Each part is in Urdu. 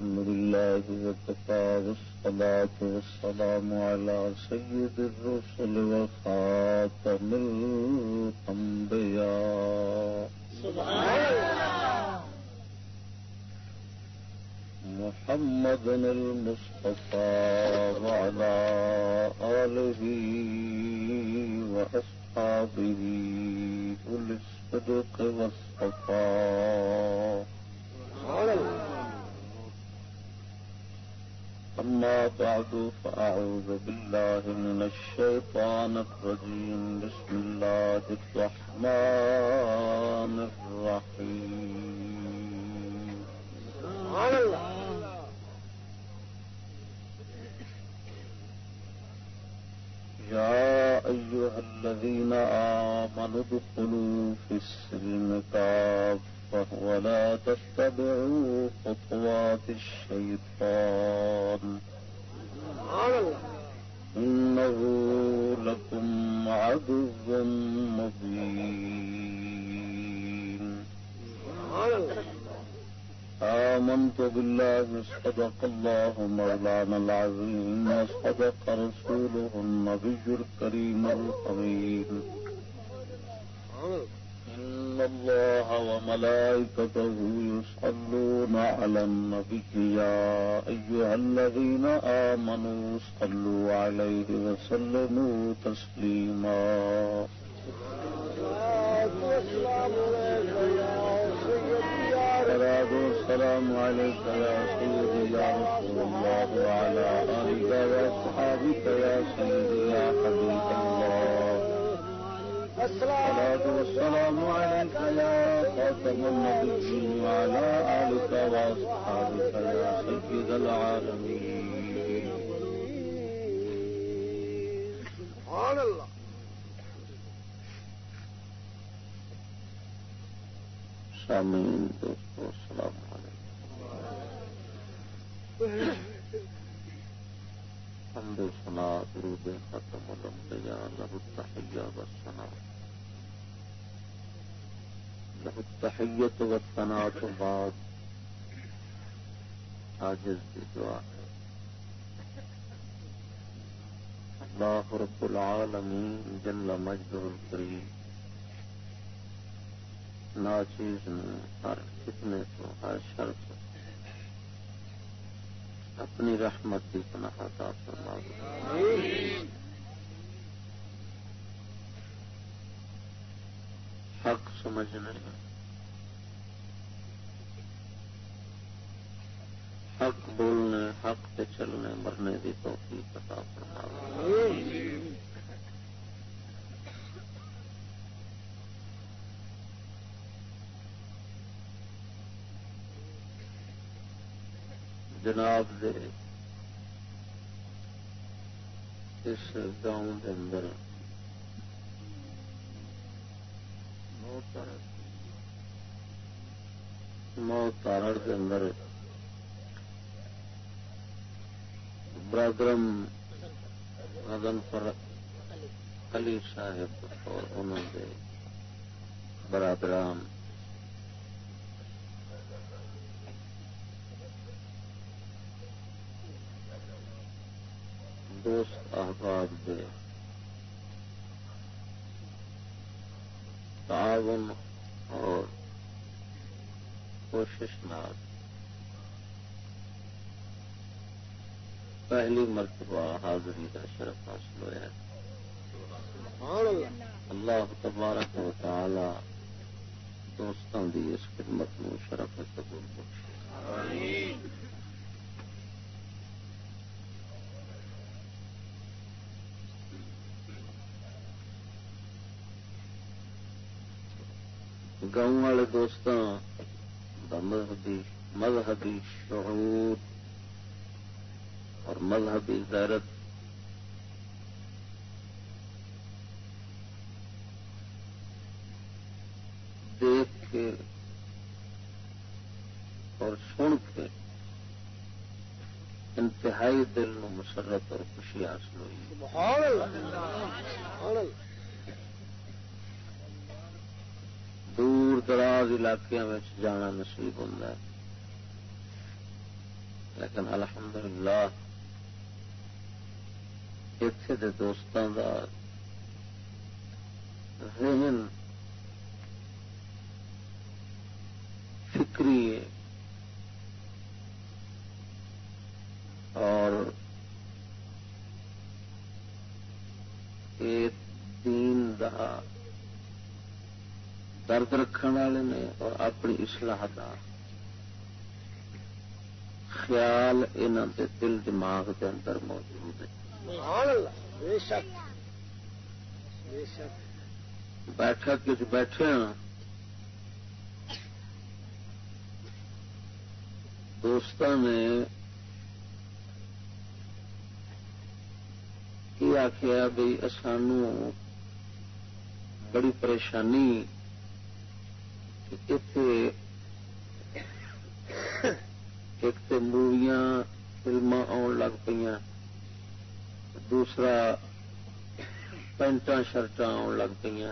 الحمد لله وكفى والصلاة والسلام على سيد الرسل وخاتم الأنبياء. سبحان الله محمد المصطفى وعلى آله وأصحابه أولي الصدق والصفاء. سبحان الله أما بعد فأعوذ بالله من الشيطان الرجيم. بسم الله الرحمن الرحيم. يا أيها الذين آمنوا ادخلوا في السلم كافة ولا تتبعوا خطوات الشيطان. إنه لكم عدو مبين. آمنت بالله صدق الله مولانا العظيم وصدق رسوله النبي الكريم الأمين. إن الله وملائكته يصلون على النبي يا أيها الذين آمنوا صلوا عليه وسلموا تسليما والسلام السلام عليك يا سيدي يا رسول الله وعلى آلك وأصحابك يا سيدي يا حبيب الله الصلاة والسلام عليك يا خاتم النبيين وعلى آلك وأصحابك يا سيد العالمين. سبحان الله سامعین دوستو السلام علیکم حمد سنا درود ختم الانبیاء له التحیہ والسنا له التحیت والسنا تو بعد عاجز کی دعا ہے. اللہ رب العالمین جل مجدہ الکریم ناچیز ہر فتنے تو ہر شر اپنی رحمت کی پناہ عطا فرما حق سمجھنے حق بولنے، حق پہ چلنے، مرنے کی توفیق عطا فرما جناب دے، اس گاؤں کے اندر نو تارڑ کے اندر۔ برادرم مدن پر علی صاحب اور انہوں کے برادران دوست احباب دے تعاون اور کوشش نات پہلی مرتبہ حاضری کا شرف حاصل ہوا اللہ تبارک و تعالی دوستوں کی اس خدمت نو شرف قبول بخش گاؤں والے دوستوں مذہبی مذہبی شعور اور مذہبی غیرت دیکھ کے اور سن کے انتہائی دل میں مسرت اور خوشی حاصل ہوئی۔ دور دراز علاقوں میں جانا نصیب ہوں لیکن الحمدللہ اتے دے دوستان دا ذہن، فکری ہے اور دین دا درد رکھنے والے نے اور اپنی اصلاح کا خیال انہوں دے دل دماغ کے اندر موجود ہے۔ بیٹھک بیٹھے ہاں۔ دوست نے یہ آخیا بھائی سانو بڑی پریشانی ایک تو موویاں فلما آن لگ پہ دوسرا پینٹا شرٹ آن لگ پہ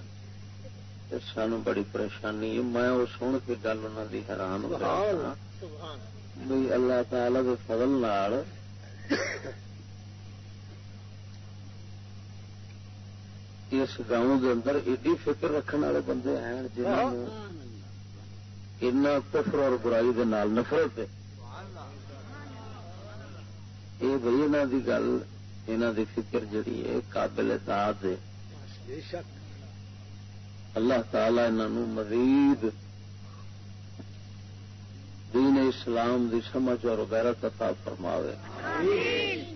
سانو بڑی پریشانی میں وہ سن کے گل انہوں کی حیران ہو بھائی اللہ تعالی کے فضل اس گاؤں کے اندر ایڈی فکر رکھنے والے بندے ہیں جن کفر اور برائی کے نال نفرت ہے۔ یہ بھائی انہوں کی گل انہوں کی فکر جڑی ہے، قابل داد ہے۔ اللہ تعالی انہوں مزید دین اسلام دی سمجھ اور غیرت عطا فرماوے۔ آمین۔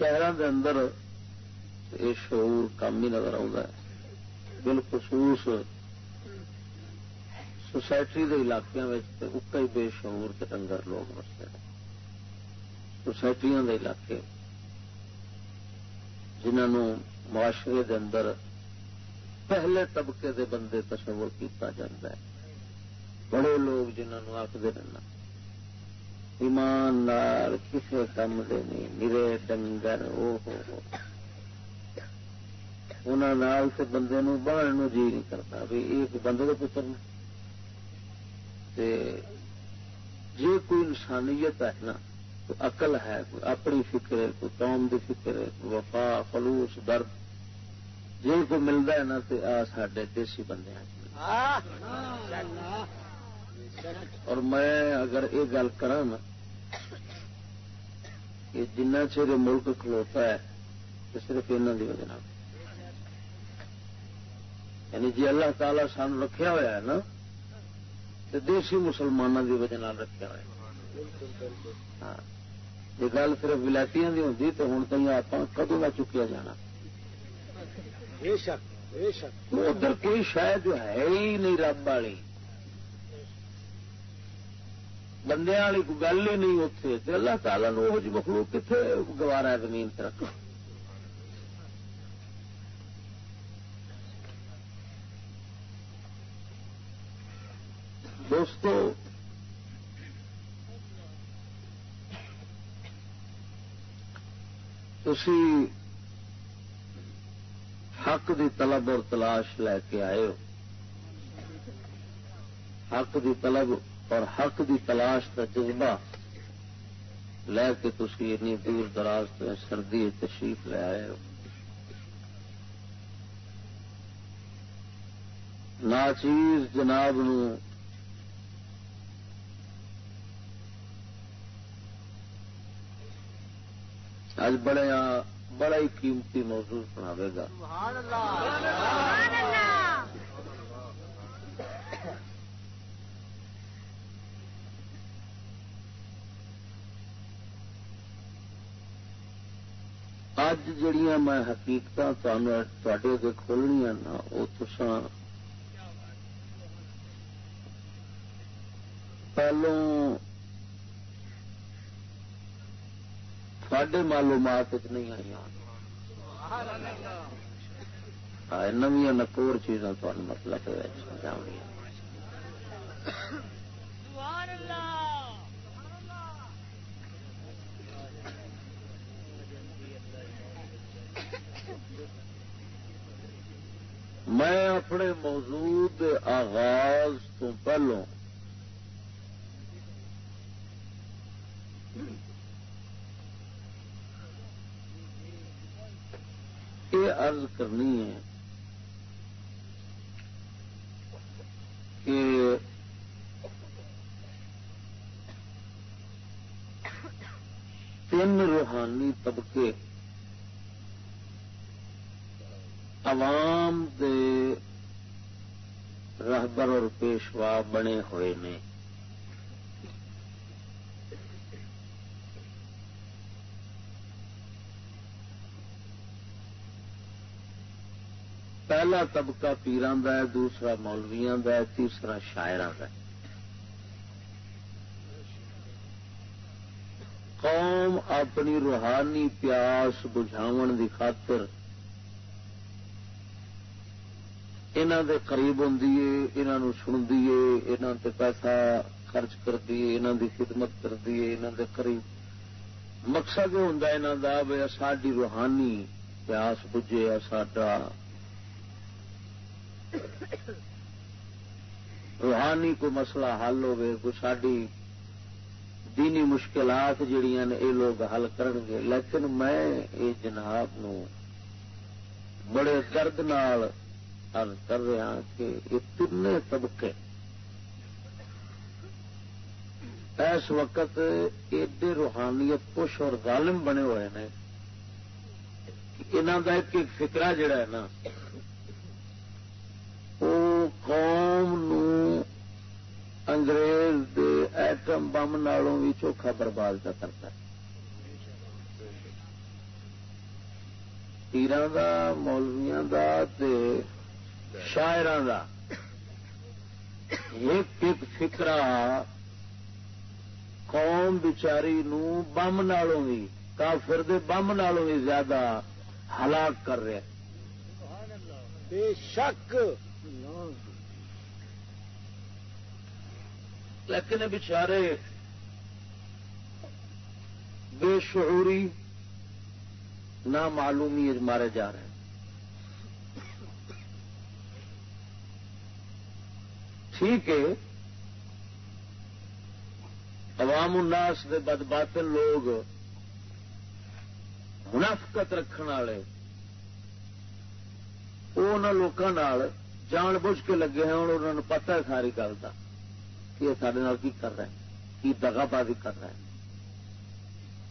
شہروں کے اندر یہ شعور کام ہی نظر آتا ہے۔ بالخصوص سوسائٹی کے علاقوں میں بے شعور کے ڈنگر لوگ بستے ہیں۔ سوسائٹیاں کے علاقے جنہوں معاشرے دے اندر پہلے طبقے دے بندے تصور کیتا جاتا ہے۔ بڑے لوگ جنہوں آخر رہنا ایمان کسی کام دے نہیں میرے ڈنگر وہ سے بندے نو نو جی نہیں کرتا بھی ایک بندے کے پتر جی کوئی انسانیت ہے نا تو اقل ہے کوئی اپنی فکر ہے کوئی قوم کی فکر ہے کوئی وفا فلوس درد جی کو ملتا ہے نا تو آ سڈے دیسی بندے اور میں اگر یہ گل کرا نا کہ جنہ چر ملک کھلوتا ہے تو صرف انہوں کی وجہ یعنی جی اللہ تعالی سان رکھا ہوا ہے نا تو دیسی مسلمانوں کی وجہ رکھا ہوا یہ گل صرف ولائتیاں کی ہوتی تو ہوں تھی آپ کدو کا چکیا جانا ادھر کوئی شاید جو ہے ہی نہیں رب والی بندے والی کوئی گل ہی نہیں اتے اللہ تعالیٰ وہ جی مخلوق کتنے گوارا ہے زمین سے رکھ دوستو تھی حق دی طلب اور تلاش لے کے آئے ہو۔ حق دی طلب اور حق دی تلاش کا جذبہ۔ لے کے تھی اینی دور دراز تو سردی تشریف لے آئے ہو۔ ناچیز جناب نو اج بڑے ہاں، بڑا ہی قیمتی موضوع سنا گا۔ اج جڑیاں میں حقیقت اگے کھولنیا نا وہ تسان پہلو سڈے معلومات نہیں آئی نمیا نکور چیزاں تمہیں مطلب سمجھا میں اپنے موجود آغاز تو پہلوں یہ عرض کرنی ہے کہ تین روحانی طبقے عوام دے رہبر اور پیشوا بنے ہوئے نے پہلا طبقہ پیران کا ہے، دوسرا مولویا کا ہے، تیسرا شاعر کا ہے۔ قوم اپنی روحانی پیاس بجھاو کی خاطر انہوں دے قریب ہوں انہوں سنتی ہے انہوں تے پیسہ خرچ کرتی ہے انہوں دی خدمت کرتی ہے انہوں دے قریب۔ مقصد یہ ہوں انہوں کا بھی ساری روحانی پیاس بجے ساڈا روحانی کوئی مسئلہ حل ہوے کوئی ساری دینی مشکلات جہیا نے یہ لوگ حل کر گے۔ لیکن میں یہ جناب نو بڑے درد نال حل کر رہا کہ یہ تین طبقے۔ اس وقت ایڈے روحانیت پش اور ظالم بنے ہوئے ہیں انہوں کا ایک ایک فکرا جڑا ہے نا وہ قوم نو انگریز دے ایٹم بم نالوں بھی چوکھا برباد کا کرتا۔ ہے پیران کا مولویا کا شاعر کا ایک ایک فکرا قوم بچاری نو بم نالوں بھی کافر دے بم نالوں بھی زیادہ ہلاک کر رہا بے شک۔ لیکن بچارے بے شعوری نہ معلومی مارے جا رہے ہیں۔ ٹھیک ہے۔ عوام الناس دے بد باطل لوگ منافقت رکھنے والے وہ لوگوں جان بوجھ کے لگے ہیں انہوں نے پتا ہے ساری گل کا کہ یہ سارے کی کر رہا ہے کی دگا بازی کر رہا ہے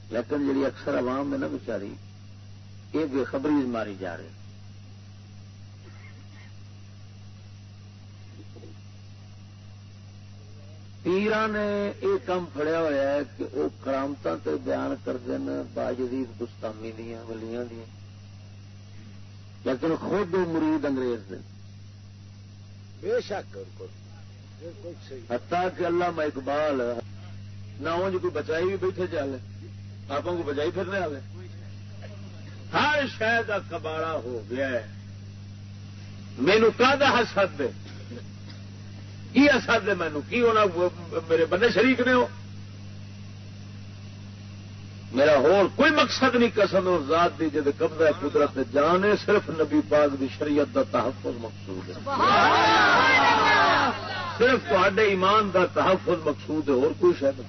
لیکن جی اکثر عوام ہے نا بچاری یہ بے خبری ماری جا رہی پیران نے یہ کام فڑیا ہوا ہے کہ وہ کرامتا بیان کرتے ہیں باجدید گستامی دیا ولیاں دیا لیکن خود مرید انگریز دے بے شک حتا کہ اللہ میں اقبال نہ ہو کوئی بچائی بھی بیٹھے چلے آپ کو بچائی پھرنے والے ہر شہر کا کباڑا ہو گیا ہے۔ مینو کا حسد دے؟ کی حسد دے مینو کی ہونا میرے بندے شریک نے ہو؟ میرا ہور کوئی مقصد نہیں قسم اور ذات دی جد قبضہ قدرت جان ہے صرف نبی پاک دی شریعت دا تحفظ مقصود ہے۔ صرف تے ایمان دا تحفظ مقصود ہے اور کوئی شاید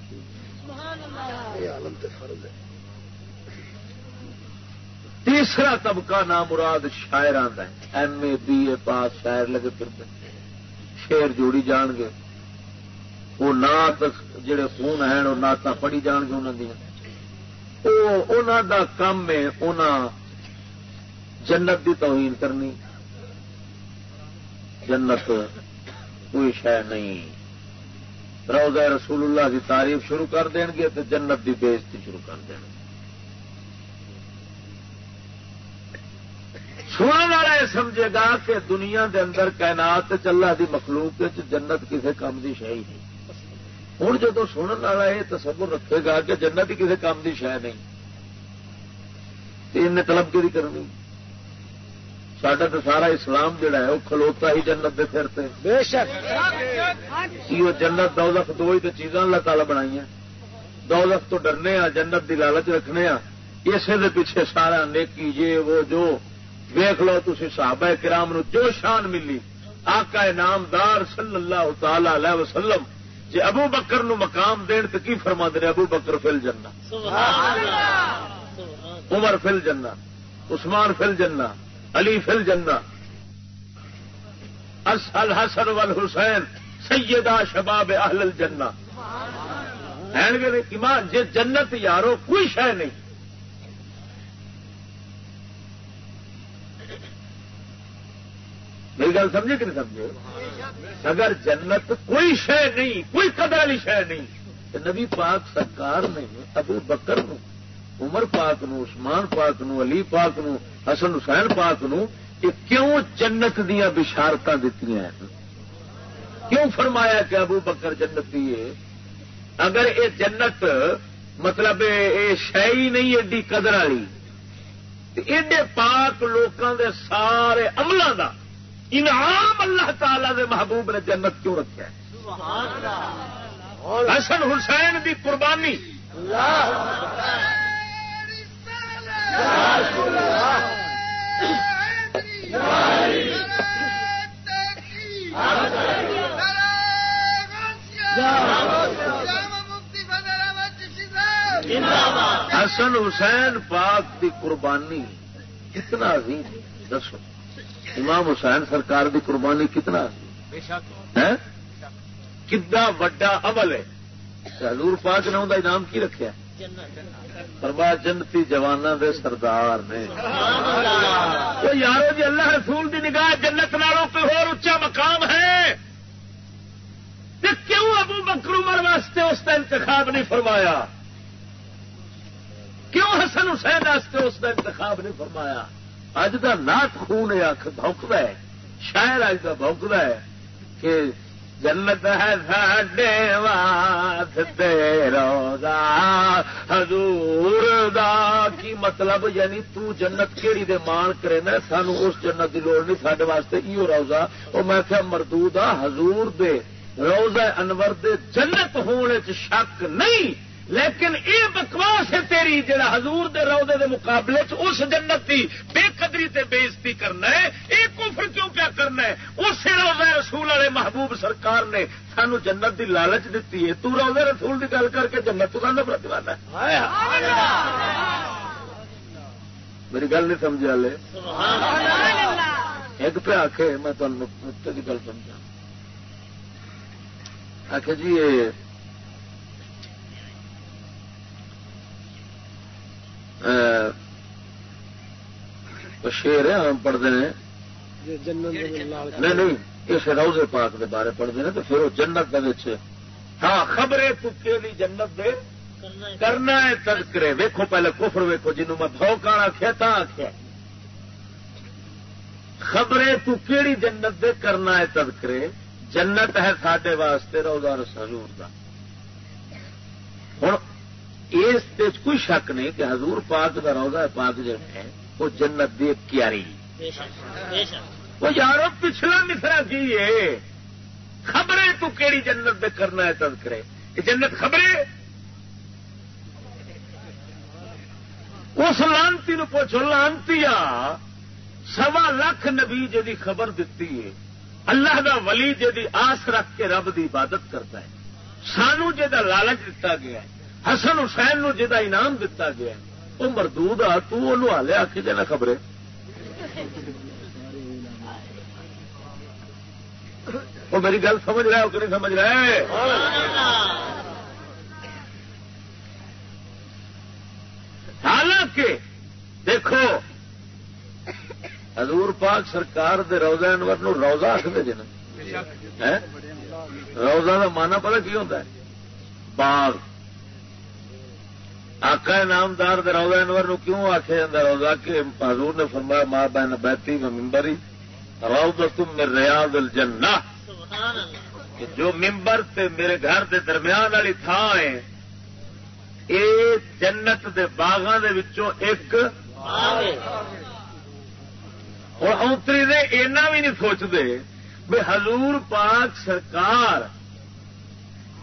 تیسرا طبقہ نام مراد شاعران کا ایم اے بی اے پاس شاعر لگے پھرتے شیر جوڑی جان گے۔ وہ نعت جڑے خون ہیں، وہ نعت پڑھی جان گے انہوں دیا دا کام ہے جنت دی توہین کرنی۔ جنت کوئی شہ نہیں۔ روزہ رسول اللہ کی تعریف شروع کر دیں گے تو جنت کی بےزتی شروع کر دیں گے۔ سننے والا یہ سمجھے گا کہ دنیا دے اندر کائنات چلا دی مخلوق جنت کسی کام کی شہ ہی نہیں۔ ہوں جدو سننے والا یہ تصور رکھے گا کہ جنت ہی کسی کام کی شہ نہیں ان طلب کی کرنی؟ سڈا تو سارا اسلام جڑا ہے وہ کھلوتا ہی جنت دے پھرتے بے شک۔ وہ جنت دولت دو ہی تو چیزاں اللہ تعالی بنائی دولت تو ڈرنے آ جنت دی لالچ رکھنے آ اسے دے پیچھے سارا نیکی یہ وہ جو۔ ویخ لو تھی صحابہ کرام نو جو شان ملی. آقا نامدار صلی اللہ تعالی علیہ وسلم جی ابو بکر نو مقام دین تو کی فرما دے ابو بکر فل جنا عمر فل جنا عثمان فل جنا علی فل جنا الحسن ول حسین سیدہ شباب اہل الجنہ. ایمان جی جنت یارو کوئی شہ نہیں. میری گل سمجھے کہ نہیں سمجھے؟ اگر جنت کوئی شہ نہیں، کوئی قدر والی شہ نہیں، تو نبی پاک سرکار نے ابو بکر نو، عمر پاک نو، عثمان پاک نو، علی پاک نو، حسن حسین پاک نو کیوں جنت دیا بشارت دیتی ہیں؟ کیوں فرمایا کہ ابو بکر جنت دیے اگر یہ جنت مطلب یہ شہ نہیں، ایڈی قدر والی ایڈے پاک لوگوں دے سارے عملوں کا انعام اللہ تعالی دے محبوب نے جنت کیوں رکھا حسن حسین کی قربانی. حسن حسین پاک کی قربانی کتنا عظیم دسو۔ امام حسین سرکار دی قربانی کتنا؟ کدا وڈا عمل ہے؟ حضور پاک نے انہیں انعام کی رکھا فرما جنتی جوانا دے سردار نے۔ یارو جی اللہ رسول دی نگاہ جنت نالوں کوئی اور اچا مقام ہے؟ کیوں ابو بکر عمر واسطے اس کا انتخاب نہیں فرمایا؟ کیوں حسن حسین واسطے اس کا انتخاب نہیں فرمایا؟ اج کا نات خون اکھ بوکد ہے شاید اج کا بوکد ہے کہ جنت ہے ساڈے واسطے روزہ۔ حضور دا کی مطلب یعنی تو جنت کیڑی دے مان کرے نا سانو اس جنت دی لوڑ نہیں سڈے واسطے ایو روزہ۔ وہ میں کیا مردود آ حضور دے روزہ انور دے جنت ہونے چ شک نہیں۔ لیکن یہ بکواس ہے تیری جڑا حضور دے روزے دے مقابلے چ اس جنت کی بے قدری تے بےزتی کرنا ہے۔ یہ کفر کیوں کیا کرنا ہے؟ اس روزہ رسول والے محبوب سرکار نے سانو جنت دی لالچ دیتی ہے۔ تو روزے رسول دی گل کر کے جنت تو نفرت والا میری گل نہیں سمجھا لے ایک پہ آخ میں تمہیں کی گل سمجھا آخ جی یہ شیر ہے ہم پڑھتے ہیں۔ نہیں نہیں اس روزے پاک کے بارے پڑھتے ہیں تو پھر وہ جنت ہاں خبریں تھی جنت دے؟ کرنا ہے۔ تذکرے۔ ویکو پہلے کفر ویکو جنوں میں بوکا آخیا تا آخیا خبریں تو کیڑی جنت دے؟ کرنا ہے تذکرے۔ جنت ہے سڈے واسطے روزہ حضور کا ہوں اس کوئی شک نہیں کہ حضور پاک کا روزہ پاک جو ہے وہ جنت دی کیاری وہ یارو پچھلا مصرا کی ہے؟ خبریں تو کیڑی جنت دے کرنا ہے تذکرے۔ جنت خبریں؟ اس لانتی نو پوچھو لانتی سوا لاکھ نبی جی خبر دیتی ہے اللہ دا ولی جی آس رکھ کے رب دی عبادت کرتا ہے۔ سانو جا لالچ دتا گیا ہے حسن حسین نو جا انعام دتا گیا وہ مردود آ تالے آ کے دینا خبریں وہ میری گل سمجھ رہا ہے کہ نہیں سمجھ رہا ہے حالانکہ دیکھو حضور پاک سرکار دے روزہ انور نو روزہ آخر جن روزہ کا مانا پتا کی ہوتا ہے؟ باغ۔ آقا نامدار روزہ انور نو کیوں آخیا جا روزہ کہ حضور نے فرمایا، ماں بہن بیتی میں ممبری رو تم میں ریاض الجنہ۔ کہ جو ممبر تے میرے گھر دے درمیان والی تھان ہے یہ جنت دے باغاں دے وچوں ایک۔ اور اونتری نے اینا بھی نہیں سوچتے بے حضور پاک سرکار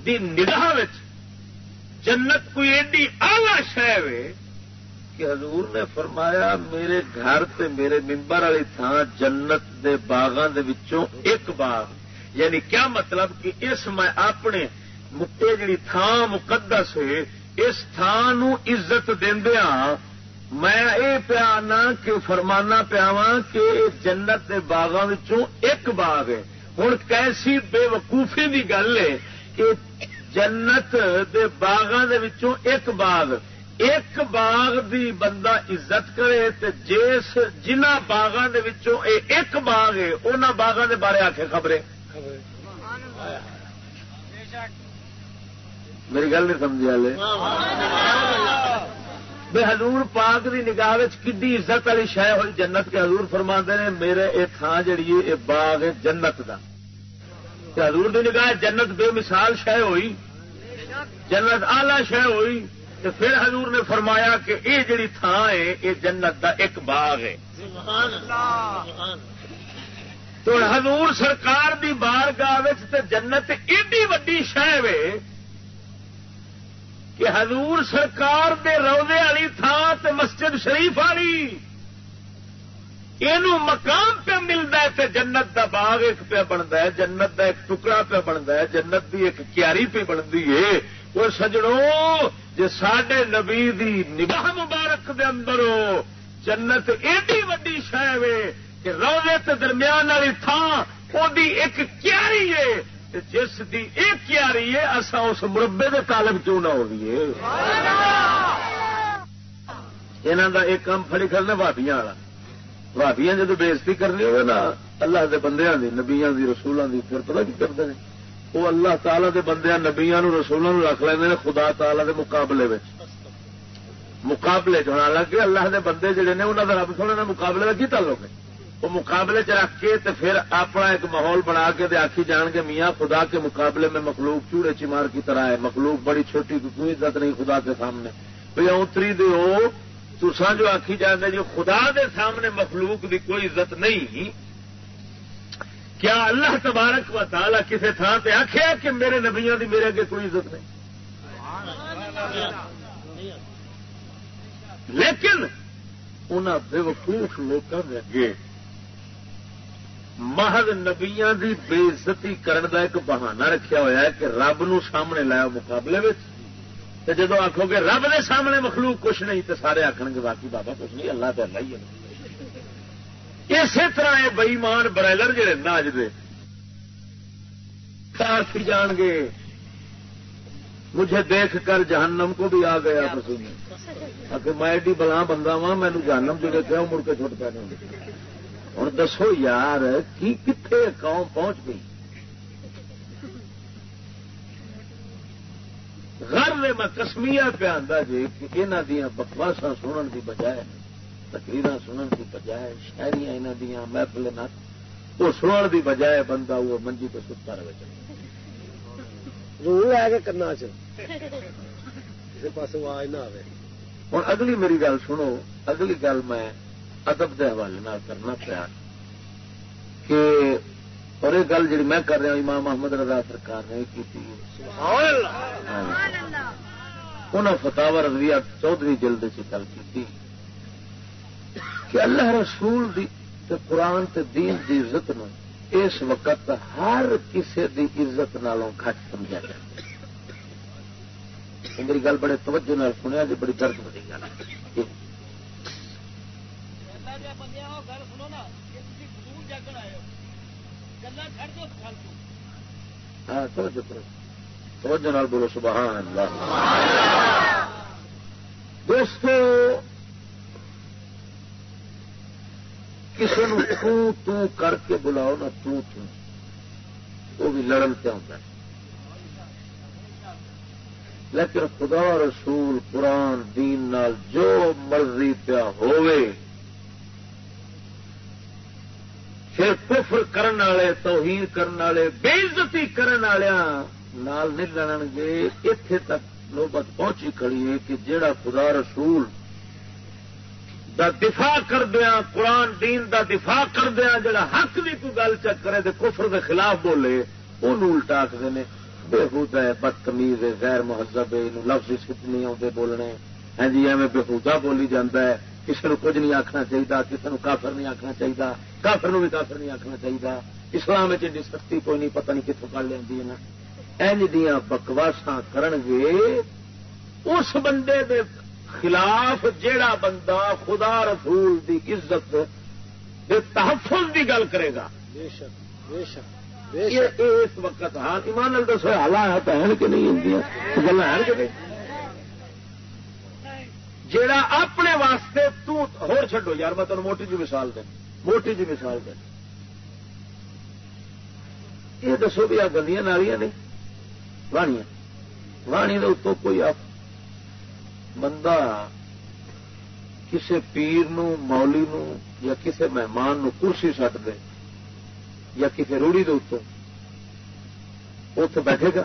دی نگاہ وچ جنت کوئی ایڈی آلہ شہ کہ حضور نے فرمایا، میرے گھر تے میرے ممبر والی تھان جنت دے باغاں دے وچوں ایک باغ۔ یعنی کیا مطلب کہ اس میں اپنے مکے جڑی تھان مقدس ہے، اس تھان نو عزت دیندیاں میں یہ پیانا کہ فرمانا پیاوا کہ جنت کے باغوں ایک باغ ہے۔ ہوں کیسی بے وقوفی کی گل ہے کہ جنت کے باغوں کے ایک باغ ایک باغ دی بندہ عزت کرے تو جس جنہ باغوں کے ایک باغ ہے ان باغوں کے بارے آ کے خبریں۔ میری گل نہیں سمجھا لے بے حضور پاک دی نگاہ کڈی عزت والی شہ ہوئی جنت کے حضور فرما نے، میرے یہ تھان جڑی ہے یہ باغ ہے جنت دا۔ حضور دی نگاہ جنت بے مثال شہ ہوئی، جنت آلہ شہ ہوئی تو پھر حضور نے فرمایا کہ یہ جڑی تھان ہے یہ جنت دا ایک باغ ہے۔ تو حضور سرکار دی بار گاہ جنت ایڈی وڈی شہ کہ حضور سرکار دے روزے والی تھان تے مسجد شریف والی۔ یہ مقام پہ ملتا ہے تے جنت دا باغ ایک پہ بنتا ہے جنت دا ایک ٹکڑا پہ بنتا ہے جنت دی ایک کیاری پہ بنتی ہے۔ وہ سجڑوں جی سڈے نبی دی نگاہ مبارک دے اندر جنت ایڈی وڈی شہ کہ روزے تے درمیان والی تھان وہ ایک کیاری ہے۔ جس کی ایک کیاری ہے اصا اس مربے کے طالب کیوں نہ ہوئیے؟ یہاں کا ایک کام فری کرنا بھابیا والا۔ بھابیا جب بےزتی کرنی ہوگی نا، اللہ کے بندیا کی نبیا کی رسولوں کی پھر پتا کی کرتے ہیں؟ وہ اللہ تعالی کے بندیا نبیا رسولوں رکھ لیں خدا تعالی کے مقابلے میں مقابلے چ حالانکہ اللہ کے بندے جڑے نے انہوں کا رب سونے مقابلے کا کی تعلق ہے؟ وہ مقابلے چ رکھ کے تو پھر اپنا ایک ماحول بنا کے آخی جان کے میاں، خدا کے مقابلے میں مخلوق چوڑے چمار کی طرح ہے۔ مخلوق بڑی چھوٹی، کوئی عزت نہیں خدا کے سامنے۔ بھائی اتری دو تسا جو آخی جانے جو خدا دے سامنے مخلوق دی کوئی عزت نہیں، کیا اللہ تبارک و تعالی کسی تھان سے آخیا کہ میرے نبیا دی میرے اگے کوئی عزت نہیں؟ لیکن انہوں بے وقوف لوگوں کے اگے محض نبیا کی بےزتی کرن کا ایک بہانہ رکھا ہوا ہے کہ رب نو سامنے لایا مقابلے میں جدو آخو گے رب نے سامنے مخلوق کچھ نہیں تو سارے آخر گے باقی بابا کچھ نہیں، اللہ تو اللہ ہی ہے۔ اسی طرح یہ بئیمان برائلر جڑے نا اج دے جان گے۔ مجھے دیکھ کر جہنم کو بھی آ گیا میں ایڈی بلا بندہ وا مینو جہنم جو دیکھا مڑ کے چھوٹ پہ ہوں۔ دسو یار، کی کتنے قوم پہنچ گئی؟ گھر میں کسمیا پہ آتا جی کہ یہاں دیا بکواسا سنن کی بجائے تقریر سنن کی بجائے شاعری یہاں دیا محفل وہ سنن کی بجائے بندہ وہ منجی تو ستا رہے ضرور ہے کہ کرنا کسی پاس آواز نہ آئے۔ ہوں اگلی میری گل سنو اگلی گل میں ادب کے حوالے کرنا پیا کہ اور یہ گل جی میں کر رہا امام محمد رضا سرکار نے کی انہوں فتح رضویہ چودھری جلد سے گل کی کہ اللہ رسول دی تے قرآن تے دین دی عزت نو اس وقت ہر کسی دی عزت نالوں گھٹ سمجھا جائے میری گل بڑے توجہ نال سنیا جی بڑی درد بڑی گل ہاں توجہ کرو۔ توجہ نال بولو، سبحان اللہ۔ دوستو کسی نو تو کر کے بلاؤ نا تو تو وہ بھی لڑن پہ ہوتا ہے۔ لیکن خدا رسول قرآن، دین نال جو مرضی پیا ہوئے پھر کفر کرن والے، توہین کرن والے بےزتی کرن والے نال نہیں لڑن گے اتے تک نوبت پہنچی کھڑی ہے کہ جیڑا خدا رسول دا دفاع کردیا قرآن دین دا دفاع کردیا جڑا حق بھی کوئی گل چک کرے تو کفر دے خلاف بولے وہ الٹا آخر نے بےحود ہے، بدتمیز ہے، غیر مہذب ہے لفظ نہیں آتے بولنے۔ ہاں جی ایویں بےحدا بولی جاتا ہے کسی نے کچھ نہیں آخنا چاہیے کسی نے کافر نہیں آخنا چاہیے کافر نو بھی کافر نہیں آخنا چاہیے اسلام ایڈی سختی کوئی نہیں، پتہ نہیں کتوں کر لینی اج دیا بکواسا اس بندے دے خلاف جیڑا بندہ خدا رسول دی عزت دے تحفظ دی گل کرے گا۔ اس وقت ہاں ایمان دسو حالات ہے کہ نہیں گلا ہے کہ نہیں؟ جیڑا اپنے واسطے تور چڈو یار میں تمہیں موٹی جی مثال دیں موٹی جی مثال دیں یہ دسو بھی آ گلیاں نالیاں نہیں؟ وانیاں وانی اتوں کوئی بندہ کسی پیر نو مولی نو یا کسی مہمان نو کرسی سٹ دے یا کسی روڑی دے اتوں اتے بیٹھے گا؟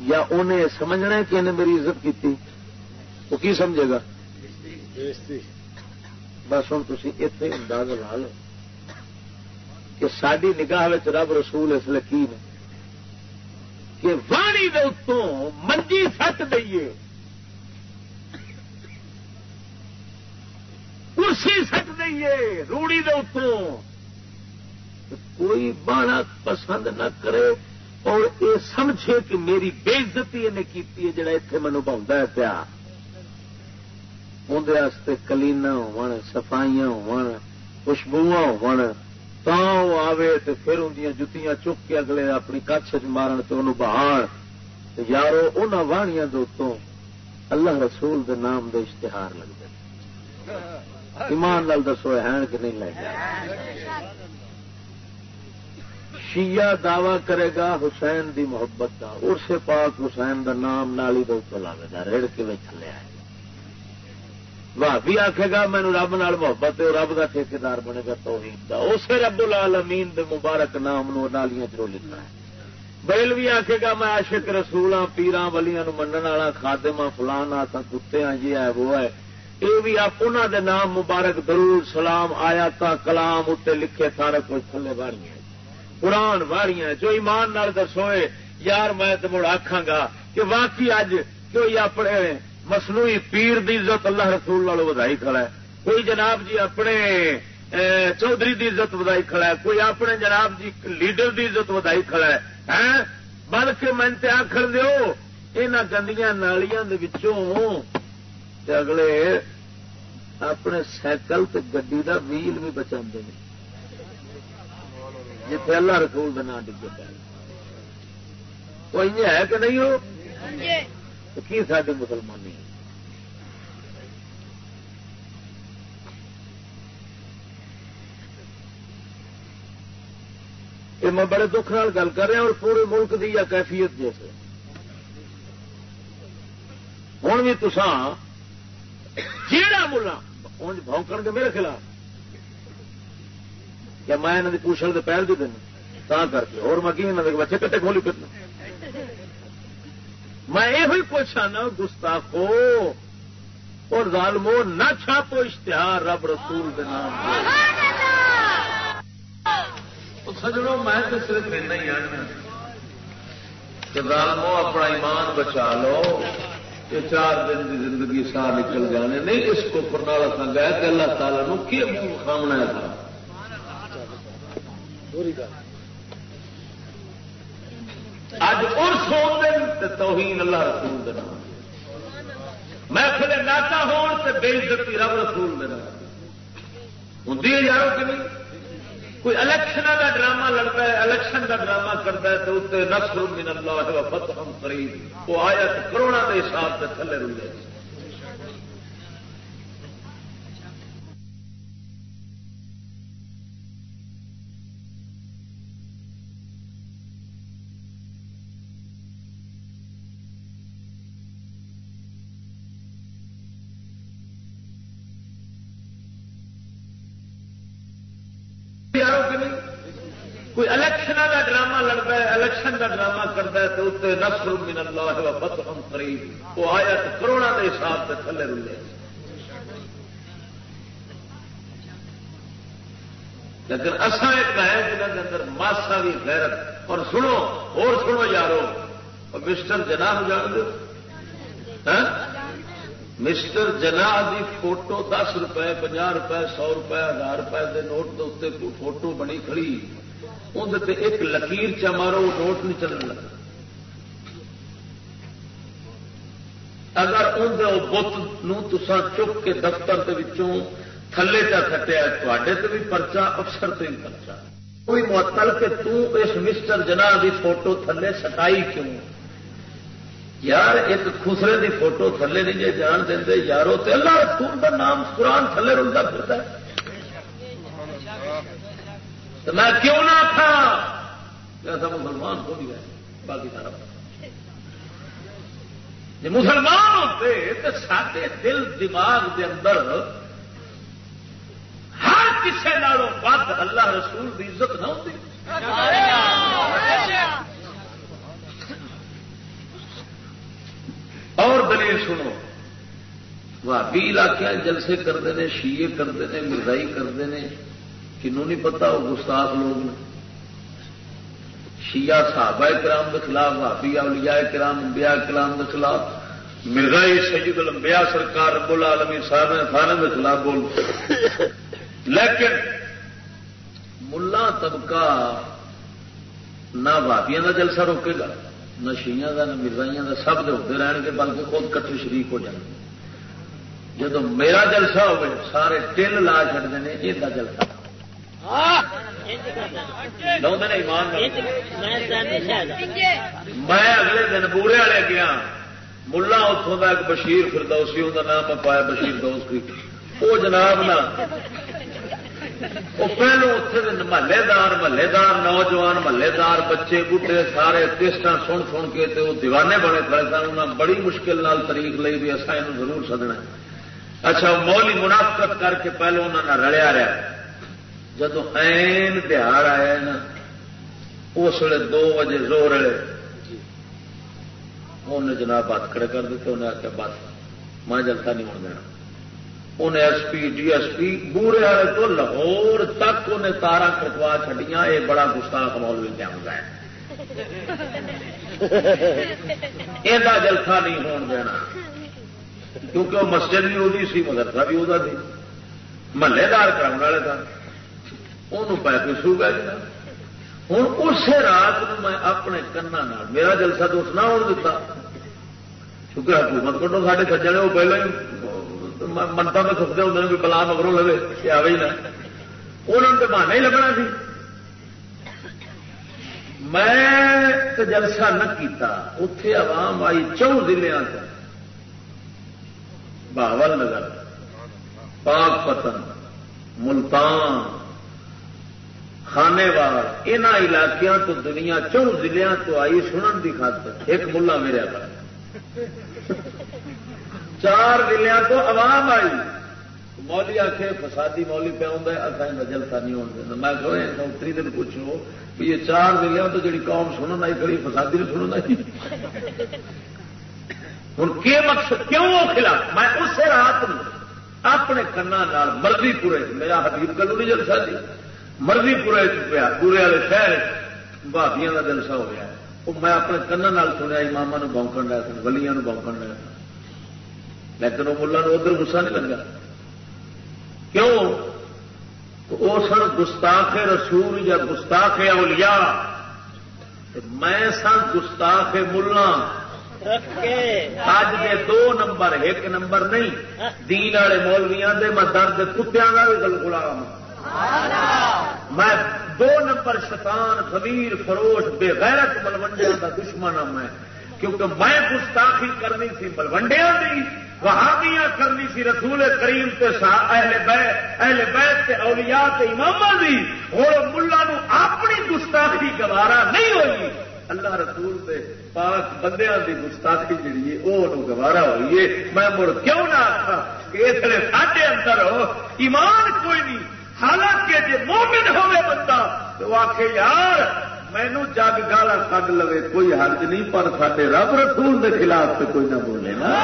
یا انہیں سمجھنا کہ انہیں میری عزت کی وہ کی سمجھے گا؟ بس ہوں تھی اتنے انداز لا لو۔ کہ ساری نگاہ رب رسول اس لیے نے کہ وانی دے اتوں منجی سٹ دئیے۔ کرسی سٹ دئیے، روڑی دے اتوں کوئی بانا پسند نہ کرے اور یہ سمجھے کہ میری بےزتی انہیں کی جڑا اتنے منو ہے پیا۔ اندر کلینا ہوفائیاں ہوشبو ہوے تو پھر ان جتیاں چک کے اگلے اپنی کچھ مارن تو انہوں بہان یارو ان واہنیاں دوستوں اللہ رسول دے نام دے اشتہار لگتے ایمان لال دسو ہے کہ نہیں لگ شیعہ دعوی کرے گا حسین دی محبت کا اسے پاک حسین دا نام نالی دے اوپر لاوے گا، رڑ کے تھلے آئے۔ واہ آخے گا، مینو رب نال محبت ہے، رب کا ٹھیکار بنے گا، توحید دا۔ اسے رب العالمین دے مبارک نام نو نالیاں چو لکھنا ہے۔ بیل بھی آخے گا، میں عاشق رسولاں، پیراں، ولیاں نو منن والا خادمہ فلانا تا کتے ہاں جی ہے، وہ ہے۔ یہ بھی آپ دے نام مبارک، درود، سلام آیا تا کلام اتنے لکھے سارے کچھ تھلے باری قرآن واریاں جو ایمان نال دسوئے، یار، میں تو مڑ آخا گا کہ واقعی اج کوئی اپنے مصنوعی پیر دی عزت اللہ رسول لالو ودائی کھڑا ہے۔ کوئی جناب جی اپنے چودھری دی عزت ودائی کھڑا ہے، کوئی اپنے جناب جی لیڈر دی عزت ودائی کھڑا ہے ہاں؟ بلکہ میں تے آخر دو ان گندیاں نالیاں دے وچوں تے اگلے اپنے سائیکل تے گڈی کا ویل بھی بچا جتنے اللہ رسول کا نام ڈگے پہ وہ ہے کہ نہیں ہو؟ ہاں جی۔ کی ساری مسلمانی؟ یہ میں بڑے دکھ نال گل کر رہا اور پورے ملک کی یا کیفیت جیسے۔ ہوں بھی تسان جیڑا ملا ہوں بونکن کے میرے خلاف۔ کہ میں انہوں کی پوچھل کے پہل بھی دینا تا کر کے۔ اور میں انہوں بچے کٹے کھولی پھرنا۔ میں یہ پوچھا نا، گستاخو، اور ظالمو، نہ چھاپو اشتہار رب رسول کے نام سجڑوں میں تو صرف لینا ہی آنا کہ ظالمو، اپنا ایمان بچا لو، کہ چار دن کی زندگی سا نکل جانے۔ نہیں، اس کو پرنال گئے کہ اللہ تعالیٰ نو کی منہ خامنا ہے۔ تھا اج ارس سو دن توہین اللہ رسول دینا محفل ناتا ہون سے بے عزتی رب رسول دینا ہوں یارو کہ نہیں؟ کوئی الیکشن کا ڈرامہ لڑتا ہے، الیکشن کا ڈرامہ کرتا ہے تو اتنے نسل من اللہ فتح قریب۔ وہ آیا کروڑوں کروڑا کے حساب سے تھلے رلے۔ کوئی الیکشن کا ڈرامہ لڑتا ہے، الیکشن کا ڈرامہ کرتا ہے تو اتنے نسل من اللہ فتح قریب۔ وہ آیا تو کروڑا کے حساب سے تھلے رلے لیکن اصا ایک ہے جنہوں کے اندر ماسا بھی غیرت۔ اور سنو اور سنو یارو مسٹر جناب جان دو۔ ہاں؟ مسٹر جنا دی فوٹو دس روپے پناہ روپے، سو روپے، ہزار روپے دے نوٹ کے اتنے فوٹو بنی کھڑی۔ اندر ایک لکیر چ مارو، وہ نوٹ نہیں چلنے لگا۔ اگر اندر بت تسا چک کے دفتر کے تھلے چا کٹیا تے بھی پرچا، افسر سے بھی پرچا۔ کوئی معطل کہ اس مسٹر جنا دی فوٹو تھلے سٹائی کیوں؟ یار، ایک خسرے دی فوٹو تھلے نہیں جی جان دے یارو تے۔ اللہ رسول نام قرآن تھلے رلتا پھرتا ہے۔ تو میں کیوں نہ تھا ایسا مسلمان ہو گیا باقی سارا۔ جی مسلمان ہوتے تو سارے دل، دماغ دے اندر ہر کسی نالوں بد اللہ رسول کی عزت نہ ہوتی اور دلیل سنو بھابی علاقے جلسے کرتے ہیں شیے کرتے ہیں مرزائی کرتے ہیں کنوں نہیں پتا، وہ گستاخ لوگ شیعہ صحابہ کرام کے خلاف بھابی اولیاء کرام، انبیاء کرام کے خلاف۔ مرزائی سید الانبیاء سرکار رب العالمین صاحب خانہ کے خلاف بول۔ لیکن ملا طبقہ نہ بھابیا کا جلسہ روکے گا، نہ شیئر کا نہ مرزائیاں کا سب دے ہوتے رہن گے، بلکہ خود کٹھے شریک ہو جائیں۔ جب میرا جلسہ ہوئے، سارے ٹل لا چڑھتے ہیں یہ جلسہ۔ میں اگلے دن بورے والے گیا۔ ملا اتوں کا ایک بشیر فردوسی ان کا نام پایا بشیر دوست وہ جناب نا وہ پہلو اتنے محلے دار محلے دار نوجوان محلے دار بچے بوٹے سارے کسٹ سن سن کے وہ دیوانے بنے کھڑے سن۔ انہیں بڑی مشکل نال تاریخ لی بھی اصا یہ ضرور سدنا اچھا مولی منافقت کر کے پہلو انہوں نے رلیا رہا جب این تہار آیا نا اس ویلے دو بجے زور رلے انہیں جناب ہاتھ کھڑے کر دیتے انہیں آخیا بس میں جلتا نہیں ہونے دینا۔ انہیں S P D S P بورے والے تو لاہور تک انہیں تارا کٹوا چڈیا یہ بڑا گستاخ مولوی پہ آؤں ہے۔ یہ جلسہ نہیں ہون دینا۔ کیونکہ وہ مسجد بھی وہی سی مدرسہ بھی وہ محلے دار کرا والے سن ان پہ سو گیا ہوں اسی رات میں اپنے کنا میرا جلسہ تو اس نہ ہونے دتا۔ کیونکہ حکومت کو سارے سجنے وہ پہلے ہی۔ منتا میں سکتے ہوں بھی بلا مگروں لگے کہ آئے نا انہوں نے بہانا ہی لگنا سی۔ میں جلسہ نہ کیتا اتے عوام آئی چون ضلع بہاول نگر، پاک پتن ملتان خانے وال ان علاقوں تو دنیا چون ضلع تو آئی سنن کی خاطر ایک ملا میرے پر چار ضلع تو عوام آئی۔ مولی آخ فسادی مولی پہ آؤں اصل جلسہ نہیں ہونے میں کہ دن پوچھو بھی یہ چار ضلع تو جی قوم سنن آئی، کڑی فسادی نہیں سنن آئی۔ ہوں کی مقصد کیوں وہ خلاف؟ میں اسی رات اپنے کنا مرضی پورے، میرا حبیب کلو نہیں جلسہ جی۔ مرضی پورے چکیا پورے والے شہر بھابیاں کا جلسہ ہو گیا۔ وہ میں اپنے کنا سنیا امام بونکن لیا سن ولیاں بونکن لیا سن۔ لیکن وہ ملا ادھر گسا نہیں لگا۔ کیوں؟ وہ سن گستاخ رسول یا گستاخ اولیاء۔ میں سن گستاخ ملا۔ اج دے دو نمبر ایک نمبر نہیں۔ دین والے مولویا دے میں درد کتیا کا بھی گل گلام میں دو نمبر شیطان خبیر فروش بے غیرت ملوڈیا کا دشمن ہوں میں۔ کیونکہ میں گستاخی کرنی سی ملوڈیا کی وہابیاں کرنی سی رسول کریم تے اہل بیت اہل بیت تے اولیاء تے امام دی۔ اور ملا نو اپنی گستاخی گوارا نہیں ہوئی۔ اللہ رسول تے پاک بندیاں دی گستاخی جڑی ہے وہ گوارا ہوئی ہے۔ میں مڑ کیوں نہ آخا کہ اس لیے ساڈے اندر ہو ایمان کوئی نہیں حالانکہ جی مومن ہوئے بندہ، تو آخ یار مینو جگ گالا کھ لو کوئی حرج نہیں، پر سارے رب رسول دے خلاف تو کوئی نہ بولے نا۔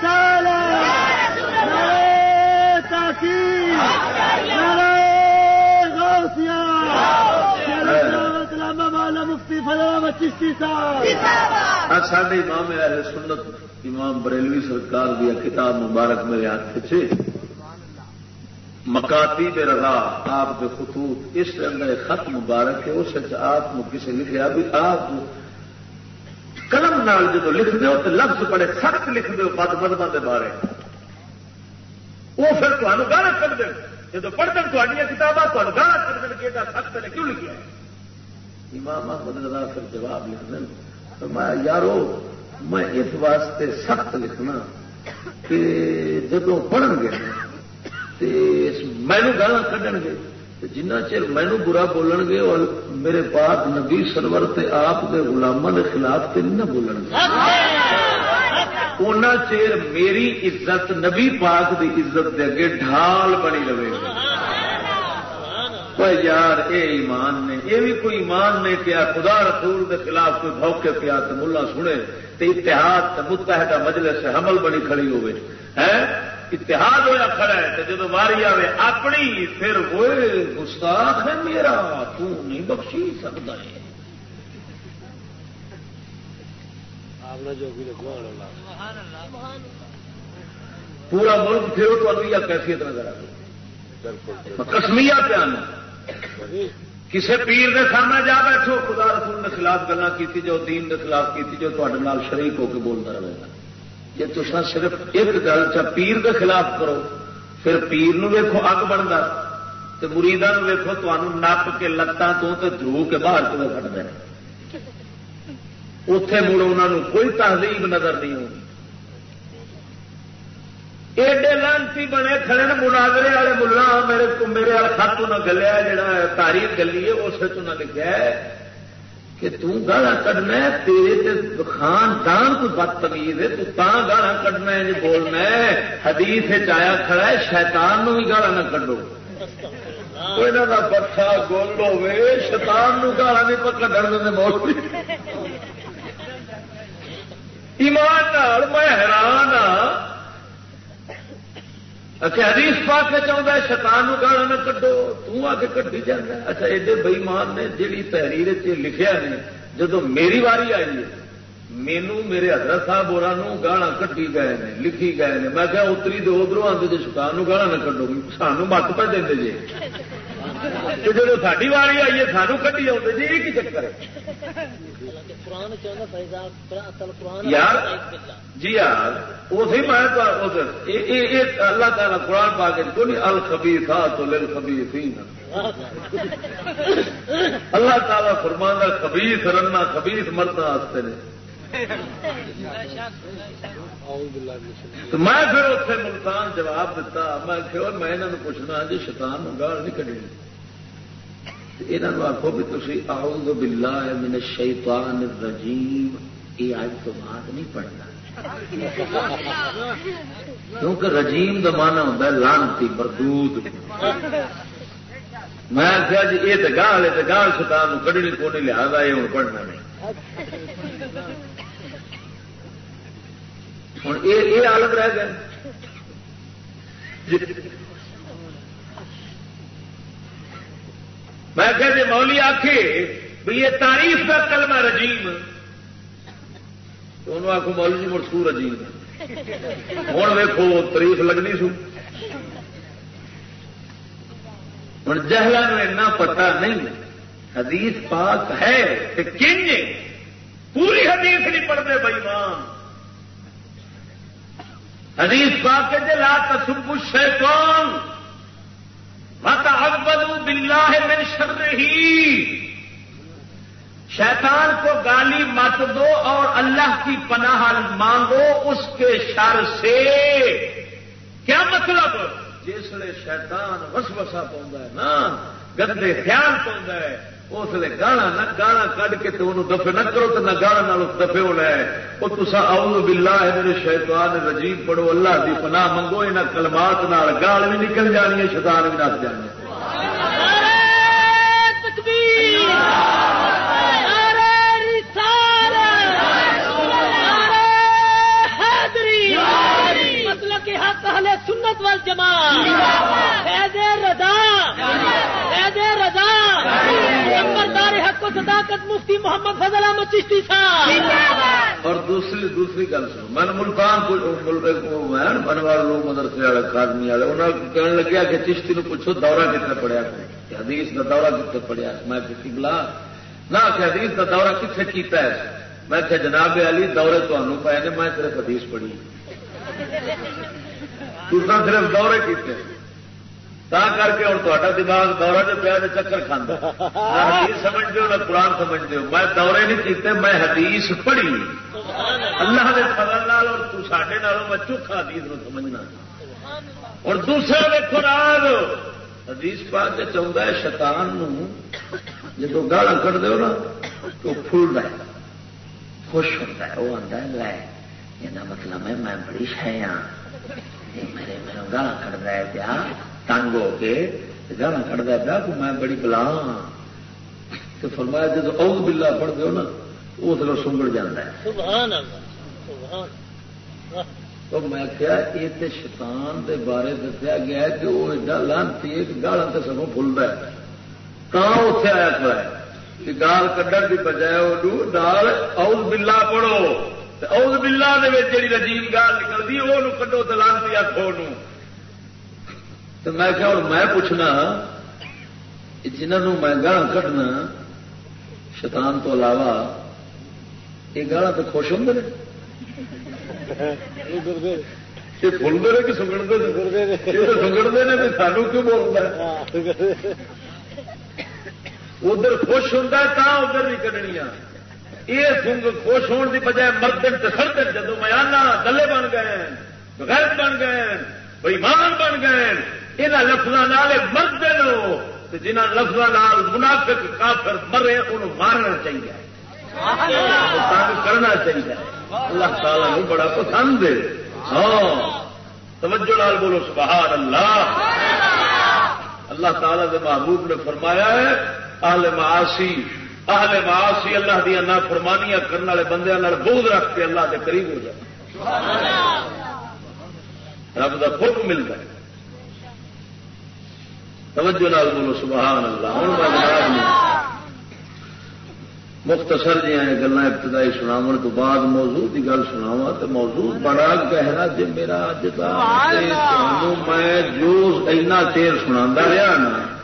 مفتی فلاں چشتی ساڈے امام اہل سنت امام بریلوی سرکار دیا کتاب مبارک میرے ہاتھ سے مکاتی بے رضا آپ کے خطوط اس کے اندر خط مبارک ہے اس آپ کسی لکھا بھی آپ قلم نال جب لکھ دو تو لفظ بڑے سخت لکھ دو بد مدما کے بارے۔ وہ پھر تمہیں گالا کر دیں جب پڑھتے تھوڑی کتابیں تمہیں گالا کر دیں کہ سخت نے کیوں لکھا امام احمد رضا پھر جواب لکھ دیں میں یارو، میں اس واسطے سخت لکھنا کہ جدو پڑھن گے مینو گالا کھڈن گے جنہ چر مینو برا بولن گے، اور میرے پاک نبی سرور تے آپ کے گلاموں کے خلاف تے نہیں بولن گے۔ چیر میری عزت نبی پاک دی عزت دے اگے ڈھال بنی رہے گی۔ یار اے ایمان نے یہ بھی کوئی ایمان نے کیا خدا رسول کے خلاف کوئی بوکے پیا تو ملا سنے تو اتحاد متحدہ مجلس حمل بنی کھڑی ہوئے۔ اتحاد ہوا کھڑا ہے جب واری آئے اپنی پھر ہوئے گستاخ ہے میرا تو نہیں بخشی سکتا ہے۔ پورا ملک پھر تو کیفیت نظر آ کسمیا پیان کسی پیر کے سامنے جا بیٹھو، خدا رسول نے خلاف گلا کی جو، دین کے خلاف کی جو تے شریک ہو کے بولتا رہے گا۔ جی تصا صرف ایک گل چ پیر کے خلاف کرو، پھر پیر نو ویکو اگ بنتا تو مریدا ویکو تمہوں نپ کے لتان تو دھو کے باہر کیوں کٹ دیں اتے مڑ انہوں کوئی تہذیب نظر نہیں ہوگی ایڈے لانسی بنے کھڑے مناظرے والے ملا، میرے میرے والے خط نہ گلیا جا تاریخ گلی ہے، اس لکھا ہے کہ تالا کڈنا تیرے خاندان کو بدتمیز ہے، تو گالا کڈنا ہے بولنا ہے، حدیث آیا کھڑا ہے، شیطان نو بھی گالا نہ کڈو۔ کوئی نہ بچا گول ہوے شیطان نو گالا نہیں پکا ڈر موت ایمان میں حیران ہاں اچھا حدیث پاک میں چاہتا ہے شیطان گالا نہ کڈو توں آ کے کٹی جانا اچھا ایڈے بئیمان نے جیڑی تحریر لکھیا نے جدو میری واری آئی ہے مینو میرے حضرت صاحب اور گالا کٹی گئے نے، لکھی گئے نے۔ میں کہا، اتری دو ادھر آتے جی شیطان گالا نہ کڈو، سانو مت پہ دیں جی جب ساری واری آئی ہے سانو کٹی آتے جی یہ چکر ہے یار جی یار اسی میں اللہ تعالیٰ قرآن پا کے کو نہیں الخبی تھا تو لل خبی تھی اللہ تعالیٰ فرمانا خبیس رننا خبیس مرد واسطے نے میں پھر اتنے ملتان جواب دیتا میں پوچھنا جی شیطان گال نہیں کٹی یہاں آخو بھی تھی آؤ بلا من الشیطان الرجیم، یہ اج تو بعد نہیں پڑھنا۔ کیونکہ رجیم کا مانا ہوتا لانتی مردود۔ میں آخیا جی یہ تو گاہ ہے تو گاہ شیطان کھڑنی کو نہیں لیا یہ ہوں پڑھنا نہیں۔ ہوں یہ عالم رہ گئے جی، میں کہ جی مولی آخے بھی یہ تعریف کا کلمہ رجیم۔ تو انہوں آخو مولی جی مرسو رجیم۔ ہوں ویکو تاریف لگنی سو۔ ہوں جہلا ایسا پتا نہیں، حدیث پاک ہے کہ کنج پوری حدیث نہیں پڑھتے بھائی ماں حدیث پاک کے لا تصب الشیطان باللہ من شر ہی شیطان کو گالی مت دو اور اللہ کی پناہ مانگو اس کے شر سے۔ کیا مطلب؟ جس نے شیطان وس وسا پاؤں ہے نا، گندے خیال پاؤں ہے۔ اس لیے گالا نہ گالا کھ کے تو انہوں دفے نہ کرو تو نہ گالا نہ دفے ہونا ہے وہ تصا آؤ بلا ہے میرے شیطان رجیب پڑھو، اللہ دی پناہ منگو یہاں کلمات گال بھی نکل جانی ہے، شیطان بھی نس جانے اہل سنت وال جماعت رضا۔ رضا۔ نمبردار حق و صداقت مفتی محمد فضل احمد چشتی صاحب۔ اور دوسری دوسری گل سنو۔ میں ملتان لوگ مدرسے والے اکادمی والے انہوں نے کہنے لگیا کہ چشتی نو پوچھو دورہ کتنے پڑیا حدیث کا دورہ کتنے پڑیا میں کسی بلا نہ کہ حدیث کا دورہ کتنے کیتا ہے۔ میں کہ جناب علی دورے تمہوں پائے نے میں صرف حدیث پڑھی۔ دوسرا صرف دورے کیتے تا کر کے ہوں تا دماغ دورہ جو پیا چکر کھانا حدیث سمجھتے ہو، نہ قرآن سمجھتے ہو۔ میں دورے نہیں کیتے، میں حدیث پڑھی۔ اللہ کے فضل نال اور تے میں چوکھا حدیث نو سمجھنا۔ اور دوسرا دیکھو راگ حدیث پا کے چاہتا ہے، شیطان جب گالا کٹ دو نا، تو فل ہے۔ خوش ہوتا ہے وہ آتا ہے، لے یہ مطلب ہے، میں بڑی شہ ہاں۔ میرے میرے گالا رہا ہے پیا تنگ ہو کے گالا کٹتا پیا کہ میں بڑی بلا تو فرمایا جب اوز بلا پڑھ دو نا اس لیے سنگڑ جانا ہے تو میں کیا یہ تو شیطان دے بارے دسیا گیا کہ وہ ایڈا لانتی ہے کہ گالا تو سگوں فلتا ہے کہاں اتنے آیا کھڑا ہے کہ گال کڈن کی بجائے وہ اوز بلا پڑھو اوز بلا جی رجیب گال نکلتی وہ کڈو تو لانتی آخو تو میں کیا ہوں میں پوچھنا جنہوں میں گاہ کھنا شیطان تو علاوہ یہ گالا تو خوش ہوں فلتے کہ سنگڑتے سنگڑتے ہیں سانو کیوں بولتا ادھر خوش تا ادھر نہیں کڈنیا یہ سنگ خوش ہونے کی بجائے مردن سردن جدو میں آنا دلے بن گئے بغیر بن گئے بےمان بن گئے یہاں لفظوں مرد جنہ لفظوں منافق، کافر مرے، انہوں مارنا چاہیے۔ کرنا چاہیے۔ اللہ تعالیٰ بڑا پسند ہے۔ ہاں۔ توجہ لال بولو سبحان اللہ اللہ تعالیٰ کے محبوب نے فرمایا ہے، اہل معاشی اہل معاشی اللہ دیا نا فرمانیاں کرنے والے بندے بوجھ رکھ کے اللہ کے قریب ہو جائے۔ رب کا خرک ملتا ہے۔ توجہ لال بولو سبحان اللہ۔ ہوں مختصر جی گلا ابتدائی سناو تو بعد موضوع کی گل سناوا تو موضوع بڑا گہرا جی میرا اج میں جو اینا چیر سنا رہا نا۔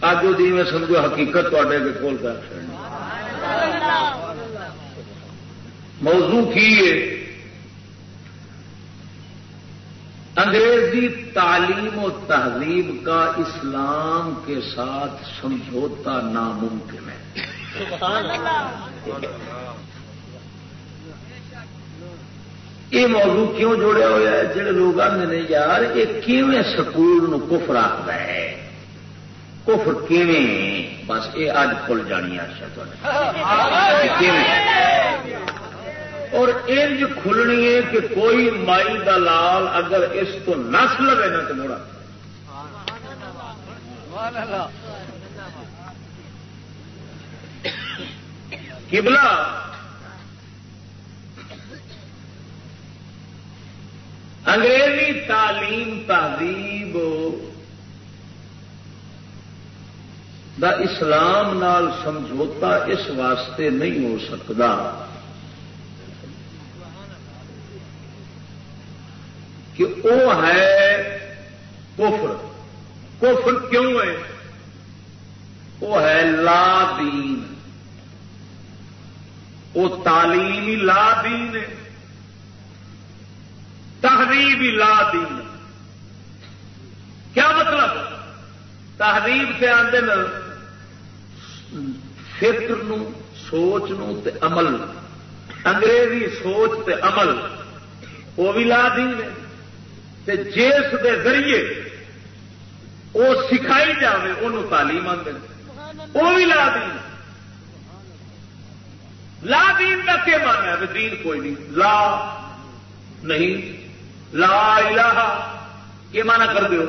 اج وہ میں سمجھو حقیقت تے کول کر موضوع کی ہے انگریزی تعلیم و تہذیب کا اسلام کے ساتھ سمجھوتا ناممکن ہے یہ موضوع کیوں جوڑیا ہوا ہے جڑے لوگ آتے ہیں یار یہ کیویں سکول کفر آخر ہے کفر کیویں؟ بس یہ اج کھل جانی اور انج کھلنی ہے کہ کوئی مائی دلال اگر اس کو نس لگے نا تو موڑا۔ کبلا انگریزی تعلیم تہذیب دا اسلام نال سمجھوتا اس واسطے نہیں ہو سکتا کہ وہ ہے کفر۔ کفر کیوں ہے؟ وہ ہے لا دین۔ وہ تعلیم لا دین تحریب ہی لا دین۔ کیا مطلب؟ تحریب سے آدھے فکر نو، سوچ نو تے عمل۔ انگریزی سوچ تے عمل۔ وہ بھی لا دین تے جس دے ذریعے وہ سکھائی جائے انہوں تعلیم آدھے وہ بھی لا دین لا دین کا کیا مانا ہے؟ دین کوئی نہیں۔ لا نہیں۔ لا الہ۔ یہ مانا کر دو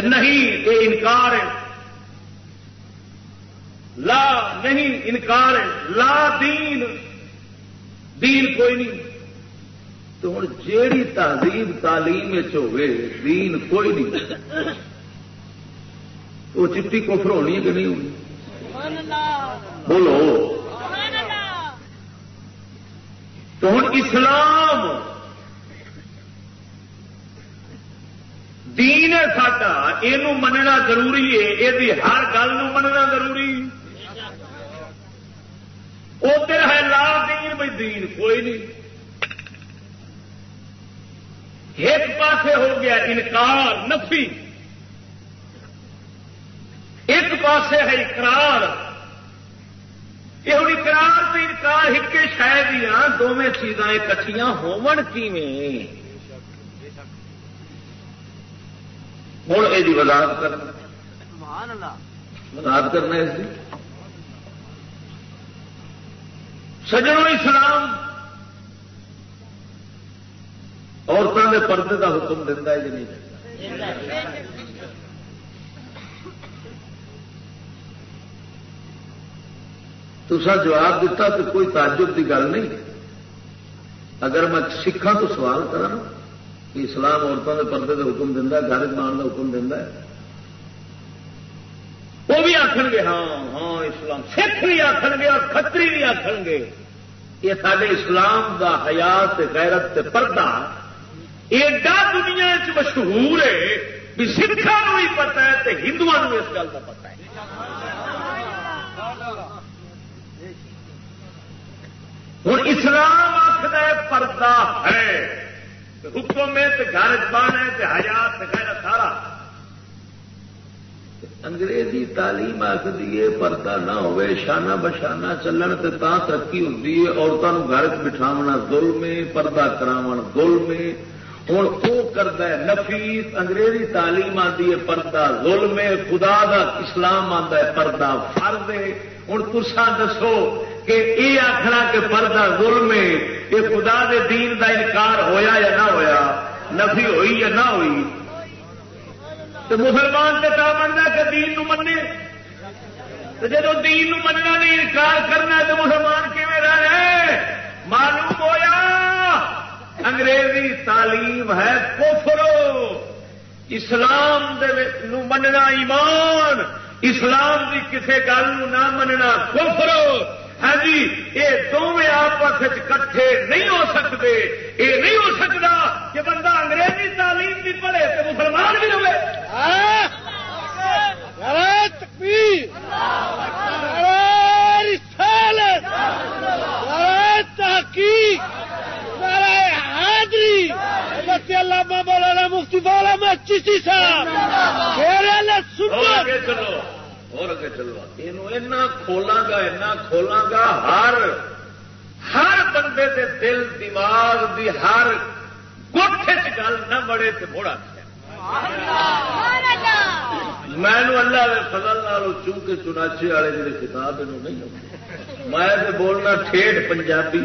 نہیں، یہ انکار ہے۔ لا نہیں انکار ہے. لا دین. دین کوئی نہیں. تو ہوں جیڑی تہذیب تعلیم ہوئے، دین کوئی نہیں. وہ چٹی کفر ہونی ہے کہ نہیں ہونی؟ بولو. تو ہوں اسلام دین ہے ساڈا یہ مننا ضروری ہے یہ ہر گل مننا ضروری ادھر ہے لا دین بھائی دین کوئی نہیں۔ ایک پاسے ہو گیا انکار نفی۔ ایک پاسے ہے اقرار۔ یہ ہوں اقرار تو انکار ایک شاید دیا دونوں چیزاں کٹیاں ہون کیویں؟ ہوں یہ وضاحت کرنا۔ وضاحت کرنا اس کی سجنوں اسلام۔ عورتوں کے پردے کا حکم دینا ہے نہیں تسا جواب دیتا تو کوئی تعجب کی گل نہیں۔ اگر میں سکھا تو سوال کرا کہ اسلام عورتوں کے پردے کا حکم دینا گھر مان کا حکم دینا وہ بھی آخ گے ہاں ہاں اسلام سکھ بھی آخ گے اور کتری بھی آخ گے۔ یہ سارے اسلام کا حیات غیرت پردہ ایڈا دنیا چ مشہور ہے بھی سکھان بھی پتا ہے تو ہندو اس گل کا پتا ہے۔ ہوں اسلام آخر پردہ ہے۔ حکم ہے گھر بان ہے حیات غیر سارا۔ انگریزی تعلیم آخری ہے پردہ نہ ہوئے، شانہ بشانہ چلن تے تا ترقی ہوتی ہے عورتوں گھر بٹھاونا ظلم ہے، پردہ کراو ظلم ہے۔ ہوں وہ کرتا ہے، نفیس، انگریزی تعلیم آتی ہے، پردہ ظلم ہے، خدا کا اسلام آتا ہے، پردہ فرد ہے۔ ہوں تسا دسو کہ یہ آخنا کہ پردہ ظلم ہے یہ خدا دے دین دا انکار ہویا یا نہ ہویا، نفی ہوئی یا نہ ہوئی تو مسلمان تو کا بننا کہ دین نو منے جب دین نو مننا نہیں، انکار کرنا تو مسلمان کیون رہے معلوم ہویا؟ انگریزی تعلیم ہے کفرو اسلام نو مننا ایمان، اسلام کی کسی گل نہ مننا کفرو ہاں جی یہ دونوں آپس کٹھے نہیں ہو سکتے۔ یہ نہیں ہو سکتا کہ بندہ انگریزی تعلیم بھی پڑھے تو مسلمان بھی رہے تحقیق۔ حاضری۔ علامہ مولانا مفتی مولانا چیشتی صاحب۔ چلو۔ اور اگے چلو یہ کھولاں گا اینا کھولاں گا ہر ہر بندے دے دل دماغ دی ہر گٹھ گل نہ بڑے تو بڑا میں اللہ کے فضل نال چونکہ چناچے والے جڑے کتاب یہ نہیں میں بولنا ٹھیٹ پنجابی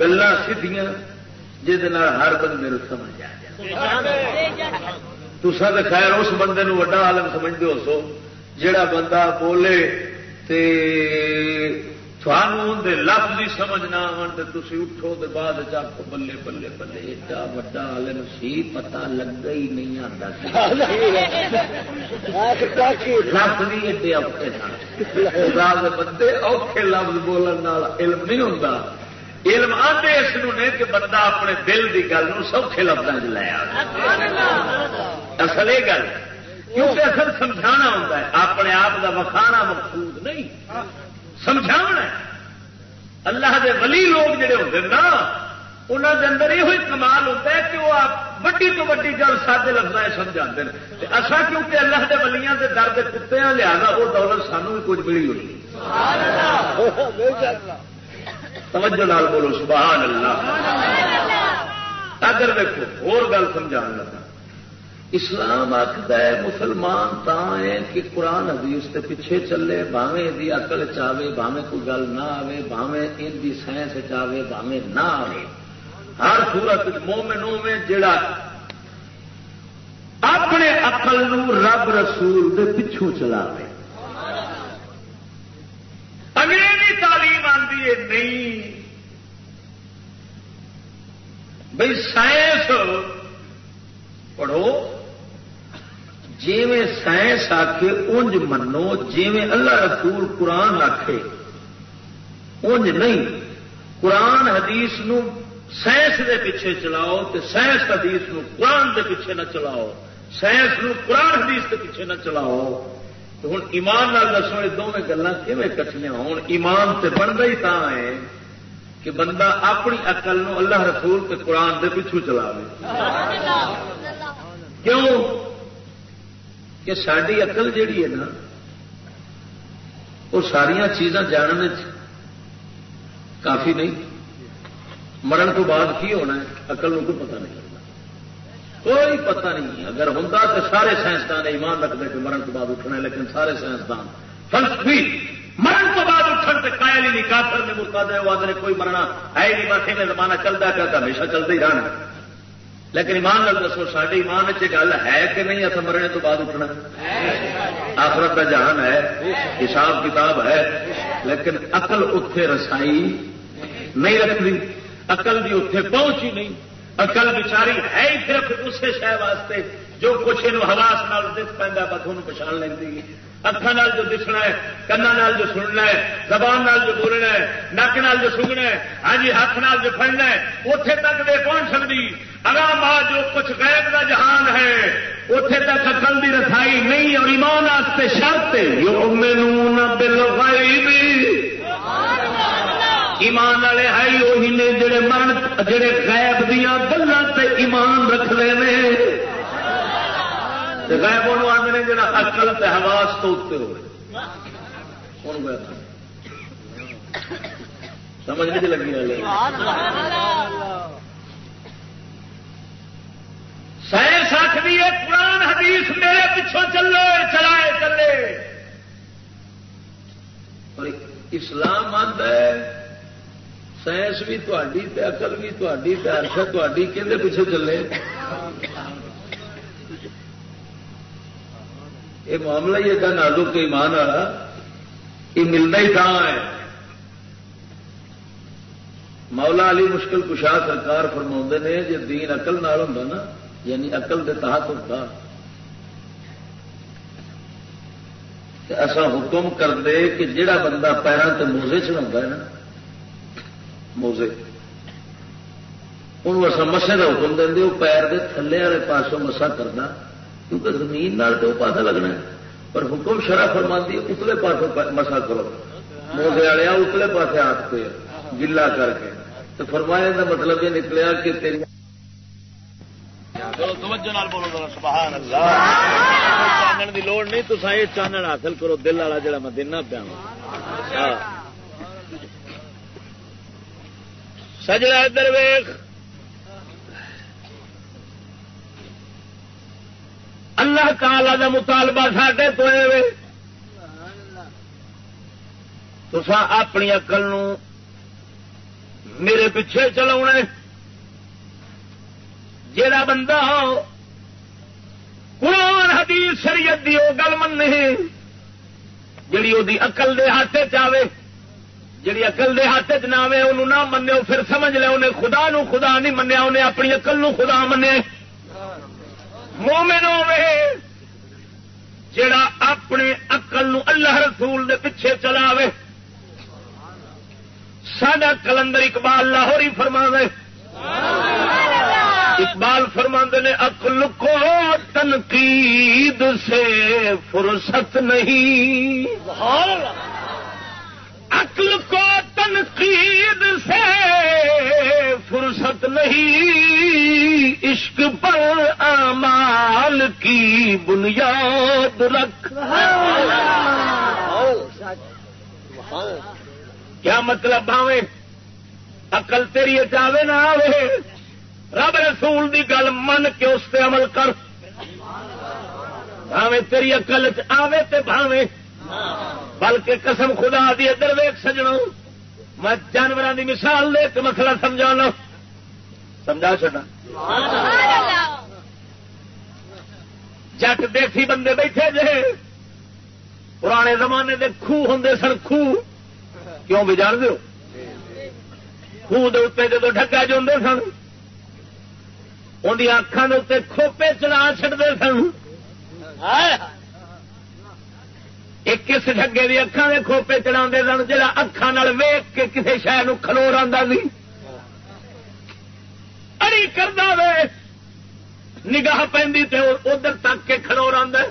گلا سیدیاں جہد ہر بندے سمجھ آ جائے تسا تو خیر اس بندے نو وڈا عالم سمجھتے ہو سو جڑا بندہ بولے تے تھانوں دے لفظ بھی سمجھ نہ آن تے تسی اٹھو دے بعد چاکو بلے بلے بلے ایڈا وڈا عالم سی پتہ لگا ہی نہیں آتا لفظ بھی ایڈے اوکھے بندے اوکھے لفظ بولن علم نہیں ہوتا علم آتے اس نے کہ بندہ اپنے دل کی گل سوکھے لفظ لیا اصل یہ گل کیونکہ اصل سمجھا ہوتا ہے اپنے آپ کا وکھانا مقصود نہیں۔ سمجھا اللہ دے ولی لوگ جڑے ہوتے نا انہوں کے اندر یہ کمال ہوتا ہے کہ وہ وڈی تو وڈی گل سادے لفظ سمجھا ہیں اصا کیونکہ اللہ کے ولیاں کے درد کتے لیا وہ دولت سانوں بھی کچھ ملی ہوئی۔ توجہ لال بولو سبحان اللہ۔ اگر دیکھو اور گل سمجھا لگا اسلام آخر مسلمان تا ہے کہ قرآن حدیث کے پیچھے چلے باوے دی اقل چاہے باوے کوئی گل نہ آئے باوے ان کی سائنس چاہے باوے نہ آئے ہر سورت مومن میں جڑا اپنے اقل رب رسول دے پچھوں چلا رہے انگریزی تعلیم آتی ہے، نہیں۔ بھائی سائنس پڑھو۔ جی میں سائنس آخے انج منو جی میں اللہ رسول قرآن آخے انج نہیں قرآن حدیث نو سائنس دے پیچھے چلاؤ تو سائنس حدیث نو قرآن دے پیچھے نہ چلاؤ۔ سائنس نو قرآن حدیث دے پیچھے نہ چلاؤ۔ تو ہوں ایمان نال دسو یہ دونوں گلیں کھے کٹنیا ہوں ایمان تے بنتا ہی تا ہے کہ بندہ اپنی اقل نو اللہ رسول کے قرآن دے پیچھو چلا کیوں؟ کہ ساری اقل جیڑی ہے نا وہ ساریا چیزاں جاننے کافی نہیں۔ مرن تو بعد کی ہونا ہے؟ اقل کوئی پتا نہیں کرتا کوئی پتا نہیں اگر ہوں تو سارے سائنسدان ایمان رکھتے کہ مرن تو بعد اٹھنا ہے، لیکن سارے سائنسدان فلسفی مرن تو بعد اٹھن سے قائل ہی نہیں، کافر نے مرتا دے وہ نے کوئی مرنا ہے ہی نہیں، بس میں زمانہ چلتا کرتا ہمیشہ چلتا ہی رہنا لیکن ایمان لگ دسو ساری ایمان گل ہے کہ نہیں؟ اتنا مرنے تو بعد اٹھنا۔ آخرت کا جہان ہے، حساب کتاب ہے، لیکن اقل اتے رسائی نہیں رکھتی اقل بھی اتے پہنچ ہی نہیں۔ اقل بچاری ہے ہی صرف اسی شہ واسطے جو کچھ یہ ہلاس نال دس پہ بس ان پچھان لینی اکھان جو دسنا ہے کنا جو سننا ہے، زبان نال جو بولنا ہے، نک نال جو سنگنا ہے ہاں جی ہاتھ نال جو پڑنا ہے اتے تک دے پہنچ سکتی اگر ماں جو کچھ غیب کا جہان ہے اتے تک اکل کی رسائی نہیں اور ایمان واسطے شرط بل ایمان والے ہے وہی نے جڑے مرن، جڑے غیب دیا گلوں سے ایمان رکھ لے غائب وہ آدھے جا اکل حواس تو اتنے ہوئے. سمجھ نہیں لگی۔ سائنس آخری ہے، قرآن حدیث میرے پچھوں چلو چلائے چلے۔ اور اسلام آتا ہے، سائنس بھی تھی اقل بھی تھی ارشد تھی کہ پیچھے چلے۔ یہ معاملہ ہی ایسا نازک ایمان والا۔ یہ ملتا ہی کہاں ہے۔ مولا علی مشکل کشا سرکار فرما نے جی دین اقل نال ہوں نا یعنی اقل کے تحت ہوتا۔ ایسا حکم کر دے کہ جڑا بندہ پیروں سے موزے چڑھا ہے نا، موزے ان اصا مسے کا حکم دیں وہ پیر کے تھلے والے پاسوں مسا کرنا کیونکہ زمین نال تو پاسا لگنا پر حکم شرح فرما دی اتلے پاس مسا کرو۔ موزے والے اتلے پاسے ہاتھ پہ گلا کر کے۔ تو فرمایا کا مطلب یہ نکلیا کہ تیری چانن کی لوڑ نہیں تو یہ چانن حاصل کرو دل والا جڑا میں دینا پیا ہاں۔ سجڑا ادھر ویخ اللہ تعالی کا مطالبہ ساڈے تو اپنی اقل میرے پیچھے چلا جا بندہ قرآن، حدیث، شریعت دی وہ گل من جی وہ اقل دے ہاتھ چاہے جی اقل دے ہاتھ چ نہ آئے انہوں نہ منو پھر سمجھ لیا انہیں خدا نو خدا نہیں منیا انہیں اپنی اقل نو خدا منیا۔ مومن ہوے جڑا اپنے اقل اللہ رسول دے پیچھے چلاوے سڈا کلندر اقبال لاہور ہی فرما دے اقبال فرما نے اقل کو تنقید سے فرصت نہیں۔ عقل کو تنقید سے فرصت نہیں۔ عشق پر امال کی بنیاد رکھ۔ کیا مطلب بھاوے اقل تیری چاہے نہ آوے۔ رب رسول دی گل من کے اس سے عمل کر۔ بھاوے تیری اقل آوے تے بھاوے۔ بلکہ قسم خدا دی ادھر ویک سجنا میں جانوروں کی مثال لے کے مسئلہ سمجھا لو سمجھا چڑا جٹ دیسی بندے بیٹھے جے۔ پرانے زمانے دے خوہ ہوں سن خوہ کیوں بھی جان دو خوہ اتنے جدو ڈگا جاتے سن۔ اندر اکھان کھوپے چلا چڑتے سن ایک کس ڈگے کی اکھان کے کھوپے چڑھا سن جا اکھان ویخ کے کسی شہر کلور آتا سی اڑی وے نگاہ پہ ادھر تک کے کلور آدھا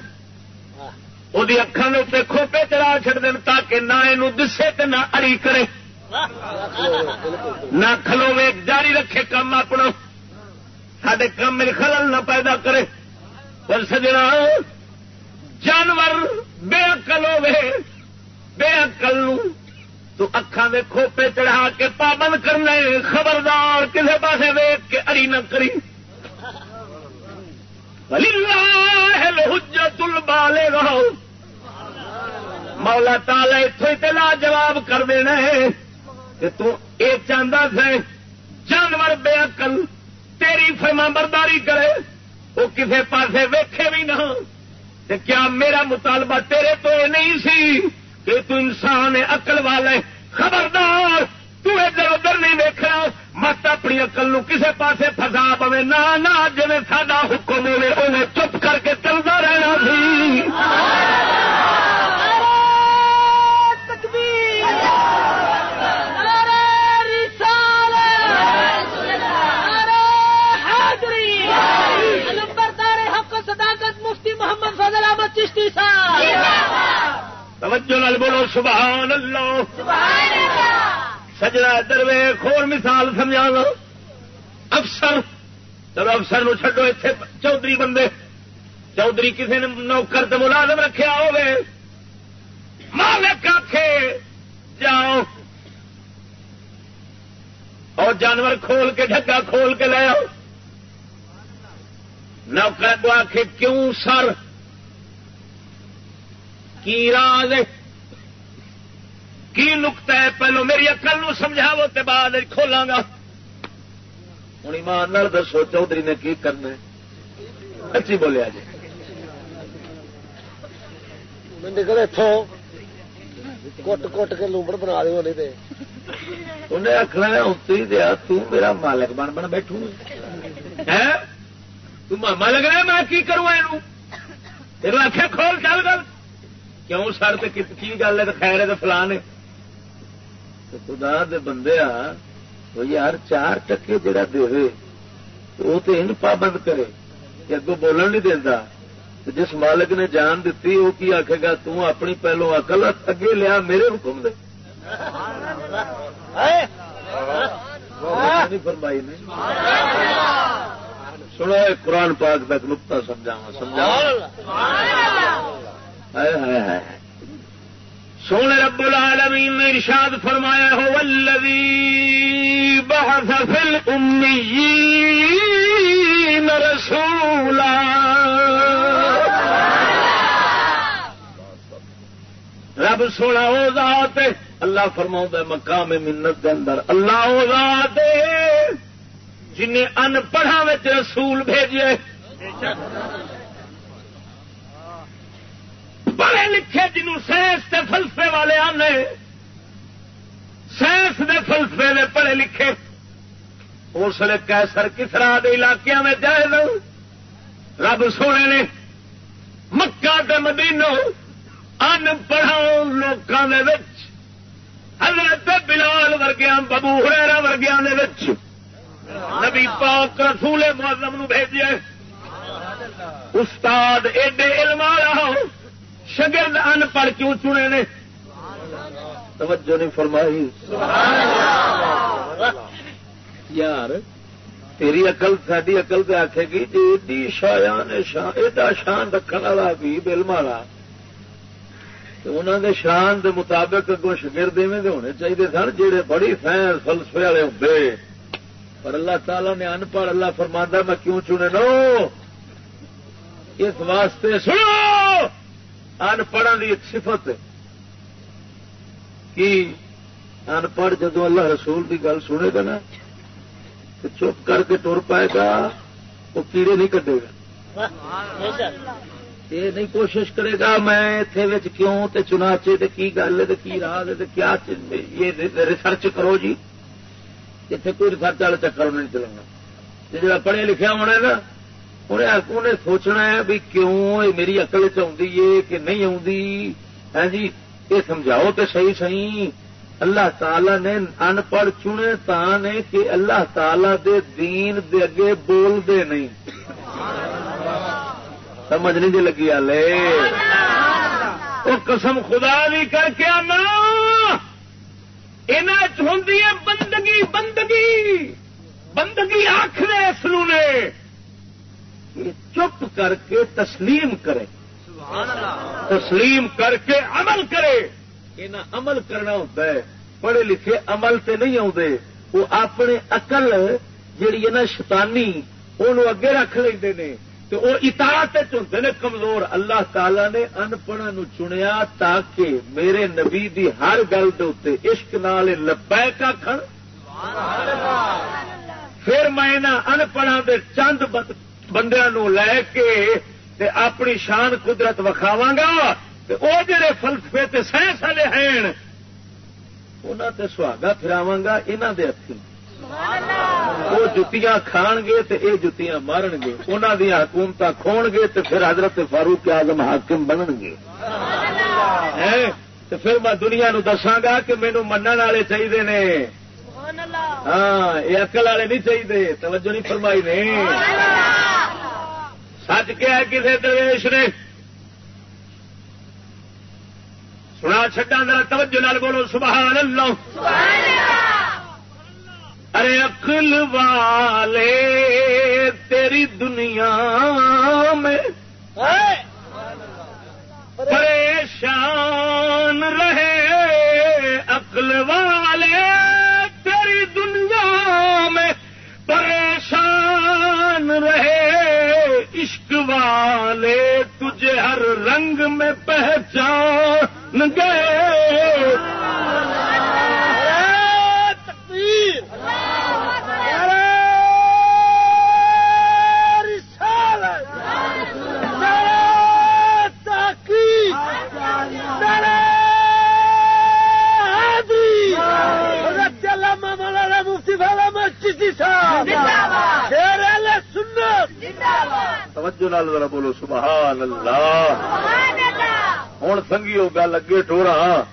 وہ اکھان اتنے کھوپے چڑھا چڑ دین تاکہ نہ یہ دسے تو نہ اڑی کرے نہ کھلوے جاری رکھے کام اپنا سڈے کام میں خلل نہ پیدا کرے۔ پر سجنا، جانور بے اکل ہوے بے اکل تو اکھان دے کھوپے چڑھا کے پابند کرنا خبردار کسی پاس ویگ کے اڑی نہ کری۔ حجت البالے مولا تالا اتو لا جواب کر دینا ہے کہ تو اے چاہتا سے جانور بے اکل تیری فرما برداری کرے، وہ کسی پاسے ویکھے بھی نہ۔ تے کیا میرا مطالبہ تیرے تو یہ نہیں سی کہ تو انسان اقل والے خبردار، تو ادھر ادھر نہیں ویکنا مت اپنی اقل نو کسے پاسے فسا پوے۔ نہ نہ جی سا حکم ہوئے انہیں چپ کر کے چلتا رہنا سی۔ محمد فضل احمد چشتی صاحب۔ توجہ نال بولو، سبحان اللہ۔ سجنا دروے خور مثال سمجھا لو افسر چلو افسر نو چڈو اتنے چودھری بندے، چودھری کسی نے نوکر تو ملازم رکھا ہوے مالک آخے جاؤ۔ اور جانور کھول کے ڈگا کھول کے لے آؤ۔ نوکر کو آخ کیوں سر؟ کی راز کی نقطہ ہے؟ پہلو میری اکل نو سمجھاو تے بعد کھولاں گا۔ ہوں ایمان نال دسو چودھری نے کی کرنا اچھی بولیا جی۔ اتوں کٹ کٹ کے لومڑ بنا دے ہونے تے۔ انہیں آخنا اتری دیا تیرا مالک بن بن بیٹھوں ماما لگ رہا میں کی کروں تیرے آخیا کھول چل گل کیوں سر کی گل ہے خیر ہے تو فلان خدا دے بندے آ یار چار ٹکے جڑا دے وہ تو ان پابند کرے کہ اگو بولن نہیں دینا جس مالک نے جان دیتی وہ کی آخے گا توں اپنی پہلو اکل اگے لیا میرے حکم دے فرمائی نے سنو قرآن پاک تک نقتا سمجھاوا سمجھا سونے رب العالمین نے ارشاد فرمایا ہو والذی بحث فی الامیین رسولا۔ رب سونا او ذات اللہ فرماؤں مقام منت دے اندر۔ اللہ او ذات جنہیں ان پڑھا رسول بھیجے۔ پڑھے لکھے جنوں سائنس کے فلسفے والے آنے سائنس کے فلسفے میں پڑھے لکھے۔ اس لیے کیسر کسرا کے علاقے میں جائے دو رب سونے نے مکہ کے مدینوں ان پڑھاؤ لوگوں کے حضرت بلال ورگیا ببو ہرا ورگیا نبی پاک رسول معظم نو بھیجے استاد ایڈے علم والا شگرد ان پڑھ کیوں چنے نے؟ توجہ نہیں فرمائی۔ یار، تیری اقل ساری اقل تو آخے گی جی ایڈی شایان شان، ایڈا شان رکھنے والا بھی علم والا۔ انہوں نے شان دے مطابق اگوں شگرد ہونے چاہیے سن جہے بڑی سائنس فلسفے والے ہوں۔ پر اللہ تعالی نے ان پڑھ اللہ فرما میں کیوں چنے نو؟ اس واسطے سنو! ان پڑھن کی صفت کی ان پڑھ جدو اللہ رسول کی گل سنے گا نا، تو چپ کر کے ٹر پائے گا، وہ کیڑے نہیں کٹے گا۔ یہ نہیں کوشش کرے گا، میں اتنے کیوں تے چناچے تے کی گل ہے کی راہ ہے کیا یہ ریسرچ کرو جی۔ اتنے کوئی ریسرچ والے چکر انہیں نہیں چلانا۔ جا پڑھیا لکھا ہونا نا انہیں سوچنا ہے بھی کیوں یہ میری اقل چی کہ نہیں ہاں جی یہ سمجھاؤ تو صحیح صحیح۔ اللہ تعالی نے ان پڑھ چنے تا نے کہ اللہ تعالی دے دین دے اگے بول دے نہیں۔ سمجھ نہیں جی لگی لے وہ قسم خدا بھی کر کے آنا۔ ہوں بندگی بندگی۔ بندگی آخر اس نے۔ چپ کر کے تسلیم کرے۔ تسلیم کر کے عمل کرے۔ یہ عمل کرنا ہوتا ہے۔ پڑھے لکھے عمل تے نہیں آتے وہ اپنے اقل جیڑی ہے نا شیطانی وہ اگے رکھ لیں تو وہ اطاعت ہوں نے کمزور اللہ تعالی نے انپڑھا نو چنیا تاکہ میرے نبی دی ہر گل عشق نال لبیک آخر پھر میں انپڑھا دے چند بندیاں نو لے کے تے اپنی شان قدرت وکھاوا گا وہ جڑے فلسفے تے سائنس والے ہیں انہوں تے سہاگا پھراوا گا انہوں دے ہاتھی وہ جتیاں کھان گے تے اے جتیاں مارن گے انہوں دیا حکومت کھون گے تے پھر حضرت فاروق اعظم حاکم بنن گے تو پھر میں دنیا نو دساں گا کہ مینو من والے چاہیے نے۔ ہاں یہ اقل والے نہیں چاہیے توجہ نہیں فرمائی نے۔ سچ کیا کسی درویش نے؟ سنا چڈا توجہ نال بولو سبحان اللہ! ارے اقل والے تیری دنیا میں پریشان رہے عقل والے تیری دنیا میں پریشان رہے عشق والے تجھے ہر رنگ میں پہچان گئے۔ توجہ نال ذرا بولو سبحان اللہ۔ ہوں سنگیو گل اگے ٹورا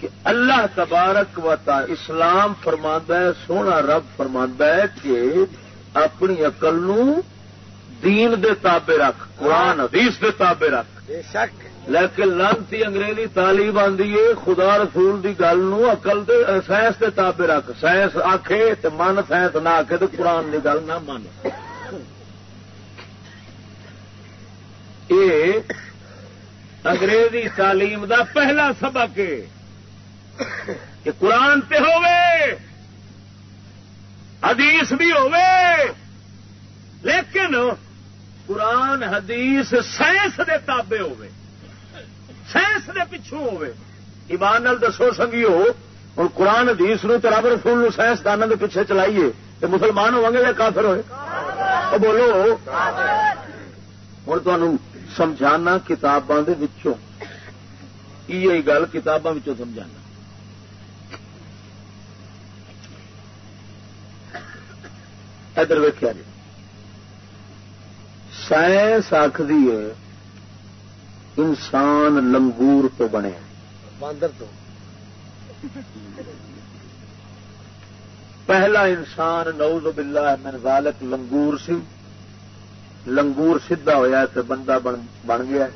کہ اللہ تبارک و تا اسلام فرما ہے سونا رب فرما ہے کہ اپنی اقل دین دے تابے رکھ قرآن حدیث دے تابے رکھ۔ لیکن لانتی انگریزی تعلیم آدھی ہے، خدا رسول دی گل نو اقل سائنس دے تابے رکھ۔ سائنس آخے تو من سائنس نہ آخے تو قرآن دی گل نہ من۔ انگریزی تعلیم دا پہلا سبق کہ قرآن تے ہوئے حدیث بھی ہوئے لیکن قرآن حدیث سائنس دے تابے ہوئے سائنس دے پچھوں ہوئے ایمان نال دسو سنگی ہو اور قرآن حدیث نو تراب رسول نو سائنس دانوں کے پیچھے چلائیے تو مسلمان ہو گے یا کافر ہوئے بولو۔ ہوں تمہوں سمجھانا کتاباں یہ گل کتاباں سمجھانا۔ ادھر ویکیا جی۔ سائنس آخری ہے انسان لنگور تو بنے باندر تو۔ پہلا انسان نعوذ باللہ من ذالک لنگور سی۔ لنگور سیدا ہوا تو بندہ بن گیا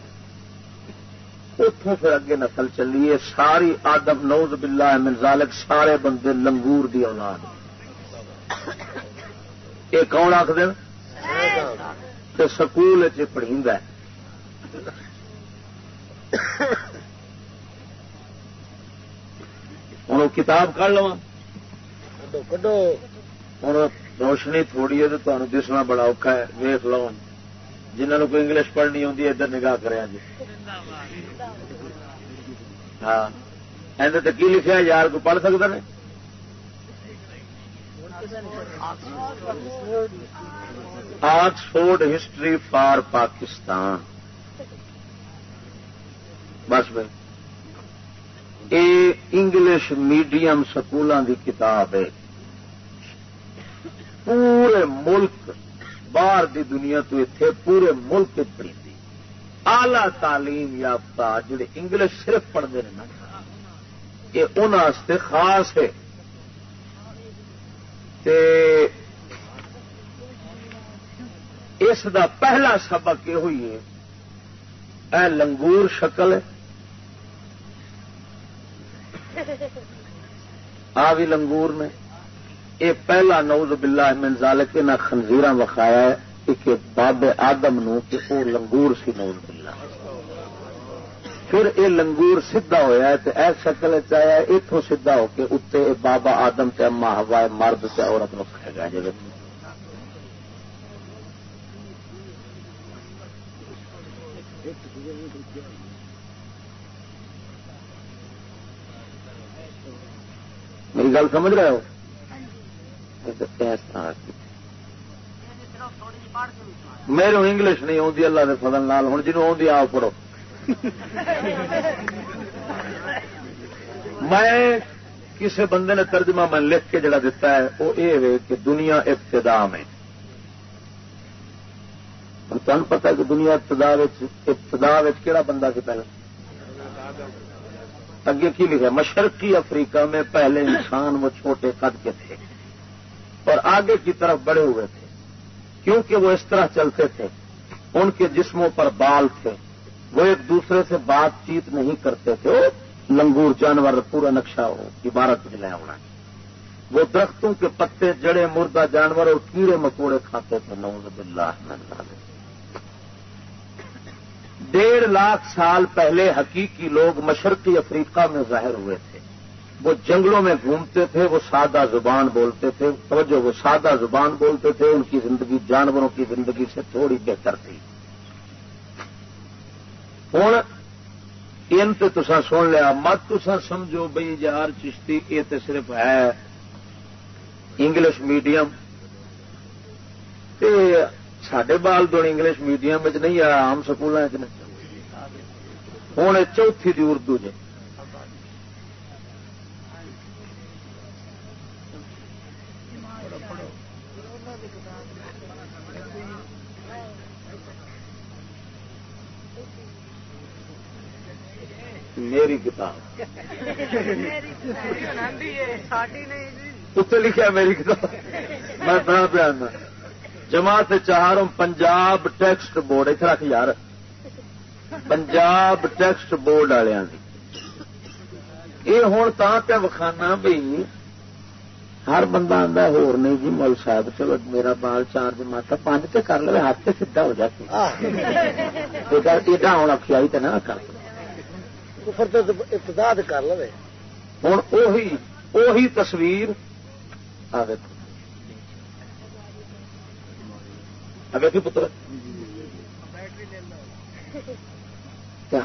اتوں پھر اگے نسل چلی ہے ساری آدم نوز بلا من ذالک سارے بندے لنگور دی اولاد یہ کون آخ دین سکول پڑھی ہوں کتاب کھ لوا ہوں روشنی تھوڑی ہے تو تمہیں دسنا بڑا اوکھا ہے ویخ لو جنہوں کوئی انگلش پڑھنی آتی ادھر نگاہ کرے جی۔ ہاں۔ ادھر کی لکھا یار کو پڑھ سکتا ہے آکسفورڈ ہسٹری فار پاکستان۔ بس بھائی یہ انگلش میڈیم سکولوں کی کتاب ہے۔ پورے ملک باہر دی دنیا تو اتے پورے ملک پڑی آلہ تعلیم یافتہ جڑے انگلش صرف پڑھتے ہیں نا، یہ انہوں خاص ہے۔ تے اس دا پہلا سبق یہ ہوئی ہے، اے لنگور شکل ہے۔ آ بھی لنگور نے، یہ پہلا نوز بلا من ذالک نہ خنزیر وکھایا ہے کہ باب آدم نو کہ وہ لنگور سی نوز بلا پھر یہ لنگور سیدا ہوا ہے اے شکل چاہیا اتوں سیدا ہو کے اتنے بابا آدم سے اما ہوا مرد سے عورت نو کھائے گا جی گل سمجھ رہے ہو؟ میرے انگلش نہیں آتی اللہ کے فضل نال ہوں جنوب آدھی آ پڑھو۔ میں کسی بندے نے ترجمہ میں لکھ کے جڑا دیتا ہے، وہ یہ کہ دنیا ابتدا میں۔ تمہیں پتا کہ دنیا ابتدا ابتدا کہڑا بندہ سی پہلے؟ اگے کی لکھا مشرقی افریقہ میں پہلے انسان وہ چھوٹے قد کے تھے اور آگے کی طرف بڑے ہوئے تھے، کیونکہ وہ اس طرح چلتے تھے، ان کے جسموں پر بال تھے، وہ ایک دوسرے سے بات چیت نہیں کرتے تھے لنگور جانور، پورا نقشہ ہو عبارت جلایا ہونا وہ درختوں کے پتے، جڑے مردہ جانور اور کیڑے مکوڑے کھاتے تھے نوز باللہ ڈیڑھ لاکھ سال پہلے حقیقی لوگ مشرقی افریقہ میں ظاہر ہوئے تھے۔ وہ جنگلوں میں گھومتے تھے، وہ سادہ زبان بولتے تھے۔ توجہ، وہ سادہ زبان بولتے تھے۔ ان کی زندگی، جانوروں کی زندگی سے تھوڑی بہتر تھی۔ ہوں، ان تو تسا سن لیا، مت تسا سمجھو بھائی یار چشتی یہ تو صرف ہے۔ English medium. سڈے بال دو انگلش میڈیم نہیں آیا آم سکول ہوں چوتھی دی اردو جی میری کتاب اتنے لکھا میری کتاب میں بڑا پیار جماعت چاروں پنجاب ٹیکسٹ بورڈ اتنے رکھ یار۔ پنجاب ٹیکسٹ بورڈ والوں کی یہ ہوں پہ وکھانا بھائی ہر بندہ آتا ہور نہیں جی مول صاحب چلو میرا بال چار جماعت پانچ تے کر لے ہاتھ سے سیدا ہو جاتی ایڈا ہوں اکھیائی تو نہ کر۔ ابتدا کر لو ہوں تصویر۔ پتر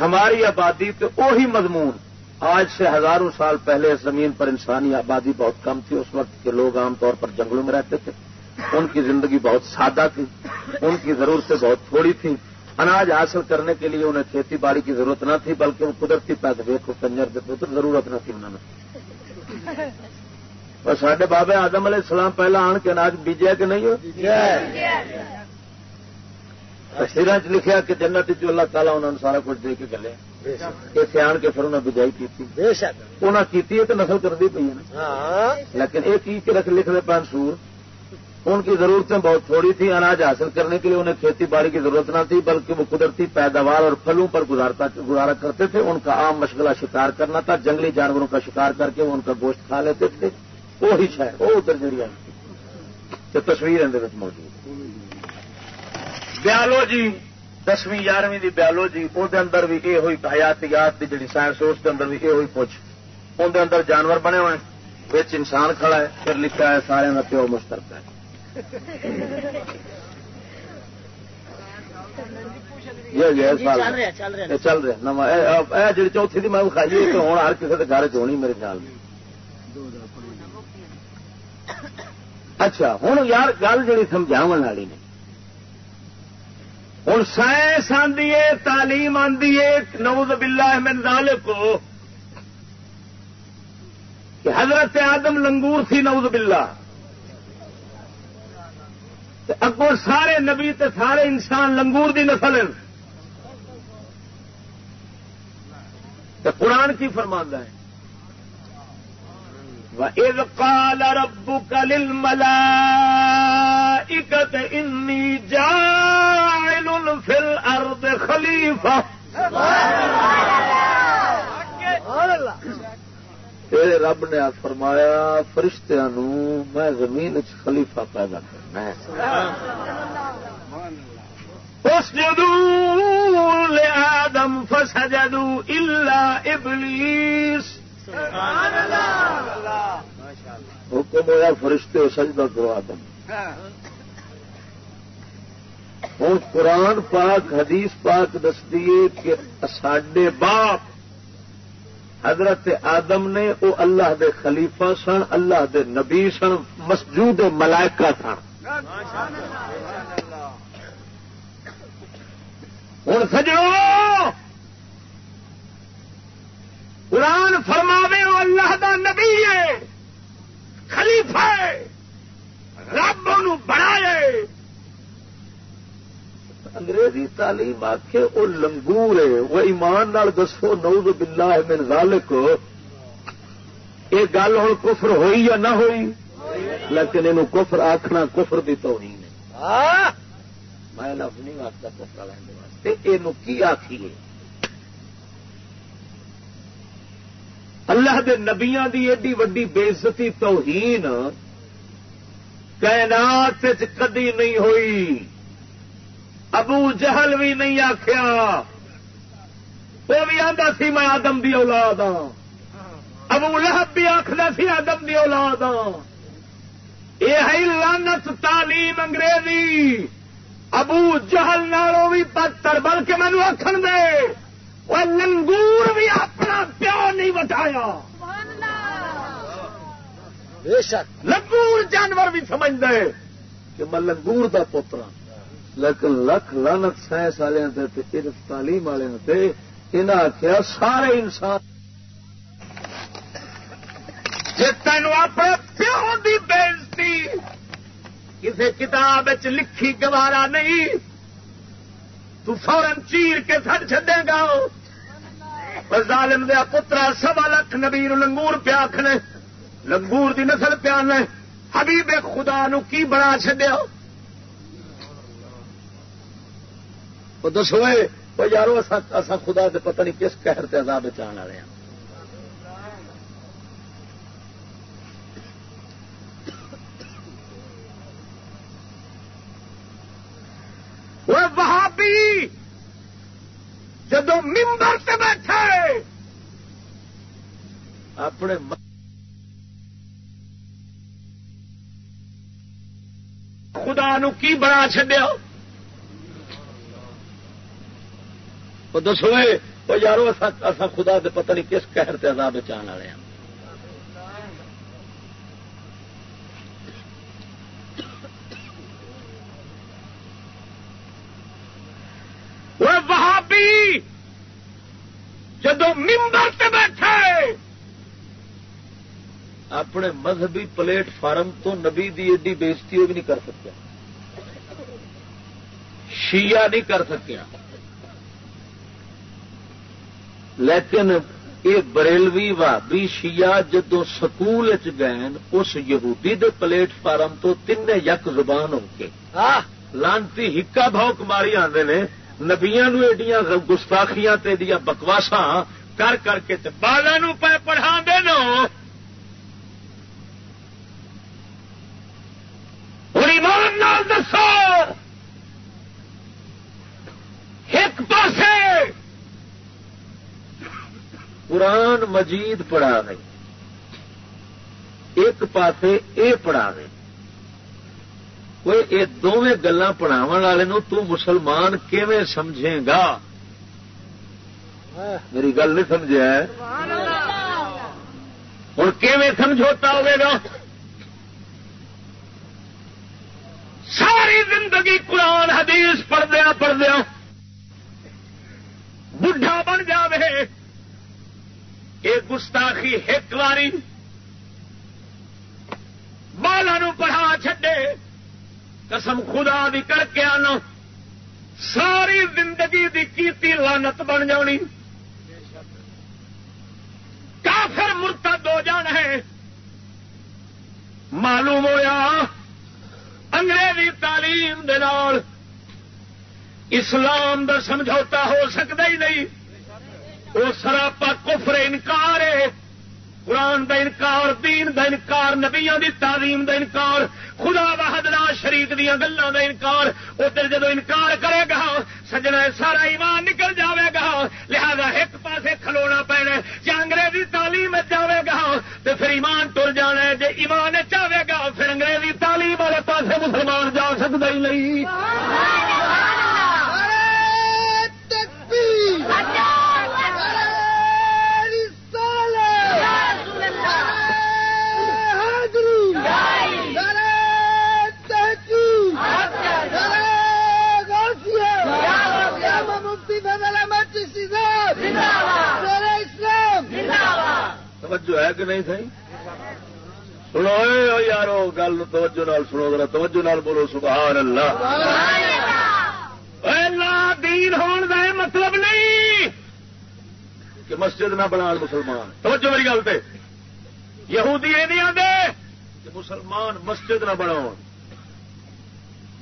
ہماری آبادی تو وہی مضمون آج سے ہزاروں سال پہلے زمین پر انسانی آبادی بہت کم تھی، اس وقت کے لوگ عام طور پر جنگلوں میں رہتے تھے۔ ان کی زندگی بہت سادہ تھی، ان کی ضرورتیں بہت تھوڑی تھیں اناج حاصل کرنے کے لیے انہیں کھیتی باڑی کی ضرورت نہ تھی، بلکہ وہ قدرتی پیدا کو کنجر کے پتر ضرورت نہ تھی انہوں نے۔ اور سڈے بابے آدم علیہ السلام پہلا آن کے اناج بیجیا کہ نہیں ہو؟ تفصیل چ لکھا کہ جنت جو اللہ تعالیٰ انہوں نے سارا کچھ دے کے گلے اتنے آن کے پھر انہیں بجائی کی انہیں تو نسل کرتی پی ہاں۔ لیکن یہ کی رکھ لکھ دے پان سور۔ ان کی ضرورتیں بہت تھوڑی تھی اناج حاصل کرنے کے لیے انہیں کھیتی باڑی کی ضرورت نہ تھی بلکہ وہ قدرتی پیداوار اور پھلوں پر گزارا کرتے تھے۔ ان کا عام مشغلہ شکار کرنا تھا۔ جنگلی جانوروں کا شکار کر کے وہ ان کا گوشت کھا لیتے تھے۔ وہی شہر وہ ادھر جڑی تصویر اندر موجود بیالوجی دسویں یارویں کی بیالوجی وہ اندر بھی یہ ہوئی حیاتیات کی جی سائنس اس کے اندر بھی یہ ہوئی پوچھ اندر جانور بنے ہوئے بچ انسان کھڑا ہے پھر لکھا ہے سارے کا پیو مشترک ہے۔ چل رہا جی چوتھی میں کھائی ہوں ہر کسی کے گھر چونی میرے خیال میں۔ اچھا ہوں یار گل جی سمجھا والی نے۔ ہوں سائنس آدھی ہے، تعلیم آدھی ہے نوز بلا احمد کو کہ حضرت آدم لنگور تھی نوز بلا اگوں سارے نبی تے سارے انسان لنگور دی نسل تو قرآن کی فرماندہ ہے۔ وَإِذْ قَالَ رَبُّكَ لِلْمَلَائِكَةِ الْأَرْضِ خَلِيفَةً تیرے رب نے فرمایا، فرشتیاں نو میں زمین چ خلیفہ پیدا کرنا ہے۔ اسجدوا لآدم فسجدوا إلا إبليس حکم ہوا فرشتے سجدہ کرو آدم۔ ہوں قرآن پاک، حدیث پاک دستی کہ ساڈے باپ حضرت آدم نے وہ اللہ دے خلیفہ سن، اللہ دے نبی سن، مسجود ملائکہ سن ہوں سجو! قرآن فرماوے وہ اللہ دا نبی ہے، خلیفہ ہے، رب بنائے انگریزی تعلیم آخ وہ لنگور ہے وہ ایمان نال دسو نوز باللہ من ذالک۔ یہ گل ہوں کفر ہوئی یا نہ ہوئی؟ لیکن یہ کفر آخنا کفر بھی تو نہیں میں لفظ نہیں آختا کفر لینے واسطے یہ کی آخیے اللہ دے نبیاں دی ایڈی وڈی بےزتی توہین کائنات کدی نہیں ہوئی۔ ابو جہل بھی نہیں آخیا وہ بھی آتا سی میں آدم دی اولاد ہاں۔ ابو لہب بھی آخر سی آدم دی اولاد ہاں۔ یہ ہے لانت تعلیم انگریزی۔ ابو جہل نالوں بھی پتر بلکہ مینو آخر دے۔ وہ لنگور بھی اپنا پیو نہیں بٹایا لنگور جانور بھی سمجھ دے کہ میں لنگور دا پوترا لیکن لکھ لانت سائنس والے تعلیم والے انہیں آخیا سارے انسان جی تین اپنے پیو کی بےزتی کسی کتاب لکھی گوارا نہیں، تو فورن چیر کے سڑ چڈے گا۔ ظالم دیا پترا سوا لکھ نبی لنگور پیاکھ نے لنگور دی نسل پیا نے حبیب خدا نو کی بنا چڈیا وہ دسو یارو اصا خدا دے پتہ نہیں کس قہر تے عذاب آن والے ہیں۔ وہ وہابی جدو ممبر سے بیٹھے، اپنے خدا نو کی بنا چڈیا وہ دسو وہ یارو اصا خدا دے پتہ نہیں کس قہر تے عذاب آن والے ہیں وہ وہابی جدو ممبر سے بیٹھے، اپنے مذہبی پلیٹ فارم تو نبی دی ایڈی بےزتی بھی نہیں کر سکیا۔ شیعہ نہیں کر سکیا۔ لیکن یہ بریلوی وابی شیعہ جدو سکول گئے اس یہودی دے پلیٹ فارم تو تین یک زبان ہو کے۔ لانتی ہکا بھوک ماری آدھے نے نبیا ایڈیاں گستاخیاں تے بکواسا کر کر کے بالا نو پہ پڑھا دے نو ایمان نال دسو ایک پاسے قرآن مجید پڑھا گئی ایک پاسے اے پڑھا گئی کوئی یہ دونوں گلا پڑھاو والے نو تو مسلمان کیویں سمجھے گا؟ میری گل نہیں سمجھا ہوں کیویں سمجھوتا ہوئے گا؟ ساری زندگی قرآن حدیث پڑھدیا پڑھدیا بڈھا بن جائے یہ گستاخی ایک باری بالا نو پڑھا چھڈے۔ قسم خدا بھی کر کے آنا۔ ساری زندگی دی کیتی لانت بن جانی کافر مرتد ہو جانا ہے۔ معلوم ہوا انگریزی تعلیم دے نال اسلام دا سمجھوتا ہو سکتا ہی نہیں۔ وہ سراپا کفر انکار ہے۔ قرآن دا انکار، دین دا انکار نبیا دی تعلیم دا انکار، خدا بہدلا شریف دیا گلوں دا انکار۔ ادھر جدو انکار کرے گا، سجنا سارا ایمان نکل جاوے گا۔ لہذا ایک پاسے کھلونا پینا جی انگریزی تعلیم جاوے گا تو پھر ایمان تر جانا ہے۔ جی ایمان چاہے گا، پھر انگریزی تعلیم والے پاسے مسلمان جا سکتا ہی نہیں۔ توجہ ہے کہ نہیں سی سنو یارو گل توجہ نال سنو ذرا توجہ نال بولو سبحان اللہ اللہ دین ہون کا مطلب نہیں کہ مسجد نہ بنا مسلمان۔ توجہ میری گل پہ یہودی یہ نہیں آتے کہ مسلمان مسجد نہ بناؤ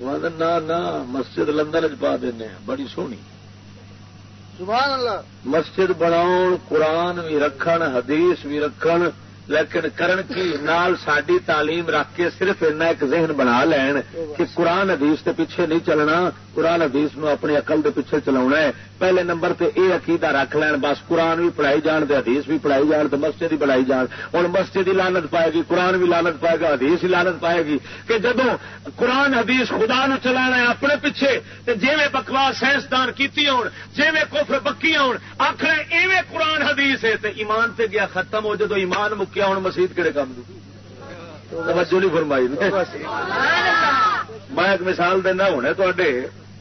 نہ مسجد لندن چ پا دینا بڑی سونی۔ سبحان اللہ۔ مسجد بناؤ قرآن بھی رکھن، حدیث بھی رکھن، لیکن کرن کی نال ساری تعلیم رکھ کے صرف اینا ایک ذہن بنا لین کہ قرآن حدیث کے پیچھے نہیں چلنا، قرآن حدیث نو اپنی عقل دے پیچھے چلا ہے۔ پہلے نمبر تے اے عقیدہ رکھ لین بس قرآن بھی پڑھائی جان تے حدیث بھی پڑھائی جان تے مسجد بھی بڑھائی جان۔ ہوں مسجد ہی لانت پائے گی قرآن بھی لانت پائے گا حدیث ہی لانت پائے گی۔ کہ جدو قرآن حدیث خدا نو چلا ہے اپنے پیچھے تے جیویں بکواس سائنسدان کیتی ہون جیویں کفر بکی ہون آخر ایویں قرآن حدیث ہے تے ایمان تے گیا ختم ہو جدو ایمان مکیا ہوں مسیت کہڑے کام دی توجہ نہیں فرمائی۔ میں ایک مثال دینا ہونے تے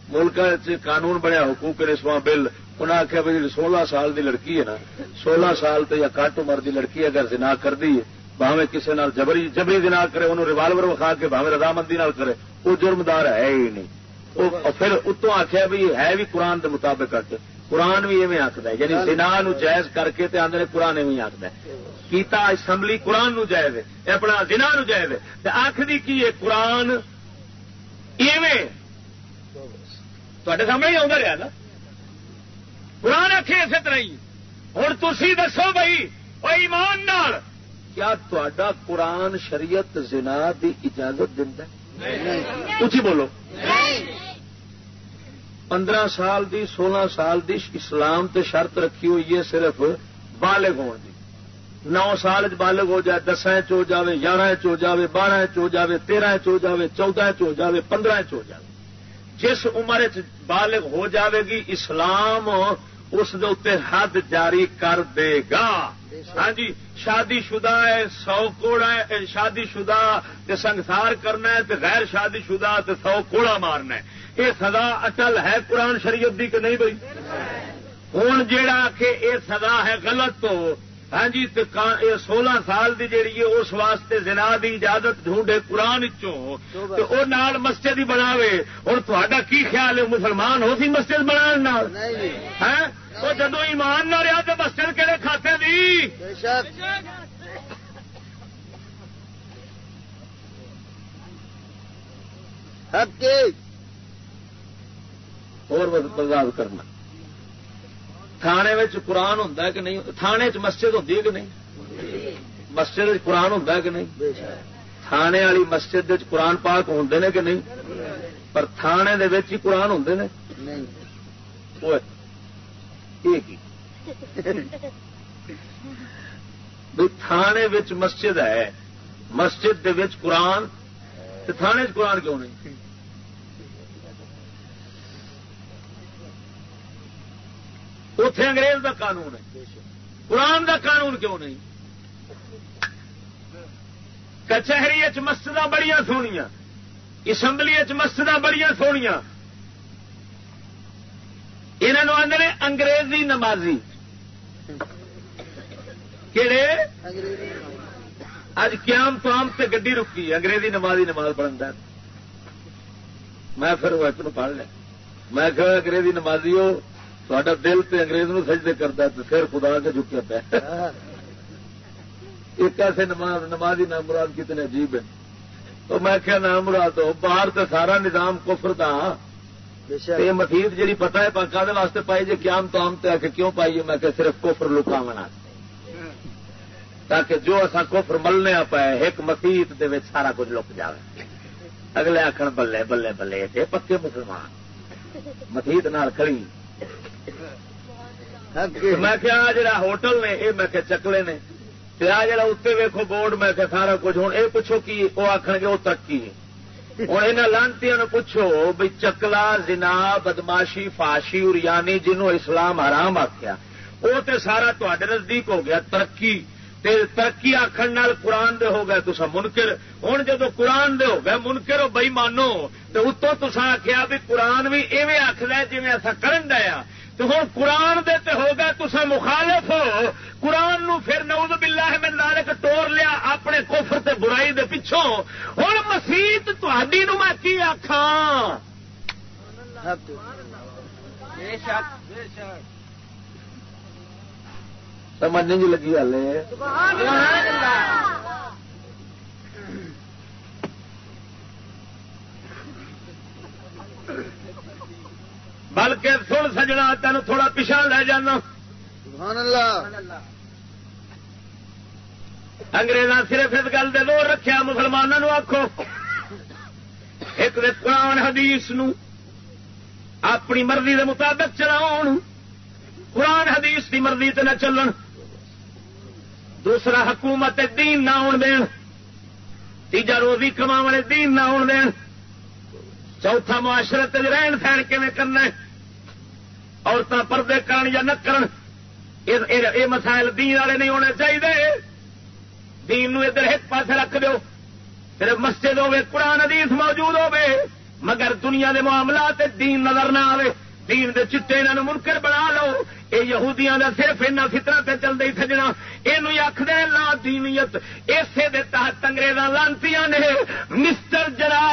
ملک قانون بنیا، حقوق رسواں بل۔ انہیں آخیا بھائی جی سولہ سال دی لڑکی ہے نا، سولہ سال تے یا کٹ عمر دی لڑکی اگر جنا کر دی باوے کسی نال جبری جبری دنا کرے، انہوں ریوالور وکھا کے باوے رضامندی نال کرے، وہ جرمدار ہے ہی نہیں۔ پھر اتوں آخیا بھی ہے بھی قرآن کے مطابق قرآن بھی ایویں آخد یعنی سنا نو جائز کر کے تے آدھے قرآن ایویں آخد کیتا اسمبلی قرآن نو جائز ہے اپنا زنا نو جائز ہے۔ آخری کی ہے، قرآن ایویں تے سامنے ہی آتا رہا نا قرآن آخے اسی طرح ہی ہوں تھی دسو بھائی وہ ایمان نال کیا تا قرآن شریعت زنا دی اجازت دینا اچھی بولو پندرہ سال دی سولہ سال دی اسلام تے شرط رکھی ہوئی ہے صرف بالغ ہون دی نو سال چ بالغ ہو جائے دس ہو جائے یارہ چ ہو جائے بارہ چ ہو جائے تیرہ چ ہو جائے چودہ چ ہو جائے پندرہ چ ہو جائے جس عمر بالغ ہو جاوے گی اسلام اس حد جاری کر دے گا۔ ہاں جی شادی شدہ ہے سو کوڑا ہے شادی شدہ تے سنسار کرنا ہے تے غیر شادی شدہ تے سو کوڑا مارنا ہے۔ یہ سزا اٹل ہے قرآن شریعت دی کہ نہیں بھائی؟ ہوں جیڑا کہ یہ سزا ہے غلط تو ہاں جی سولہ سال کی جیڑی ہے اس واسطے زنا دی اجازت ڈھونڈے قرآن نال مسجد ہی بنا ہوں تا کی خیال ہے؟ مسلمان ہو سی مسجد بنا وہ جدو ایمان نہ رہا تو مسجد کہڑے کھاتے دی؟ اور برداشت کرنا۔ تھانے قرآن ہوں کہ نہیں؟ تھانے چ مسجد ہوتی ہے کہ نہیں؟ مسجد قرآن ہوں کہ نہیں؟ تھانے والی مسجد قرآن پاک ہوں نے کہ نہیں؟ پر تھانے ہی قرآن ہوں نے؟ تھانے مسجد ہے مسجد قرآن تھانے چ قرآن کیوں نہیں؟ اتے انگریز دا قانون ہے۔ قرآن دا قانون کیوں نہیں؟ کچہری مسجد بڑی سونیا اسمبلی مسجد بڑی سونیا انہوں آدھے انگریزی نمازی۔ کہڑے اج قیام تام سے گڈی رکی، انگریزی نمازی نماز پڑھتا میں پھر وہ پڑھ لیا میں کہ انگریزی نمازی ہو تا دل تے انگریز نو سجدے کرتا تو پھر خدا کے جھکیا پہ ایک ایسے نماز نمازی نام مراد کتنے عجیب ہیں تو میں کیا نام مراد ہو باہر تو سارا نظام کفر دا یہ مسیت جی پتا ہے کا واسطے پائی جی قیام تو آم تو کہ کیوں پائیے میں کہ صرف کفر لکا منا تاکہ جو اصا کفر ملنے پائے ایک مسیت دے سارا کچھ لک جائے اگلے آخر بلے بلے بلے تھے پکے مسلمان مسیت نال کھڑی میں کیا جڑا ہوٹل نے یہ میں چکلے نے۔ آ جا اتنے ویکو بورڈ، میں کہ سارا کچھ ہوں۔ یہ پوچھو کی وہ آخر گے وہ ترقی ہوں یہاں لانتی پوچھو بھائی چکلا، زنا، بدماشی، فاشی اور یعنی جنہوں اسلام حرام آخیا وہ تو سارا تے نزدیک ہو گیا ترقی۔ ترقی آخر نال قرآن دے ہو گئے تو منکر۔ ہوں جب قرآن دے ہو گئے منکر ہو بئی مانو تو اتوں تسا آخیا بھی قرآن بھی ایویں آخر جی ایسا کرن دیا تو ہوں قرآن دے تے ہو گئے تصا مخالف ہو۔ قرآن نو پھر نعوذ باللہ من ذالک ٹور لیا اپنے کفر تے برائی دے پچھوں۔ ہوں مسیت تھی نو میں کی آخا سمجھ نہیں لگی ہلے بلکہ سن سجنا تین تھوڑا پچھا لے جانا۔ اگریزاں صرف اس گل دے دور رکھا مسلمانوں آخو ایک قرآن حدیث نو اپنی مرضی دے مطابق چلاؤ قرآن حدیث کی مرضی تے نہ چلن۔ دوسرا حکومت دین نہ آن دین۔ تیجا روزی کما دین نہ آن دین۔ چوتھا معاشرت رہن سہن کیون کرنا عورتیں پردے کرن یا نہ کرن اے مسائل دین والے نہیں ہونے چاہیے دین نو ادھر ایک پاس رکھ دو صرف مسجد ہوے قرآن، حدیث موجود ہوے مگر دنیا دے معاملات دین نظر نہ آئے دین دے چٹے انہوں منکر بنا لو۔ یہ یہودیاں دا صرف اینا فطرہ تے چل دے سجنا یہ آخد لا دینیت اسے دے تحت انگریزاں لانتی نے، مسٹر جرا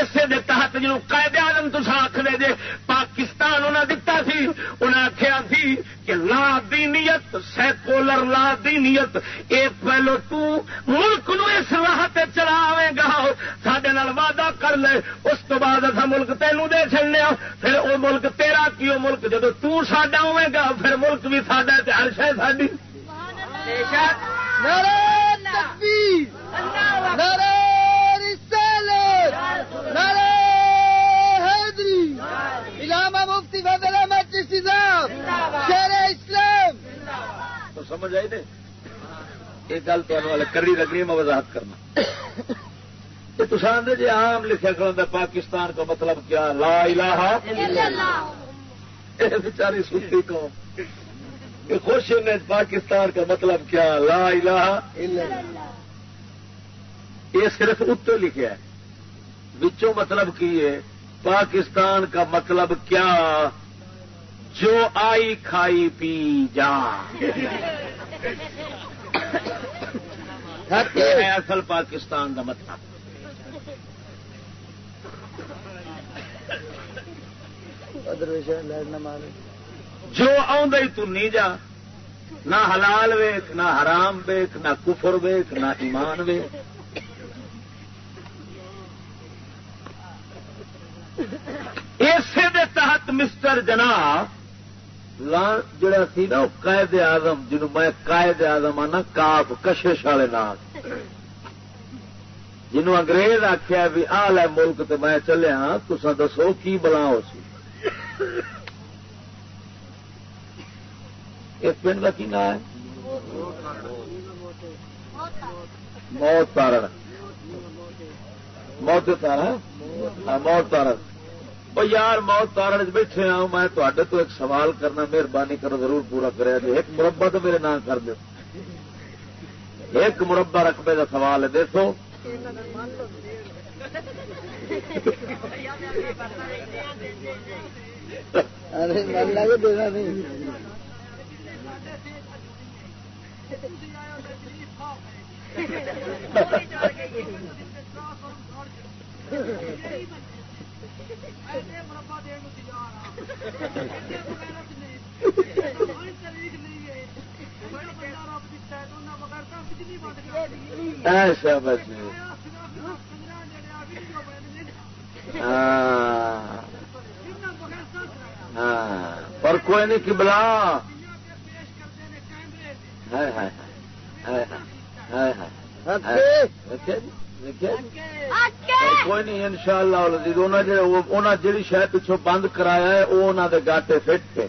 اسے دے تحت جنوں قائد آدم تو آخ جے، پاکستان انہیں دتا سی انہیں آخیا سی کہ لا دینیت، سیکولر لا دینیت، اے پہلو تو ملک نو اس راہ چلاوے گا سڈے وعدہ کر لے، اس تو بعد اصا ملک تینوں دے چلنے پھر وہ ملک تیرا کی وہ ملک جدو تڈا ہوے گا پھر ملک بھی ساڈا ہر شہ ساری علامہ مفتی فضل احمد چشتی صاحب شیر اسلام۔ تو سمجھ آئی نہیں ایک گل تو کری رگڑی میں وضاحت کرنا۔ تو آدھے جی عام لکھا کر پاکستان کا مطلب کیا؟ لا الہ بیچاری سنتی قوم کہ خوش نے پاکستان کا مطلب کیا؟ لا الہ یہ صرف اتو لکھا ہے۔ بچوں مطلب کی ہے؟ پاکستان کا مطلب کیا؟ جو آئی کھائی پی جا۔ اصل پاکستان کا مطلب۔ جو نہیں جا، نہ حلال ویخ نہ حرام ویخ نہ کفر ویخ نہ ایمان ویخ اسی دے تحت مسٹر جنا جڑا سی نا قائد آزم جنو میں قائد آزم آنا، کاف کشش والے نام جنوں انگریز آخیا بھی آ لے ملک تو میں چلیا تسا دسو کی بلا ہو سی۔ اس پنڈ کا کی نام ہے؟ موت تارن۔ موت تارا ہاں؟ ہاں، موت تارن۔ وہ یار، موت تارن بیٹھے آؤں میں تو ایک سوال کرنا، مہربانی کرو، ضرور پورا کرے۔ جی ایک مربع تو میرے نام کر دو ایک مربع رقبے کا سوال ہے، دیکھو۔ ارے لگے دینا نہیں۔ ایسا بس ہاں ہاں پر کوئی نہیں کی بلا کوئی نہیں ان شاء اللہ شہر پچھوں بند کرایا ہے وہ انہوں نے گاٹے فٹ کے۔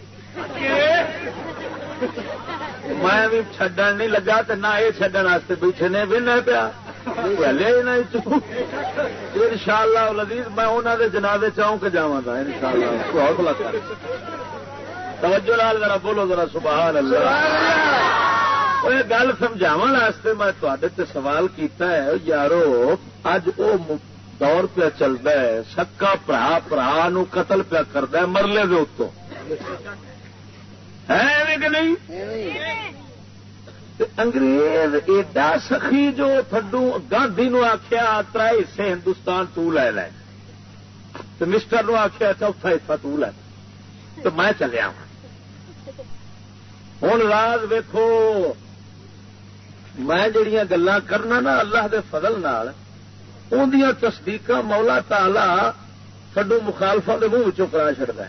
میں بھی چڈن نہیں لگا تو نہ یہ چڈن بیٹھے نے بھی نہ پیا۔ ان شاء اللہ لذیذ میں انہوں نے جنازے چاہوں کہ جا ان شاء اللہ توجہ لال ذرا بولو ذرا سبحان اللہ۔ یہ گل سمجھاو میں تے سوال کیتا ہے یارو اج وہ دور پہ چلتا ہے سکا برا برا نو قتل پیا ہے مرلے دے اتوں ہے کہ نہیں؟ انگریز ایڈا سخی جو تھڈو گاندھی نو آخیا تر حصے ہندوستان تو لے لے۔ تو مسٹر نو آخیا چوتھا حصہ تو لے تو میں چلیا ہوں راز ویکو میں جڑیاں گلا کرنا نا اللہ دے فضل نال اندیاں تصدیق مولا تالا سڈو مخالفا کے منہ چکرا چڑتا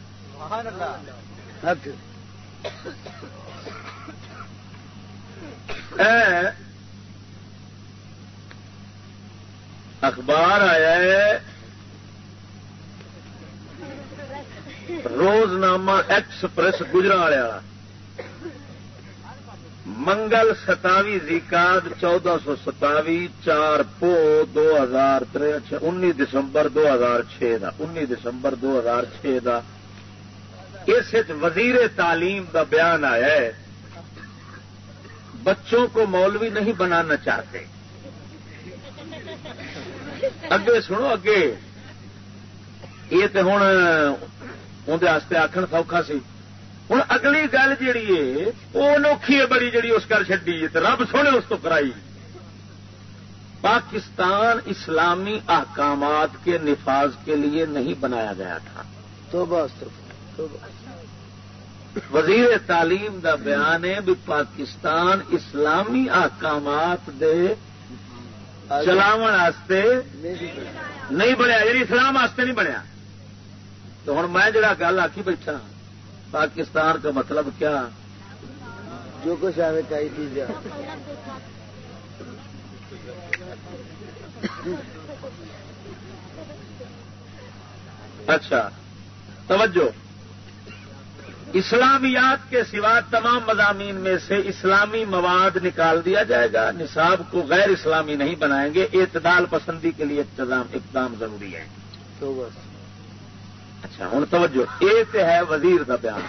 اخبار آیا ہے روز نامہ ایکسپریس گجرا والا منگل ستاوی زیکاد چودہ سو ستاوی چار پو دو ہزار انی دسمبر دو ہزار چھ انی دسمبر دو ہزار چھ دا۔ اس وزیر تعلیم کا بیان آیا ہے۔ بچوں کو مولوی نہیں بنانا چاہتے۔ اگے سنو اگے۔ یہ تو ہوں اندر آخر سوکھا سی۔ ہوں اگلی گل جیڑی ہے وہ انوکھی ہے بڑی جیڑی اس کر چڈی رب سونے اس کو کرائی۔ پاکستان اسلامی احکامات کے نفاذ کے لیے نہیں بنایا گیا تھا۔ تو بس وزیر تعلیم دا بیان ہے بھی پاکستان اسلامی احکامات دے چلاو نہیں بنیا یعنی اسلام واسطے نہیں بنیا۔ تو ہوں میں جڑا گل آکی بیٹھا۔ پاکستان کا مطلب کیا؟ جو کچھ آئے چاہیے چیز اچھا توجہ۔ اسلامیات کے سوا تمام مضامین میں سے اسلامی مواد نکال دیا جائے گا۔ نصاب کو غیر اسلامی نہیں بنائیں گے۔ اعتدال پسندی کے لیے اقدام ضروری ہے۔ تو بس۔ اچھا ہوں توجہ یہ تو ہے وزیر کا بیان۔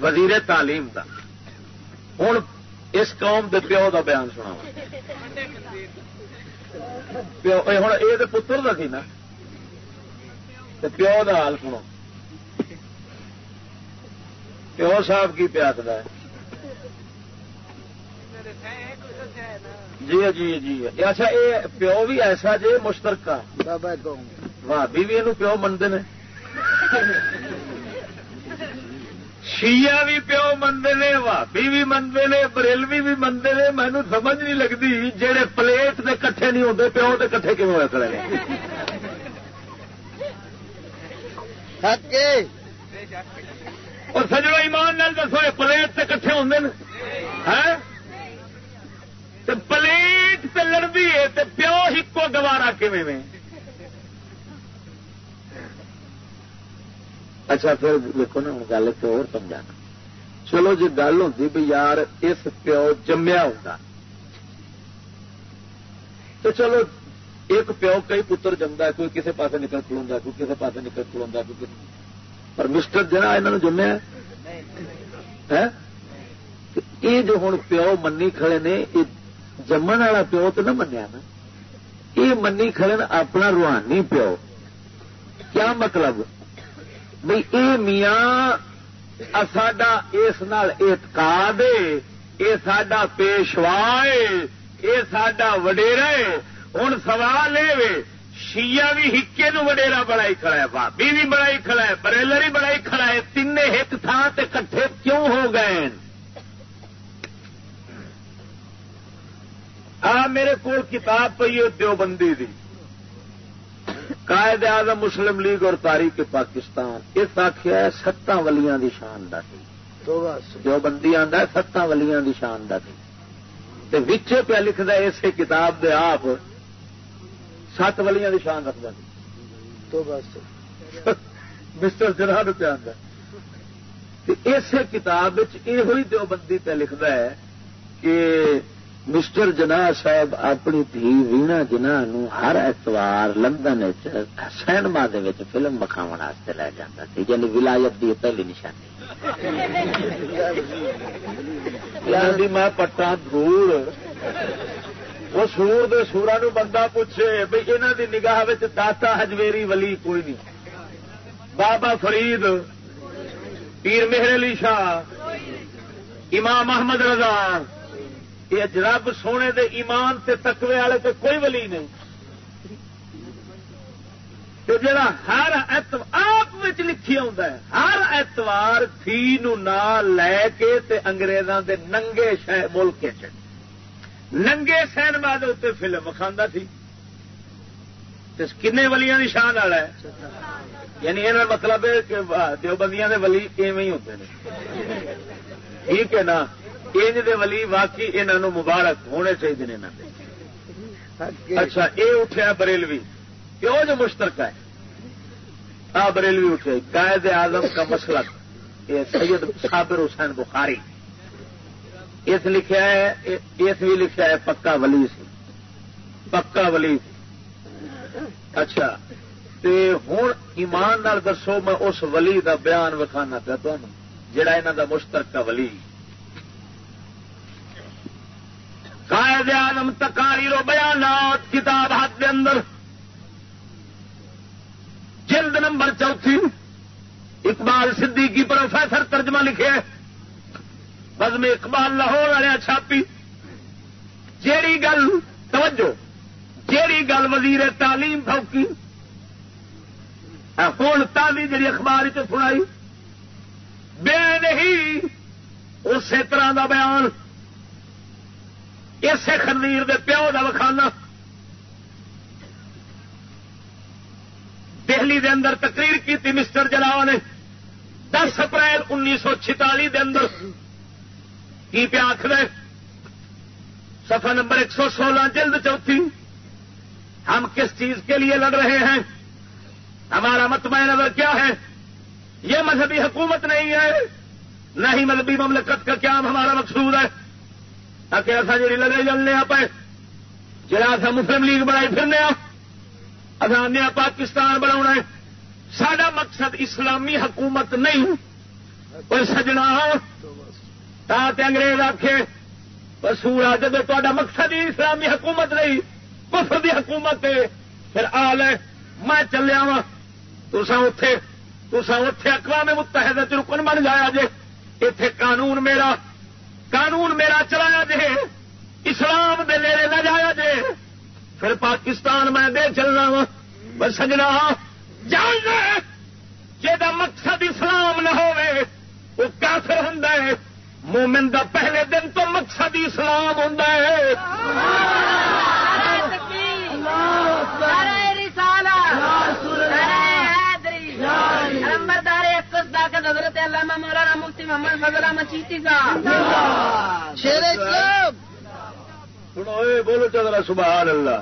وزیر تعلیم کا ہوں اس قوم کے پیو کا بیان سنا پیو ہوں یہ پتر کا سی نا؟ پیو کا حال سنو۔ پیو صاحب کی پیاس ہے؟ جی جی جی۔ اچھا یہ پیو بھی ایسا جی مشترکہ۔ بھابی بھی یہ پیو منتے نے شیعہ بھی پیو منتے نے بھابی بھی منتے نے بریلوی بھی منتے نے مینو سمجھ نہیں لگتی جہے پلیٹ کے کٹھے نہیں ہوتے پیو کے کٹھے کیوں ہوا کھڑے اور سجڑا ایمان نال دسو پلیٹ سے کٹھے ہوں پلیٹ سے لڑتی ہے پیو ہکو گوارا کیون اچھا پھر دیکھو نا ہوں گل تو اور سمجھانا۔ چلو جی گل ہوتی بھی یار اس پیو جمیا ہوتا تو چلو ایک پیو کئی پتر جمتا ہے کوئی کسی پاس نکل کھلوا کوئی کسی پاس نکل کھلوا کوئی پر مسٹر جنا یہ جمیا یہ جو ہوں پیو منی کھڑے نے یہ جمن والا پیو تو نہ منیا نا۔ یہ منی کھڑے اپنا روحانی پیو۔ کیا مطلب؟ بھائی اے میاں ساڈا اس نال اعتقاد یہ ساڈا پیشوا یہ ساڈا وڈیرا ہوں سوال یہ شیعہ بھی ہکے نو وڈیرا بڑائی کھڑا ہے بھابی بھی بڑائی کھڑا ہے بریلر بھی بڑائی کھڑا ہے تین ایک تھان تے کٹھے کیوں ہو گئے؟ آ میرے کو کتاب پی ہے دیوبندی دی۔ قائد اعظم مسلم لیگ اور تاریخ پاکستان اس آخیا ستاں ولیاں دی شان دا سی جو بندی آدھا ستاں ولیاں دی شان دا سی وچے پہ لکھتا اسی کتاب دے آپ سات ولیاں دی شان رکھتا سی تو بس مسٹر جناب پہ آتا اسی کتاب یہ دیوبندی پہ لکھتا ہے کہ مسٹر جنا صاحب اپنی دھی وینا جنا ہر اتوار لندن سینما فلم مکھاو لے جاتا سی یعنی ولایت کی پہلی نشانی۔ یعنی میں پٹا دھوڑ وہ سور دے سورا نو بندہ پوچھے بھائی یہاں دی نگاہ داتا ہجویری ولی کوئی نہیں۔ بابا فرید، پیر مہر علی شاہ، امام محمد رضا یہ رب سونے دے ایمان تے تقوی والے تے کوئی ولی نہیں۔ جڑا ہر آپ لکھی ہے، ہر اتوار فی نہ لے کے تے انگریزاں دے ننگے شہ ملک چ۔ ننگے سینما اتنے فلم کھانا سی کن ولیاں نشان والا ہے۔ یعنی یہ مطلب ہے کہ دیوبندیاں دے ولی ایویں ہی ہوتے ہیں ٹھیک ہے نا؟ انج دے ولی واقعی انہوں مبارک ہونے چاہیے اچھا یہ اٹھیا بریلوی۔ کیوں جو مشترکہ ہے؟ آ بریلوی اٹھے قائد اعظم کا مسلک یہ سید صابر حسین بخاری۔ اس لکھا ہے اس بھی لکھا ہے پکا ولی سی۔ پکا ولی سی۔ اچھا ہوں ایمان نال دسو میں اس ولی دا بیان وکھانا پیا تمہیں جڑا انہوں دا مشترکہ ولی۔ قائد آدم تکاری رو بیانات کتاب ہاتھ کے اندر۔ جلد نمبر چوتھی، اقبال صدیقی پروفیسر ترجمہ لکھے بس میں اقبال لاہور والے چھاپی۔ جیڑی گل، توجہ، جیڑی گل وزیر تعلیم فوکی ہوں تالی جی اخبار چ سنائی۔ بے نہیں، اسی طرح دا بیان۔ اسے خنویر دے پیو کا وکھانا۔ دہلی دے اندر تقریر کی مسٹر جلاوا نے۔ دس اپریل انیس سو چھتالی دے اندر۔ کی پیا آخر سفا نمبر ایک سو سولہ جلد چوتھی۔ ہم کس چیز کے لیے لڑ رہے ہیں؟ ہمارا متمع نظر کیا ہے؟ یہ مذہبی حکومت نہیں ہے۔ نہ ہی مذہبی مملکت کا قیام ہمارا مقصود ہے۔ تاکہ ایسا جی لگے جلنے آپ جا مسلم لیگ بنائی پھرنے آنے پاکستان بنا سڈا مقصد اسلامی حکومت نہیں پر سجنا انگریز آخے سورا جب تا مقصد ہی اسلامی حکومت نہیں، کفر دی حکومت ہے، پھر آ لے، میں چلیا وا تسا اتے تسا اتے اقوام متحدہ رکن بن جایا جے اتے قانون میرا۔ قانون میرا چلایا جے اسلام دے نیڑے نہ جایا جے پھر پاکستان میں دے چلنا وا سجنا جان جا مقصد اسلام نہ ہوئے وہ کافر ہوں مومن دا پہلے دن تو مقصد اسلام ہوں حضرت علامہ مولانا مفتی محمد فضل احمد چیشتی صاحب۔ سنو بولو چل سبحان اللہ۔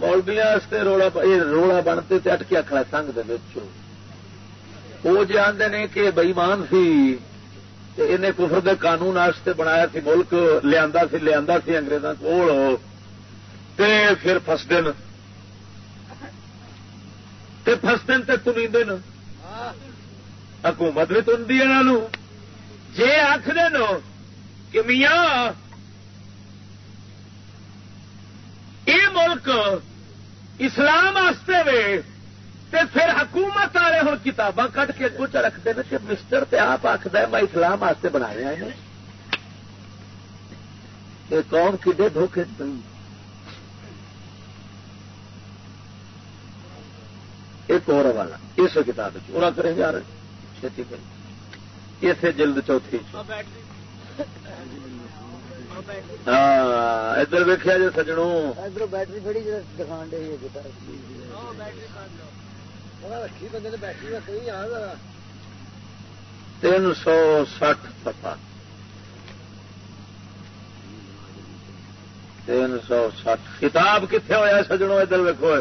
مولبیاں رولا رولا بنتے تے اٹکیا کھڑا سنگ دے وہ جانتے نے کہ بئیمان سی انہیں کفر دے قانون واسطے بنایا سی ملک لیا سی لیا سی اگریزوں کو پھر فستے تے تمی دن حکومت بھی تنتی انہوں جی آخر کہ میاں یہ ملک اسلام واسطے وے، تے پھر حکومت والے ہوں کتاباں کٹ کے کچھ رکھتے ہیں کہ مسٹر تے آپ آخد میں اسلام واسطے بنایا یہ کون کھے دھوکے ایک اور والا، اس کتاب پورا کریں جا رہے چھتی کر اسے جلد چوتھی۔ ہاں ادھر ویکیا جی سجڑوں ادھر بیٹری دکھان تین سو سٹھ سفا تین سو سٹھ۔ کتاب کتنے ہوا سجڑوں ادھر ویکو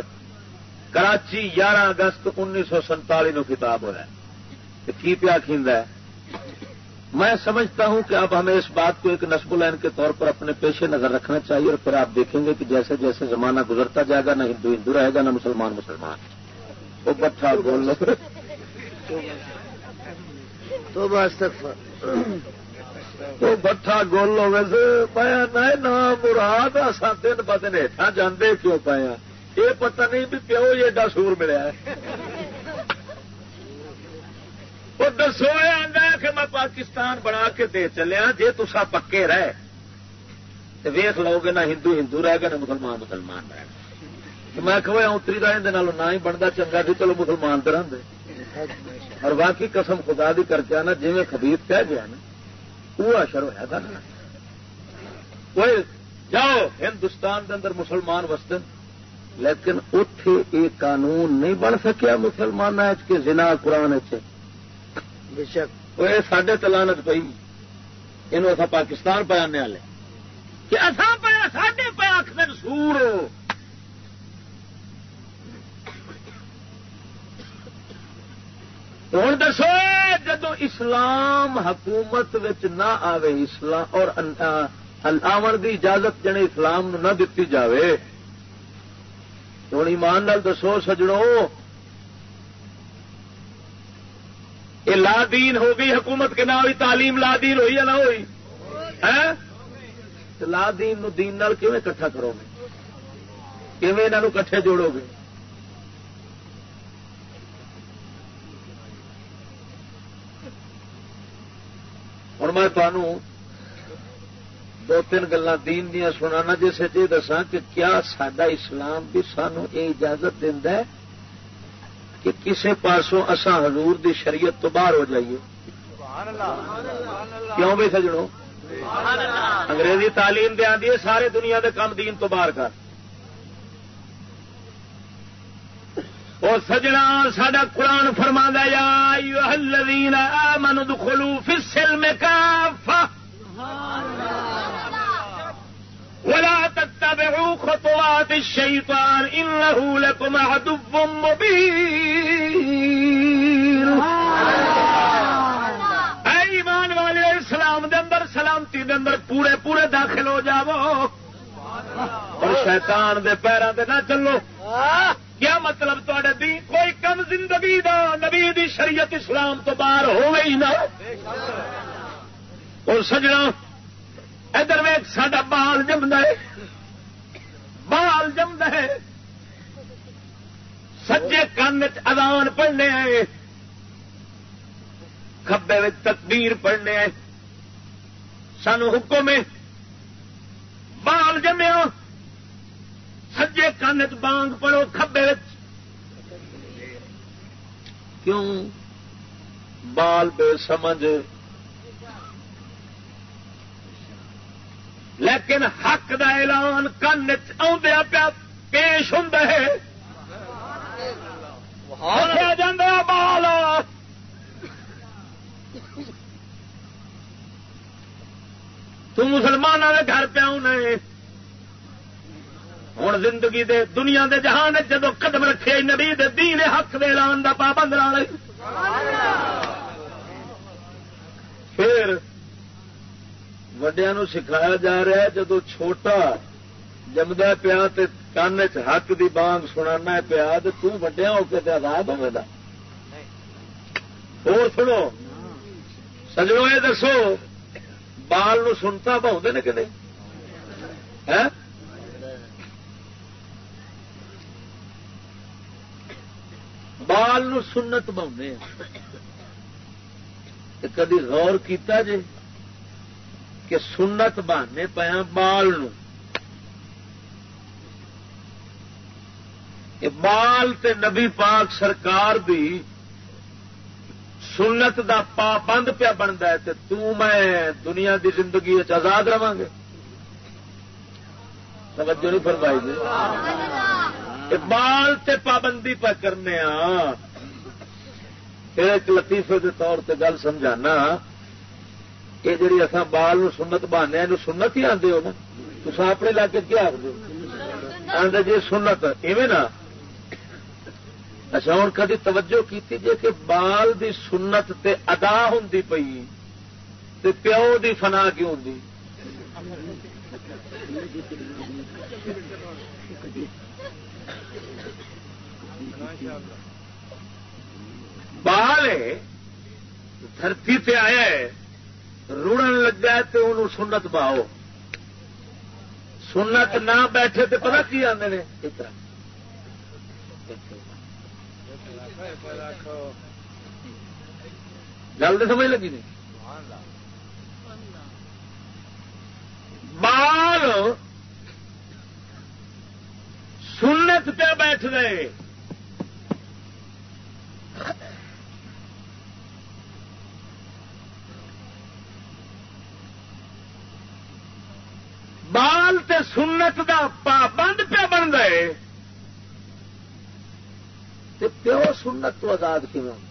کراچی گیارہ اگست انیس سو سنتالی نو کتاب ہوا کی پیا کھیندا ہے؟ میں سمجھتا ہوں کہ اب ہمیں اس بات کو ایک نصب العین کے طور پر اپنے پیشے نظر رکھنا چاہیے اور پھر آپ دیکھیں گے کہ جیسے جیسے زمانہ گزرتا جائے گا نہ ہندو ہندو رہے گا نہ مسلمان مسلمان۔ وہ بٹھا بول لو۔ تو وہ بٹھا گول لو ویسے پایا نہ مراد اصا دن ب دن ہیٹا جانے کیوں پایا یہ پتہ نہیں بھی پیو یہ ایڈا سور ملیا ہے۔ وہ دسو آدھا کہ میں پاکستان بنا کے دے چلیا جی تسا پکے رہے۔ ویخ لو گے نہ ہندو ہندو رہ گئے نہ مسلمان مسلمان رہ میں کہ اتری رہے نہ ہی بنتا چنگا سی چلو مسلمان تو رہے اور باقی قسم خدا دی کر کے آنا جی خبیب کہہ گیا نا وہ اشر ہوا تھا نا۔ وہ جاؤ، ہندوستان کے اندر مسلمان وسطن لیکن اتے یہ قانون نہیں بن سکیا مسلمان کے زنا قرآن چ بے شک۔ وہ سڈے تلانت پی یہ اصا پاکستان پہ آنے والے۔ کہ اصا پہ ساڈے پہ آخر سور ہوں دسو، جدو اسلام حکومت نہ آوے، اسلام اور آن کی اجازت جنے اسلام نہ دتی جاوے۔ ہوں ایمان نال دسو سجڑوں یہ لا دین ہو گئی، حکومت کے نہ ہوئی تعلیم لا دین ہوئی یا نہ ہوئی؟ لا دین نو دین نال کیویں کٹھا کرو گے؟ کیویں انہوں کٹھے جوڑو گے؟ ہوں میں تمہوں دو تین گلا دین دیا سنانا جسے جی دسا کہ کیا سڈا اسلام بھی سانو یہ اجازت دینا کہ کسی پاسوں اسا حضور دی شریعت تو باہر ہو جائیے۔ کیوں بھی سجڑوں انگریزی تعلیم دیا دی سارے دنیا دے کام دین تو باہر کر۔ اور سجنا سڈا قرآن فرما یا من دخلو فل میں کا ولا تتبعوا خطوات الشيطان إنه لكم عدو مبين. اے ایمان والے اسلام دے اندر سلامتی دے اندر پورے پورے داخل ہو جاو اور شیطان دے پیروں دے نہ چلو۔ کیا مطلب تے دین؟ کوئی کم زندگی دا نبی دی شریعت اسلام تو باہر ہو گئی نہ۔ اور سجنا ادھر ویک سڈا بال جمد بال جمد سجے کن ادان پڑھنے آئے۔ کبے تکبیر پڑھنے آئے۔ سانو حکم بال جمیا۔ سجے کن چ بانگ پڑو کبے کیوں؟ بال بے سمجھ۔ لیکن حق دا اعلان کن آدھا پیا پیش ہوں بال۔ مسلمانوں کے گھر پیا ہوں زندگی دے دنیا دے جہان جدو قدم رکھے نبی دے دین حق دے اعلان دا پابند پھر وڈیا سکھایا جا رہا ہے جدو چھوٹا جمدا پیا کن حق دی بانگ سنا پیا تو وڈیا ہو کے آزاد ہوگا اور سنو سجو یہ دسو بال نو سنتا بہت نے کہ نہیں بال نو سنت بہنے کدی غور کیتا جی کہ سنت بہانے پیا بال نو۔ بال تے نبی پاک سرکار دی سنت دا پابند پیا بنتا ہے تے تو میں دنیا دی زندگی آزاد رہا گے۔ توجہ نہیں فرمائی جی بال تے پابندی پہ کرنے ایک لطیفے کے طور پہ گل سمجھانا۔ یہ جی اصا بال سنت بہانے سنت ہی آدھے ہو نا تو اپنے علاقے کیا آخر آدھے جی سنت ایویں نا اچھا ہوں کدی توجہ کی جی کہ بال دی سنت تے ادا ہوں پی پیو دی فنا کیوں ہوں بال دھرتی تے آیا ہے روڑن لگا تو انہوں سنت باؤ سنت نہ بیٹھے تو پتا کی آدھے نے؟ گل تو سمجھ لگی نہیں؟ بال سنت پہ بیٹھ گئے بال تے سنت دا پابند پہ بن گئے تے پیو سنت تو آزاد کیوں کیون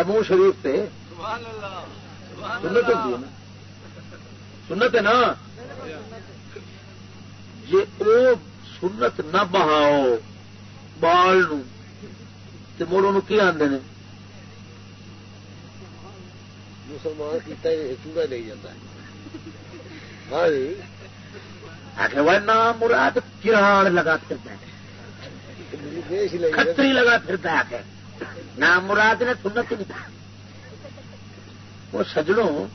ابو شریف تے سنت ہوتی ہے نا؟ سنت ہے نا؟ جی وہ سنت نہ بہاؤ بال مڑ ان کی آدھے نے؟ مسلمان کیتا چوڑا لے جاتا ہے۔ آخر وہ نام مراد کراڑ لگا پھرتا ہے۔ کتری لگا پھرتا ہے آخر۔ نام مراد نے سنت نہیں وہ سجڑوں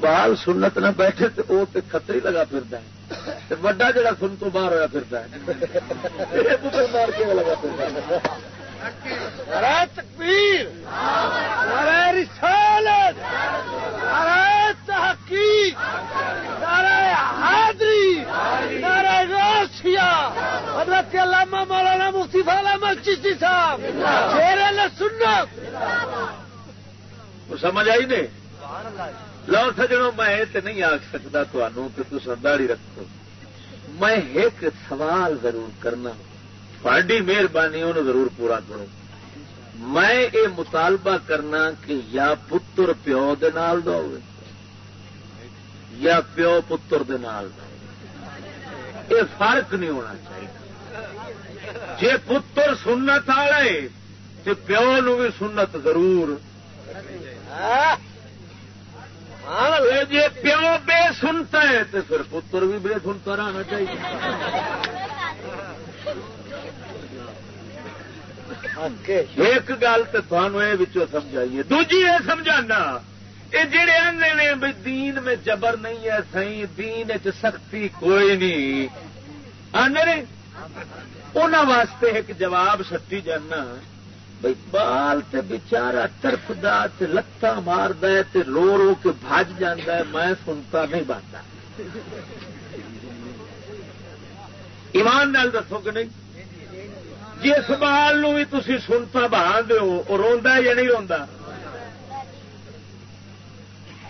بال سنت نہ بیٹھے تو وہ تو کتری لگا پھرتا ہے۔ وڈا جڑا سن تو باہر ہوا پھرتا ہے۔ مار کے لگا پھرتا ہے تکبیر رسالت تحقیق حاضری غوثیہ حضرت علامہ مولانا مفتی علامہ چشتی صاحب، شیر سنت۔ سمجھ آئی نہیں؟ لو سجڑوں میں یہ نہیں آخ سکتا تمہوں کہ تم داڑی رکھو۔ میں ایک سوال ضرور کرنا۔ ہوں تھوڑی مہربانی انہوں ضرور پورا کرو میں یہ مطالبہ کرنا کہ یا پتر پیو دال دو یا پیو پتر دال دو یہ فرق نہیں ہونا چاہیے۔ جی پتر سنت والے تو پیو نو بھی سنت ضرور۔ جی پیو بے سنتا ہے تو پھر پتر بھی بے سنتا رہنا چاہیے۔ ایک گل تو تمہیں سمجھائیے۔ دوجی یہ سمجھانا یہ جڑے آدھے نے بھائی دین میں جبر نہیں ہے سی دین چ سختی کوئی نہیں۔ آدھے انہوں واسطے ایک جواب سچی جانا بھائی بال تے بچارا ترفدا لتا مارد رو رو کے بج جانا میں سنتا نہیں بنتا ایمان نال دسو کہ نہیں؟ جس بال نو بھی تھی سنتا بہا دو روا یا نہیں روا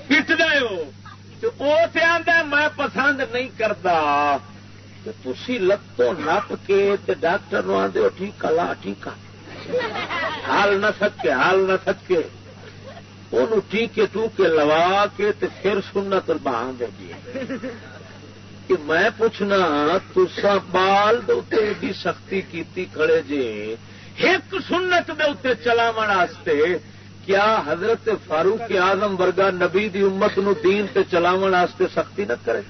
پٹ دے آدھا میں پسند نہیں کرتا تھی لتوں نپ کے ڈاکٹر نو آدھے ٹھیک لا، ٹھیک ہال نہ سکے ہال نہ سکے۔ ان ٹیکے ٹوکے لوا کے تے پھر سننا تو بہان دے جی۔ کہ میں پوچھنا تسا بال دی سختی کیتی کھڑے جے ایک سنت دے اتنے چلاو واسطے کیا حضرت فاروق آزم ورگا نبی دی امت نو دین تے چلاو واسطے سختی نہ کرے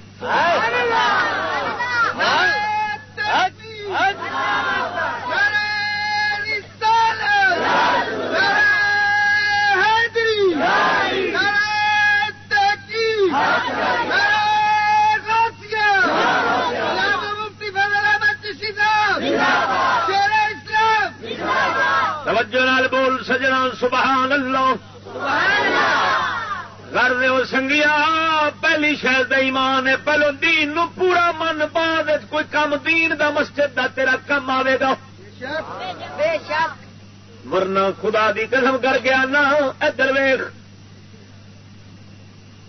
توجہ نال بول سجنا سبحان اللہ گھر سنگیا پہلی شہر ایمان ہے پہلو دین نو پورا من بعد کوئی کم دین دا مسجد دا تیرا کم آئے گا۔ ورنہ خدا دی قسم کر کے آنا ادھر ویخ۔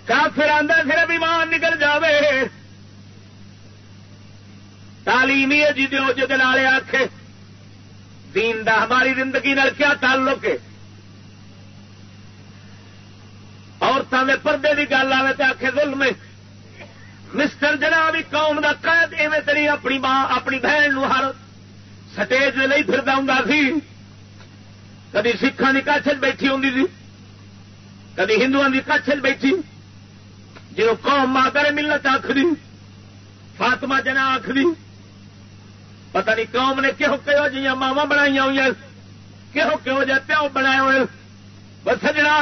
کافر آدھا صرف ایمان نکل جاوے۔ تعلیم ہی ہے جی دو جی آخ دین دا ہماری زندگی نال کیا تعلق ہے؟ عورتوں کے پردے کی گل آئے تو آخے ظلم ہے۔ مسٹر جناب قوم کا قید ایویں تری اپنی ماں، اپنی بہن نو ہر سٹیج نہیں پھردا ہوں سی۔ کدی سکھان کی کچھ بیٹھی ہوں سی۔ کدی ہندو کی کچھ بیٹھی۔ جی قوم ماں کرے ملت آخری فاطمہ جنا آخری پتہ نہیں قوم نے کہو کہو جی ماوا بنائی ہوئی کہو کہو جہ پیو بنایا ہوئے۔ بس سجنا،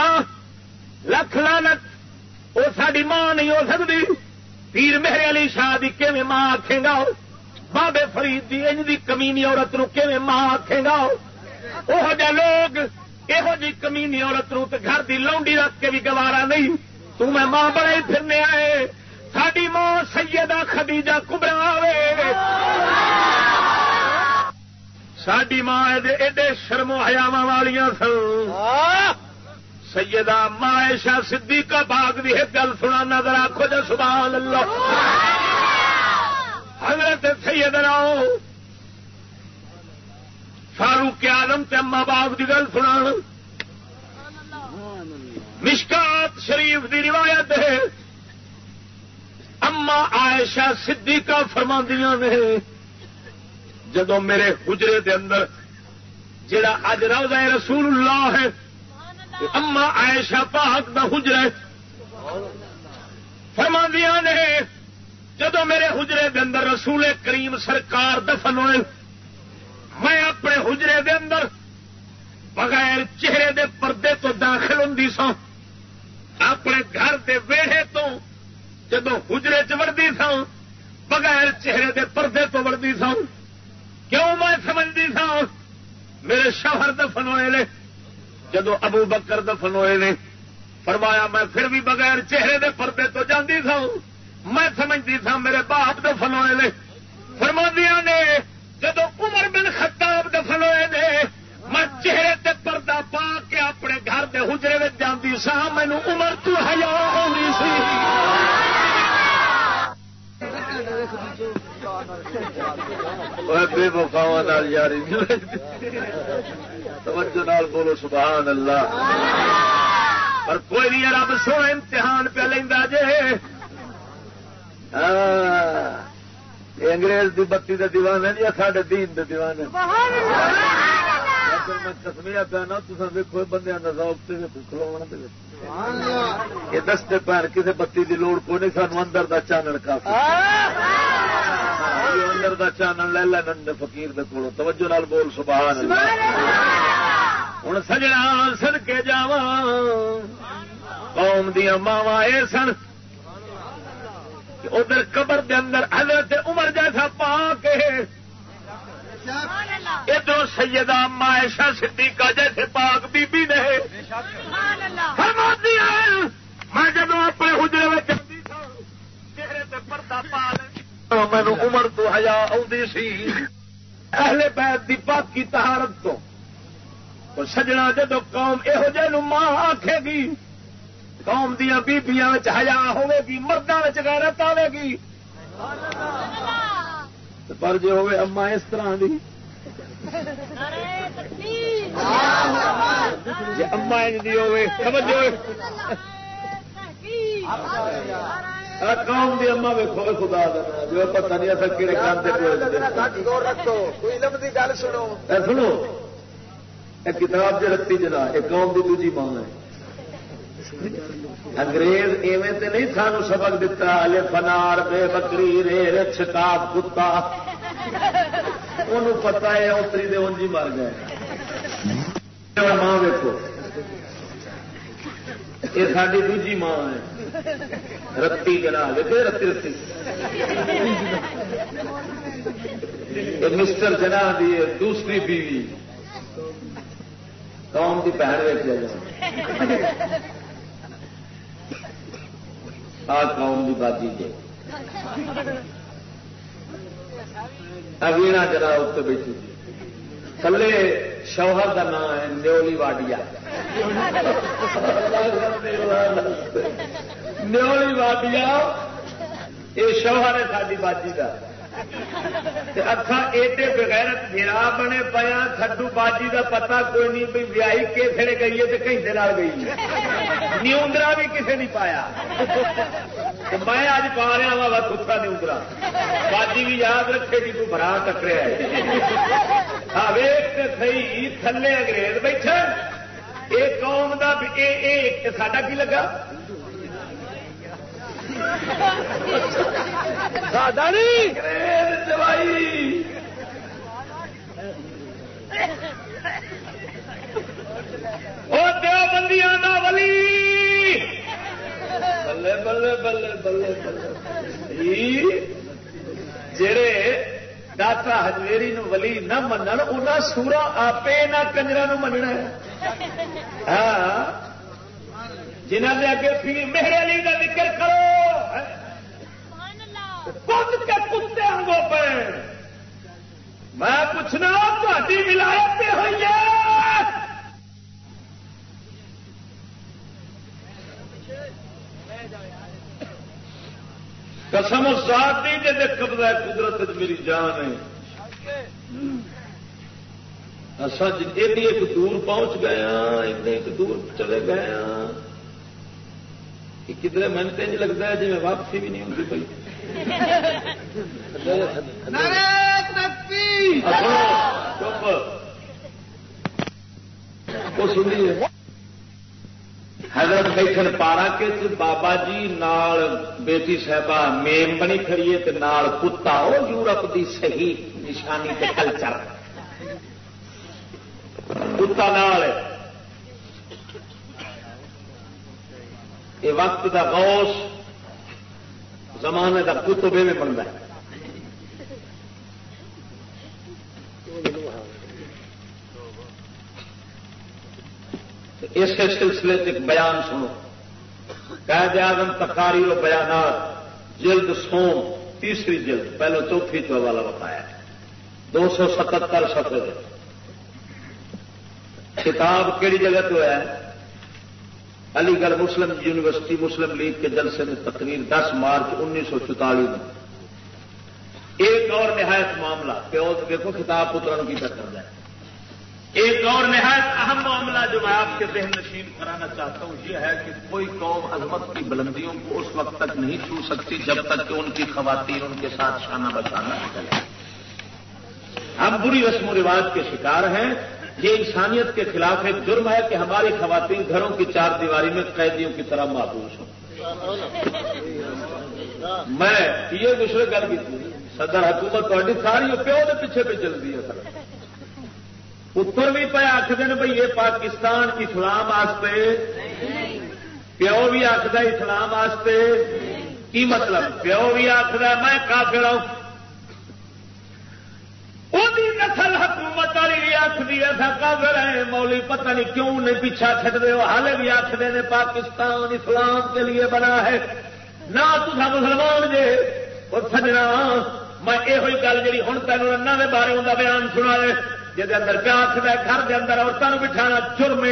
لکھ لانت وہ ساری ماں نہیں ہو سکتی پیر میرے علی شاہ کی کیون ماں آخے گا؟ بابے فرید دی انج دی کمینی عورت نو کیون ماں آخے گا؟ وہ لوگ یہو جی کمینی عورت نو تو گھر دی لونڈی رکھ کے بھی گوارا نہیں، تو میں ماں بڑے پھرنے آئے۔ ساری ماں سیدہ خدیجہ کبرا وے ساری ماں ایڈے شرم حیاوا والیاں سن۔ سیدہ مائشا صدیقہ باغ دی ایک گل سنا نظر آخو جا سبحان اللہ حضرت سیدنا فاروق آدم تے اما باغ دی گل سنا مشکات شریف دی روایت ہے۔ اما عائشہ صدیقہ فرماندیاں نے۔ جدو میرے حجرے دے اندر جڑا اج روزہ رسول اللہ ہے، اما عائشہ پاک دا حجرا فرماندیاں نے، جدو میرے حجرے دے اندر رسول کریم سرکار دفن ہوئے، میں اپنے حجرے دے اندر بغیر چہرے دے پردے تو داخل ہوں سا اپنے گھر دے ویڑے تو جدو حجرے چڑتی سا بغیر چہرے دے پردے تو وڑتی سا کیوں میں سمجھتی سا میرے شوہر دفن ہوئے نے جدو ابو بکر دفن ہوئے نے فرمایا، میں پھر بھی بغیر چہرے دے پردے تو جاندی سا میں سمجھتی سا میرے باپ دفن ہوئے نے فرمایا نے جدو عمر بن خطاب دفن ہوئے نے، میں چہرے تے پردہ پا کے اپنے گھر دے حجرے میں جاندی سا مینو عمر تو حیا ہونی سی۔ بے وفاوا یاری توجہ نال بولو سبحان اللہ پر کوئی نہیں رب سونا امتحان پہ لینا جے انگریز دی بتی دے دیوان ہے یا ساڈے دین دے دیوان ہے میں کسمیا پیا نا تصا ویکو بندے کا ذوق سے کھلوا یہ دستے پیر کسی بتی دی لوڑ کو نہیں سانو اندر دا چانن کافی۔ اندر دا چانن لے لے فقیر دے کولو۔ توجہ نال بول سبحان اللہ۔ ہوں سجنا سن کے جا قوم دیا ماوا یہ سن۔ ادھر قبر دے اندر حضرت عمر جیسا پا کے ادھر سیدہ مائشا صدیقہ جیسے پاک بی بی نے۔ فرماتی ہے میں جب اپنے حجرے میں چلتی تھا، چہرے پہ پردہ پا مینو عمر تو ہیا آدھی سی۔ اہل بیت دی پاکی تہارت تو۔ سجنا جدو قوم یہو جہ ماں آخے گی، قوم دیا بیبیاں ہیا ہوے گی مردوں غیرت آئے گی۔ پر جی ہوے اما اس طرح دی۔ جی اما دی ہوے سمجھو قوم دی اما ویکو خدا جو پتہ نہیں اصل کہڑے کام رکھو کوئی لمبی گل سنو سنو ایک کتاب جو رکھتی جنا ایک قوم دی دوجی ماں ہے۔ انگریز ایویں تے نہیں سانو سبق دتا الے فنار، بے بکری، رے رچ کتا۔ انہوں پتا ہے اتری دے انجی مر گئے۔ ماں ویکو یہ ساری دوجی ماں ہے۔ رتی جنا دیکھو رتی رتی۔ مسٹر جنا دی دوسری بیوی۔ قوم کی بہن ویچ جائے آ قوم کی بازی کے اگینا جرا اتنے بیٹھی کلے شوہر کا نام ہے نیولی واڈیا۔ نیولی واڈیا، یہ شوہر ہے ساری باجی کا اکھا ایڈے بغیرت گرا بنے پیا تھڈو باجی دا پتا کوئی نہیں بھی ویائی کسے گئی ہے تو گھنٹے گئی نیوندرا بھی کسے نہیں پایا میں اج پا رہا وا کتا نیوندرا باجی بھی یاد رکھے جی تو برا ٹکریا ہاں ویخ سی تھلے انگریز بیٹھے یہ قوم کا ساڈا کی لگا سادہ نہیں۔ دوائی وہ بندیاں ولی۔ بلے بلے بلے بلے بلے۔ جڑے داتا ہجویری نو ولی نہ منن انہیں سورا آپ نہ کنجر مننا ہاں۔ جنہوں نے اگے پھر میرے علی کا ذکر کرو ہاں؟ کچھ کے کتے آگوں پہ۔ میں پوچھنا تاری ولایت پہ ہوئی ہے؟ قسم ساتھ نہیں جی قبضہ قدرت میری جان ہے۔ اصا جی ایک دور پہنچ گئے ہاں ایک دور چلے گئے ہاں۔ کہ کدھر محنت نہیں لگتا ہے جی میں واپسی بھی نہیں ہوتی پی حضرت بیٹھن پارا کے بابا جی نال بیٹی صاحبہ میم بنی کھڑیے تے نال کتا وہ یورپ دی صحیح نشانی تے کلچر. کتا نال یہ وقت دا غوث، زمانے دا کتب میں بنتا ہے۔ اس سلسلے ایک بیان سنو۔ قید اعظم تکاری و بیانات، جلد سوم، تیسری جلد، پہلے چوتھی چو والا بتایا۔ دو سو ستر سفر کتاب کہڑی جگہ تو ہے؟ علی گڑھ مسلم یونیورسٹی مسلم لیگ کے جلسے میں تقریر دس مارچ انیس سو چوتالیس میں۔ ایک اور نہایت معاملہ پیو دیکھو خطاب پترا کی کر جائے۔ ایک اور نہایت اہم معاملہ جو میں آپ کے ذہن نشین کرانا چاہتا ہوں، یہ ہے کہ کوئی قوم عظمت کی بلندیوں کو اس وقت تک نہیں چھو سکتی جب تک کہ ان کی خواتین ان کے ساتھ شانہ بچانا نکلے ہم بری رسم و رواج کے شکار ہیں۔ یہ انسانیت کے خلاف ایک جرم ہے کہ ہماری خواتین گھروں کی چار دیواری میں قیدیوں کی طرح محفوظ ہوں۔ میں یہ دوسرے گل کی صدر حکومت تاری ساری پیو کے پیچھے پہ چلتی ہے سر۔ پتر بھی پہ آخر بھائی یہ پاکستان اسلام واسطے پیو بھی آخر اسلام واسطے کی مطلب؟ پیو بھی آخر میں کافر ہوں۔ نسل حکومت والی بھی آخری ایسا کافر ہے مولی پتہ نہیں کیوں نہیں پیچھا چڑ رہے ہو ہالے بھی آخر نے پاکستان اسلام کے لیے بنا ہے نہ تصا مسلمان جے اور سجنا میں یہ گل جی ہوں تینوں رنگ کے بارے ان بیان سنا ہے جہد اندر پیا آخر گھر کے اندر عورتوں بٹھانا جرم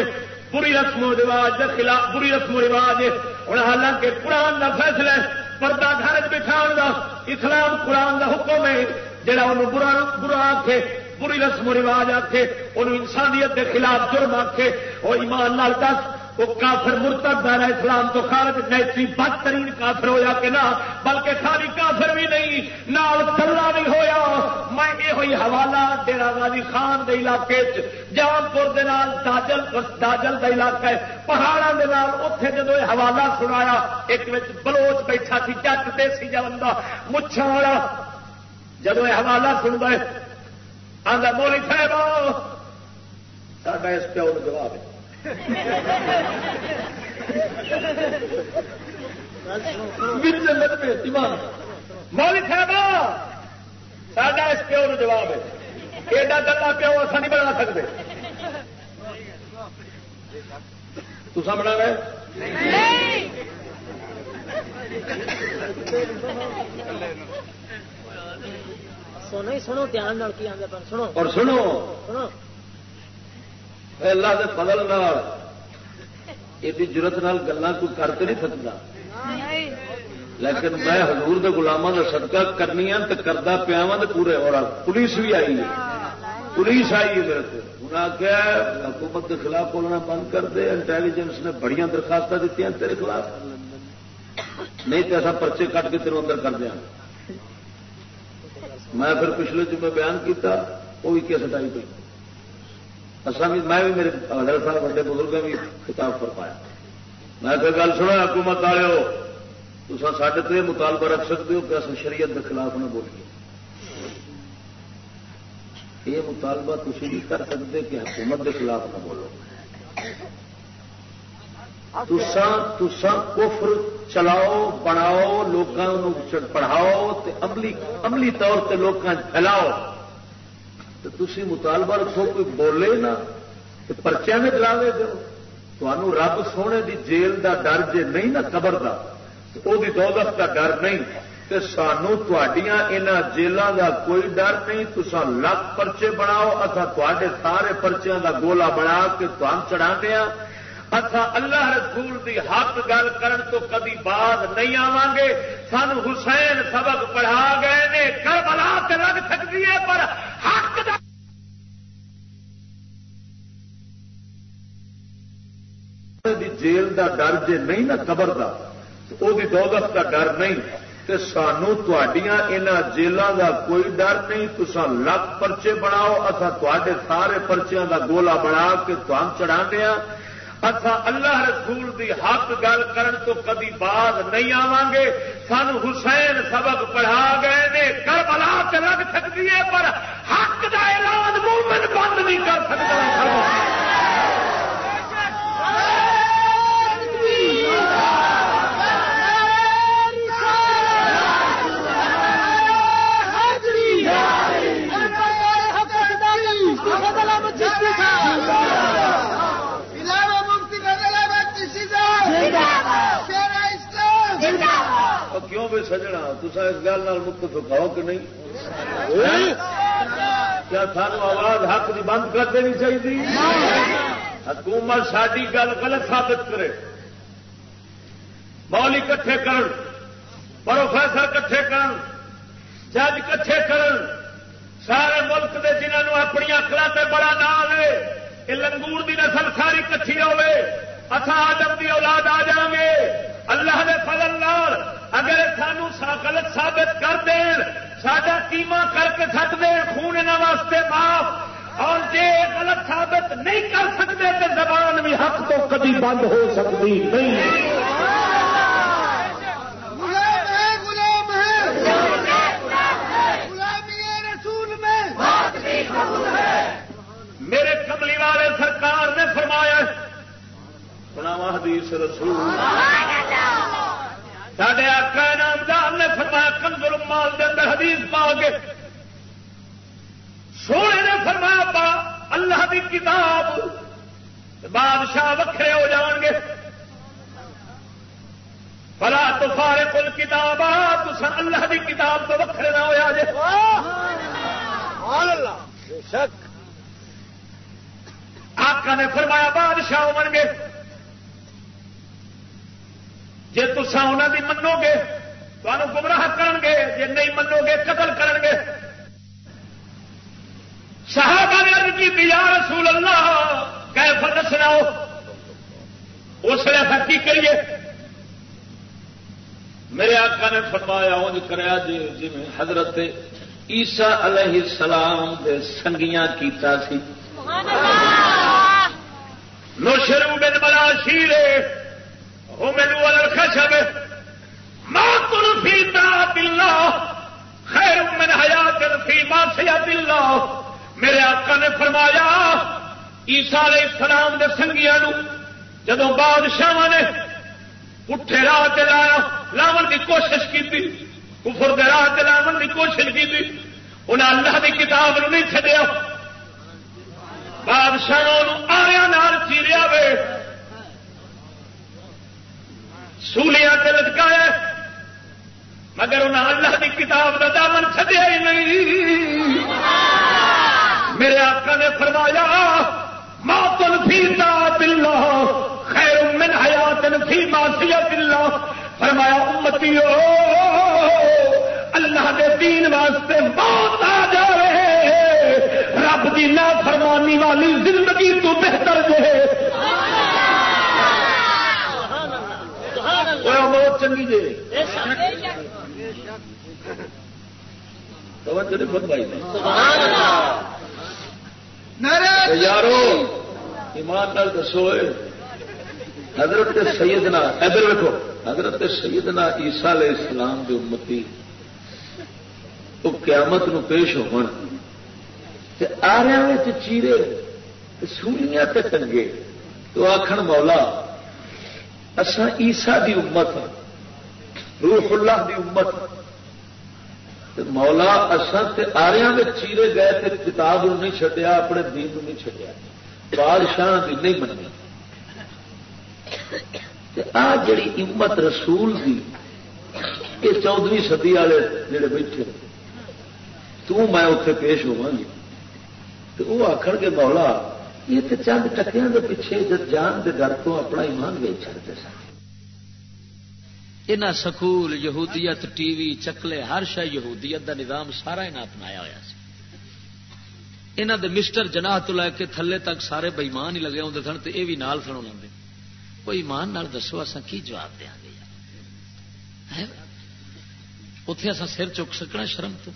بری رسم و رواج کے خلاف بری رسم و رواج ہوں حالانکہ قرآن کا فیصلہ پردہ گھر بٹھا اسلام قرآن کا حکم ہے جہاں انہوں برا برا آخے بری رسم و رواج آخے انہوں انسانیت کے خلاف جرم آخے وہ ایمان نال دس، وہ کافر مرتب دارا اسلام تو خارج نیچری بدترین کافر ہویا کہ نہ، بلکہ ساری کافر بھی نہیں، نال تلا بھی ہویا۔ میں یہ ہوئی حوالہ ڈیرا غازی خان دے علاقے جان پور داجل داجل کا علاقہ ہے پہاڑوں کے اتے جدو یہ حوالہ سنایا، ایک بلوچ بیٹھا سی، جٹ دیسی جا بندہ مچھا والا جب یہ حوالہ سن گئے آدھا مولی صاحب، ساڈا اس پیو جواب مولی صاحب، ساڈا اس پیو جواب ہے۔ ایڈا گلا پیو اصا نہیں بنا سکتے۔ تو بنا رہے سنو ہی سنو دھیان کی آدھے پر سنو۔ اور سنو۔ سنو۔ اللہ کے فضل یہ ضرورت گلا کوئی کر کے نہیں سکتا لیکن میں حضور دے گلاموں کا صدقہ کرنی تو کردہ پیا وا پورے اور پولیس بھی آئی۔ ہے پولیس آئی ہے میرے کو انہیں آخیا حکومت کے خلاف بولنا بند کر دے۔ انٹیلیجنس نے بڑی درخواست دیتی تیرے خلاف۔ نہیں تو ایسا پرچے کٹ کے تیروں اندر کر دیا میں پھر پچھلے جمعے بیان کیتا وہ بھی کیسٹ آئی پی اصل میں بھی میرے حضرت صاحب بڑے بزرگ بھی خطاب کر پایا میں پھر گل سنا حکومت والے ہو تو سڈے تو یہ مطالبہ رکھ سکتے ہو کہ اصل شریعت کے خلاف نہ بولیے یہ مطالبہ تھی نہیں کر سکتے کہ حکومت کے خلاف نہ بولو۔ تسان کفر چلاؤ، بناؤ لوگوں پڑھاؤ عملی عملی طور سے لوگوں پھیلاؤ۔ تو تھی مطالبہ رکھو کوئی بولے نا تو پرچے میں چلاوے دو تمہوں رب سونے دی جیل دا ڈر جے نہیں نا قبر دا وہ دولت کا ڈر نہیں۔ کہ سانو جیلوں کا کوئی ڈر نہیں۔ تو لکھ پرچے بناؤ اصا تے سارے پرچیاں دا گولا بنا کے تم چڑھا دیا ہاں۔ اچھا اللہ رسول دی حق گل کرن تو کدی بعد نہیں آواں گے سن حسین سبق پڑھا گئے نے، کربلا تے لگ سکتی ہے، پر حق دا دی جیل دا ڈر جے نہیں نا قبر دا وہ دولت کا ڈر نہیں۔ کہ سانو جیلوں کا کوئی ڈر نہیں تو لکھ پرچے بناؤ اصا تے سارے پرچیاں دا گولا بنا کے تم چڑھا دیا ہاں۔ اصا اللہ رسول دی حق گل کرن تو کدی باز نہیں آواں گے سن حسین سبق پڑھا گئے نے، کربلا تے لگ سکتی ہے، پر حق دا اعلان مومن بند نہیں کر سکتا۔ کیوں بھی سجنا؟ تصا اس گل مکت سکھاؤ کہ نہیں؟ کیا سانو آواز حق کی بند کر دینی چاہیے حکومت ساری گل غلط ثابت کرے۔ مولی کٹھے کرن پروفیسر کٹھے کرن جج کٹھے کرن۔ سارے ملک کے جنہوں اپنی اکڑا سے بڑا نام ہے یہ لنگور کی نسل ساری کٹھی ہوے اتھا آدم کی اولاد آ جائیں گے اللہ نے فضل نال اگر سانو غلط ثابت کر دین، ساڈا کیما کر کے سٹ دین، خون ان واسطے معاف۔ اور جی غلط ثابت نہیں کر سکتے تو زبان بھی حق تو کبھی بند ہو سکتی نہیں۔ میرے کملی والے سرکار نے فرمایا سناوا حدیث رسول۔ سڈے آقا نامدار نے فرمایا کنزل مال کے اندر حدیث پا گے سونے نے فرمایا پا اللہ کی کتاب بادشاہ وکھرے ہو جان گے۔ فلا تو سارے کل کتاب تو اللہ کی کتاب تو وکھرے نہ ہوا جی شک آقا نے فرمایا بادشاہ ہو گے۔ جی تسا انہوں کی منو گے تمہیں گمراہ کرن گے جی نہیں منو گے قتل کرن گے صحابہ نے کی یا رسول اللہ کہ فتح سناؤ اس لیے کی کریے؟ میرے آقا نے فرمایا انج کریا جی جی حضرت عیسا علیہ السلام دے سنگیاں کیتا سی۔ نو شروع بن بلا شیرے خشب موت فی طاعت اللہ، خیر من حیات فی معصیت اللہ۔ میرے آقا نے فرمایا، عیسیٰ علیہ السلام دے سنگیا جدو بادشاہ نے اٹھے راہ لایا، لاون کی کوشش کی کفر دے راہ لاون کی کوشش کی انہیں اللہ کی کتاب نہیں چڈیا بادشاہ آیا نال چیریا وے۔ سولیا لٹکایا مگر انہیں اللہ کی کتاب کا دامن چڈیا ہی نہیں۔ میرے آقا نے فرمایا موتن فی اللہ خیر من حیات فی معصیت اللہ فرمایا امتی اللہ دے دین واسطے موت آ جائے رب کی نا فرمانی والی زندگی تو بہتر موت چنگی جی یارو ایمان دسو حضرت سیدنا ادھر ویکو حضرت سیدنا عیسا علیہ اسلام کی امتی وہ قیامت نو پیش ہو آریا چیرے سولیاں تے ٹنگے تو آخر مولا اسا عیسا دی امت ہاں، روح اللہ دی امت ہاں۔ مولا اسا تے آریا چیرے گئے تے کتاب نہیں چڈیا اپنے دین نہیں چڈیا بادشاہ کی نہیں منی آ جڑی امت رسول دی یہ چودویں سدی والے جڑے بیٹھے، تو میں اتے پیش ہوا گی۔ تو وہ آخر کے مولا یہ تو چند ٹکیا کے پیچھے جان کے ڈر تو اپنا ایمان ویچ چڑتے سن۔ یہاں سکول، یہودیت، ٹی وی، چکلے، ہر شہ یہودیت دا نظام سارا یہاں اپنایا ہوا یہاں دے مسٹر جناح تو لے کے تھلے تک سارے بئیمان ہی لگے ہوتے سن تو یہ بھی نال سنو لے وہ ایمان نال دسو اصا کی جواب دیا گے اتے اصا سر چک سکنا شرم تو۔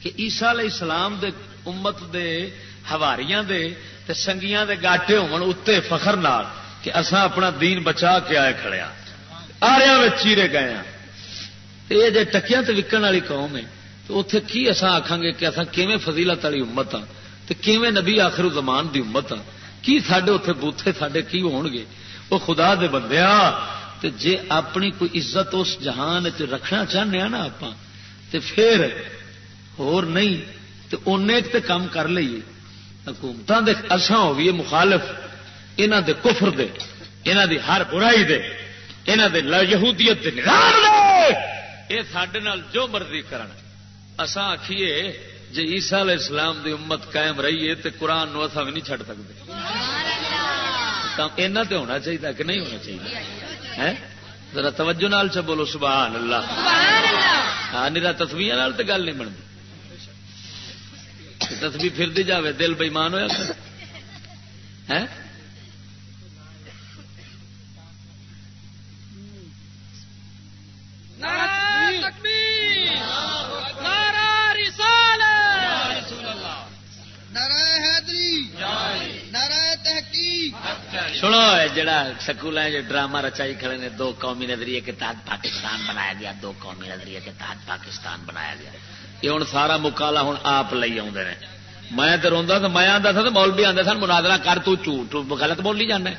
کہ عیسا علیہ السلام دے امت دے ہواریاں دے تے سنگیاں دے گاٹے ہون ہوتے فخر نال کہ اسا اپنا دین بچا کے آئے کھڑیا ہاں۔ آریا چیرے گئے ہیں یہ جی ٹکیا تو وکن والی قوم ہے، تو اتے کی اصا آخان گے کہ اصا کیویں فضیلت والی امت ہاں؟ تو کیویں نبی آخر زمان دی امت ہاں؟ کی سڈے اتے بوتھے سڈے کی ہون گے؟ وہ خدا دے بندیا ہاں۔ تے جے اپنی کوئی عزت اس جہان چ رکھنا چاہنے ہاں نا آپ پھر ہور نہیں، تے تو تے کام کر لیے حکومتوں دے اصا ہوئیے مخالف انہ دے کفر دے انہ دی ہر برائی دے انہ دے یہودیت دے نظام دے۔ یہ سڈے جو مرضی کرن۔ اسا آخیے جی عیسا علیہ السلام دی امت قائم رہی ہے تو قرآن نو اصا بھی نہیں چڑ سکتے اینا تے ہونا چاہیے کہ نہیں ہونا چاہیے ذرا توجہ نال چ بولو سبحان اللہ۔ ہاں نیرا تصویر تو گل نہیں بنتی۔ تصویر پھر جاوے دل بےمان ہوا سنو جڑا سکول ڈرامہ رچائی کھڑے نے دو قومی نظریے کے تحت پاکستان بنایا گیا دو قومی نظریے کے تحت پاکستان بنایا گیا۔ یہ ہوں سارا مکالا ہوں آپ لے آدھے میں تو روا تو میں آتا تھا تو مول بھی آدھے سن منادرا کر تو جھوٹ، غلط بولی جانا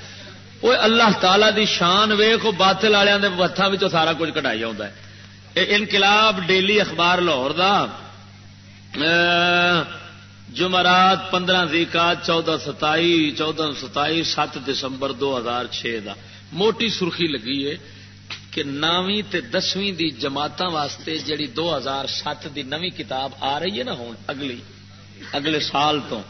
وہ اللہ تعالی دی شان ویخ باطل والوں کے ہاتھوں سارا کچھ کٹائی آتا ہے۔ انقلاب ڈیلی اخبار لاہور دا۔ جمعرات پندرہ زیکا چودہ ستائی چودہ ستائی، سات دسمبر دو ہزار چھ دا۔ موٹی سرخی لگی ہے۔ کہ نویں تے دسویں دی جماعتاں واسطے جڑی دو ہزار سات دی نویں کتاب آ رہی ہے نا ہوں اگلی، اگلے سال تو،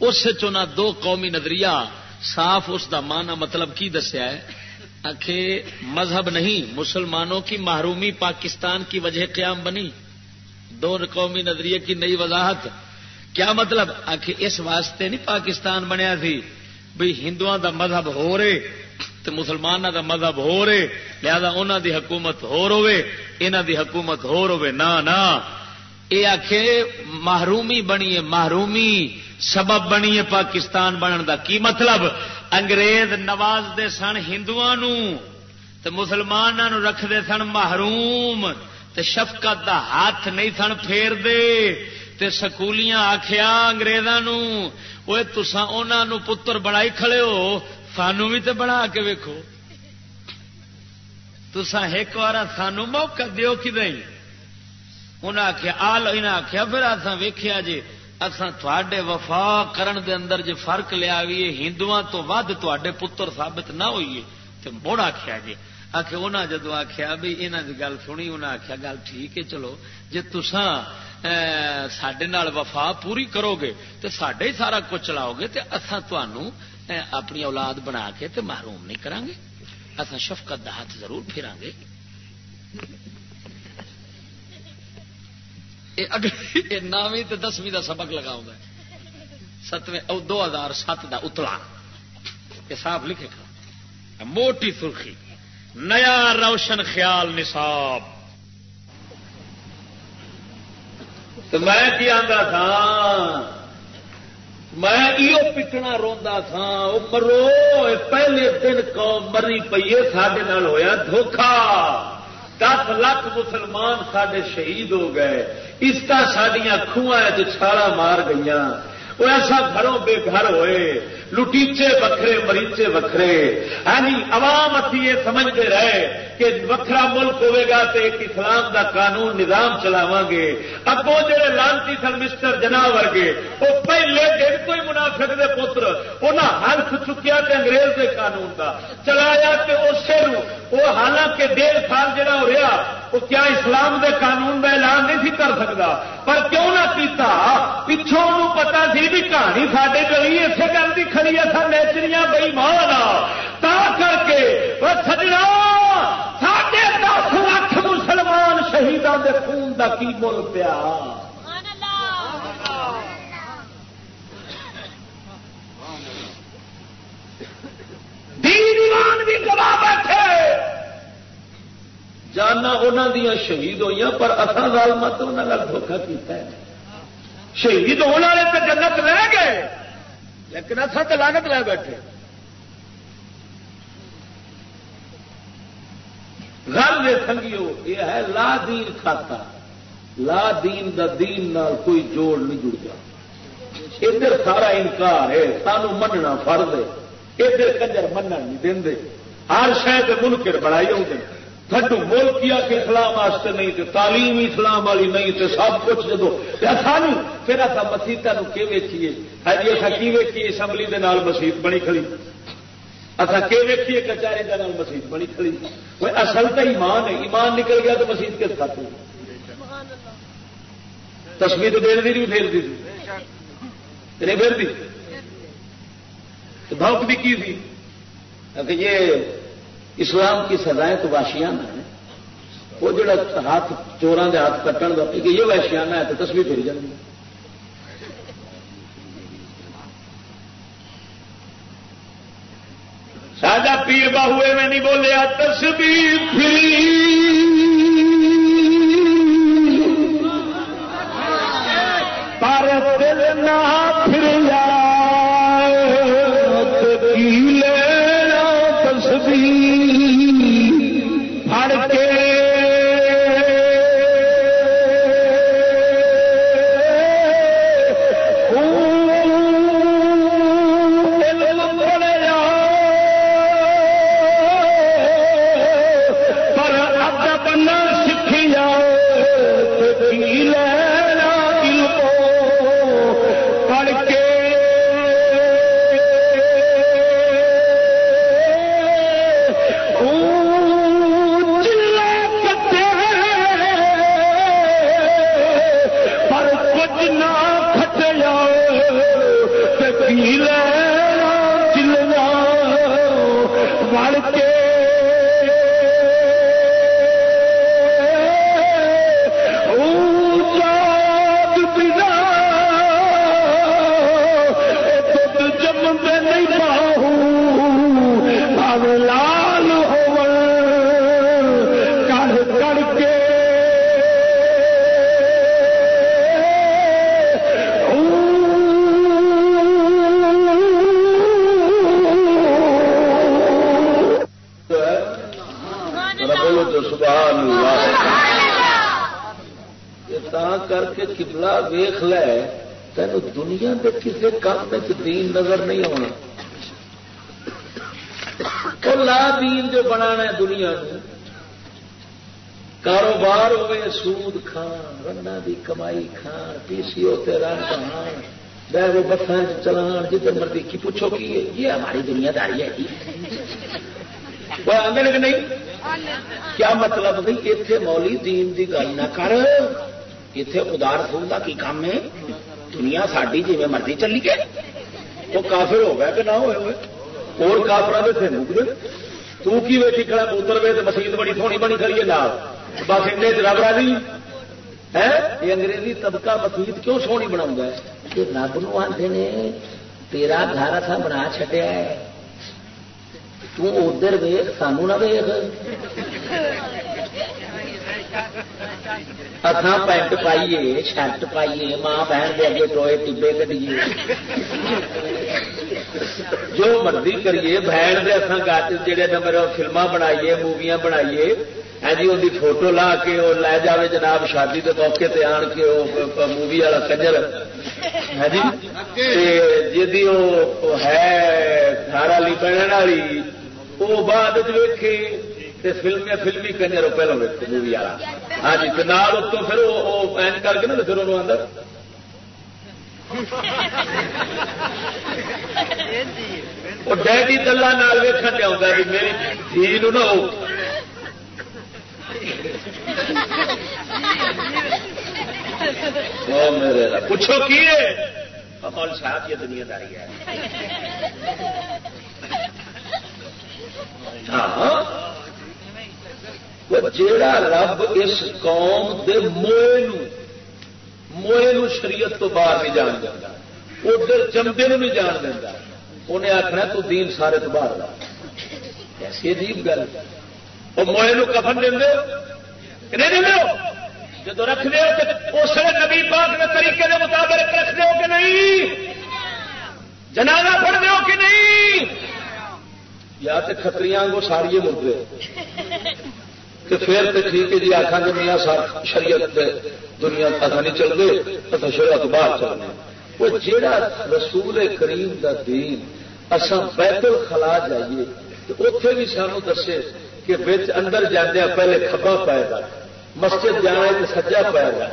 اس چنا دو قومی نظریہ صاف اس دا معنی مطلب کی دسیا ہے؟ آخے مذہب نہیں، مسلمانوں کی محرومی پاکستان کی وجہ قیام بنی۔ دو قومی نظریے کی نئی وضاحت۔ کیا مطلب؟ آخ اس واسطے نہیں پاکستان بنیا سی بھائی ہندو دا مذہب ہو رہے۔ تو مسلمانوں دا مذہب ہو رہے، لہذا انہوں دی حکومت ہو روے انہوں دی حکومت ہو روے نہ نہ یہ آخ محرومی بنی محرومی سبب بنی پاکستان بنن دا کی مطلب؟ انگریز نواز دے سن ہندو مسلمانوں رکھتے سن محروم، تے شفقت دا ہاتھ نہیں سن پھیر دے تے سکولیاں آخیا اگریزوں وہ تسا انہوں پتر بنائی کھڑے ہو سانو بھی تو بنا کے ویکو تسا ایک بار سانو موقع دیو کہ نہیں۔ انہیں آخیا آل انہیں آخیا پھر اصا ویخیا جی اصا وفا کرن دے اندر جی فرق لیا بھی ہندو تو ود تے پتر ثابت نہ ہوئیے تو مڑ آخیا جی۔ آخ انہیں جدو آخیا بھی یہاں کی گل سنی انہیں آخیا گل ٹھیک ہے، چلو۔ جی تسان سڈے وفا پوری کرو گے تو سڈے ہی سارا کچھ چلاؤ گے تو اصا تنوع اپنی اولاد بنا کے تے محروم نہیں کریں گے اصا شفقت کا ہاتھ ضرور پھیرا گے نویں تو دسویں کا سبق لگاؤں گا ستویں دو ہزار سات کا اتلا یہ لکھے کھا موٹی سرخی، نیا روشن خیال نصاب۔ تو میں کیا تھا؟ میں یہ پٹنا روا تھا مرو پہلے دن قوم مری پیے سڈے ہویا دھوکھا۔ دس لاکھ مسلمان سڈے شہید ہو گئے۔ اس کا سڈیا خوہ چھالا مار گئی وہ ایسا گھروں بے گھر ہوئے۔ لٹیچے وکھرے، مریچے وکھرے۔ یعنی عوام اتنی یہ سمجھتے رہے کہ وکھرا ملک ہوے گا تو ایک اسلام دا قانون نظام چلاو گے۔ اگوں جڑے لانتی سن مسٹر جنا ورگے، وہ پہلے دن کوئی منافق دے پتر انہیں ہلف چکیا تے انگریز دے قانون دا۔ چلایا تے اسے وہ حالانکہ ڈیڑھ سال جڑا ہو رہا کیا اسلام دے قانون کا اعلان نہیں سی کر سکتا پر کیوں نہ کیتا؟ پچھوں پتا سی بھی کہانی سارے گلی اسی گل کی کھڑی ہے سر نیچریاں بئی ماں تا کر کے سجنا ساڑھے دس لاکھ مسلمان شہیدان دے خون دا کی مل پیا؟ بھی گوا بیٹھے۔ جانا انہوں دیا شہید ہوئی پر اصل گال مت انہوں دھوکھا کیتا ہے۔ شہید ہونے والے تو جنت رہ گئے، لیکن اصل تو لاگت لے بیٹھے۔ گھر میں سنگیو یہ ہے لا دین کھاتا۔ لا دین دا دین نال کوئی جوڑ نہیں جڑ گیا۔ ادھر سارا انکار ہے، سانو مننا فرض ہے۔ ادھر کنجر من نہیں دے ہر شہر منکر بڑائی ہو گئے تھڈو ملکیا کے اسلام واسطے نہیں تو تعلیم اسلام والی نہیں تو سب کچھ جدو سانو پھر اصا مسیطا کی ویچیے ہاں جی اصا کی ویکھیے؟ اسمبلی کے نال مسیت بنی کھڑی۔ اصا کہ ویکھیے؟ کچہری کے نال مسیت بنی کھڑی۔ وہ اصل تو ایمان ہے۔ ایمان نکل گیا تو مسیت کس کھاتے تصویر دین دی بھی پھیر دی نہیں پھیر دی بھوک بھی کی تھی؟ کہ یہ اسلام کی سزائیں تو واشیانہ ہیں۔ وہ جڑا ہاتھ چوران کے ہاتھ کٹن کا کہ یہ واشیانہ ہے تو تصویر پھر جاتی ساجا پیر باہوے میں نہیں بولیا تصویر پھری پر دل نہ پھر جا دین نظر نہیں ہونا لا دین جو بنا دنیا کاروبار ہوئے سود کھان رنا دی کمائی کھان پی سی او رن کھان وہ بسان چلان جدھر مرضی کی پوچھو کی یہ ہماری دنیا داری ہے وہ آدھے کہ نہیں؟ کیا مطلب بھائی اتنے مولی دین دی گل نہ کر۔ اتنے ادار فون کا کی کام ہے دنیا ساری جی مرضی چلی گئی وہ کافر ہو گیا کہ نہ ہوئے ہوئے اور کافر تھے نکلے تو کی ویٹی کھڑا پوتر وے مسیت بڑی سونی بنی کھڑی ہے نال بس ان رب راضی ہے یہ انگریزی طبقہ مسیت کیوں سونی بنا رب نو آتے نے تیرا گھر اصا بنا چڈیا ہے تدھر ویخ سانو نہ ویخ اتنا پینٹ پائیے شرٹ پائیے ماں بہن دے اگے ٹوئے ٹبے کٹیے جو مرضی کریے بہن دے اتنا گاٹ جہے نمبر فلما بنائیے موویاں بنائیے ہاں جی ان کی فوٹو لا کے وہ لے جائے جناب شادی کے موقع تے آن کے وہ مووی والا کنجر ہاں جی جی وہ ہے گھر والی بہن والی وہ بعد ویکھے فلم فلمی کنجر پہلے ویکے مووی والا۔ ہاں جی نال اتوں پھر وہ این کر کے نا پھر وہ اندر۔ ڈیڈی دلہ نال ویکن لیا میری دھی نہ پوچھو کی مول صاحب، یہ دنیا داری ہے۔ ہاں۔ جیڑا رب اس قوم دے موئے موئے شریعت تو باہر نہیں جان دینا ادھر جمدے نہیں جان دینا انہیں آخنا تو دین سارے تو باہر ایسی عجیب گل۔ وہ موئے کفن دیں نہیں دیں جب رکھ دو تو اس نبی پاک کے طریقے کے مطابق رکھ دو کہ نہیں؟ جنازہ پڑ دو کہ نہیں؟ یا تو کتری کو ساری مردے۔ تو پھر تو ٹھیک ہے جی آخان گے میاں شریعت دنیا اصا نہیں چلتے اصل شریعت باہر چلنے وہ جہا رسول کریم کا دین اصا بیت الخلا جائیے، تو اتے بھی سانو دسے کہ بچ اندر جانے پہلے کھبا پائے گا، مسجد جانا تو سجا پائے گا۔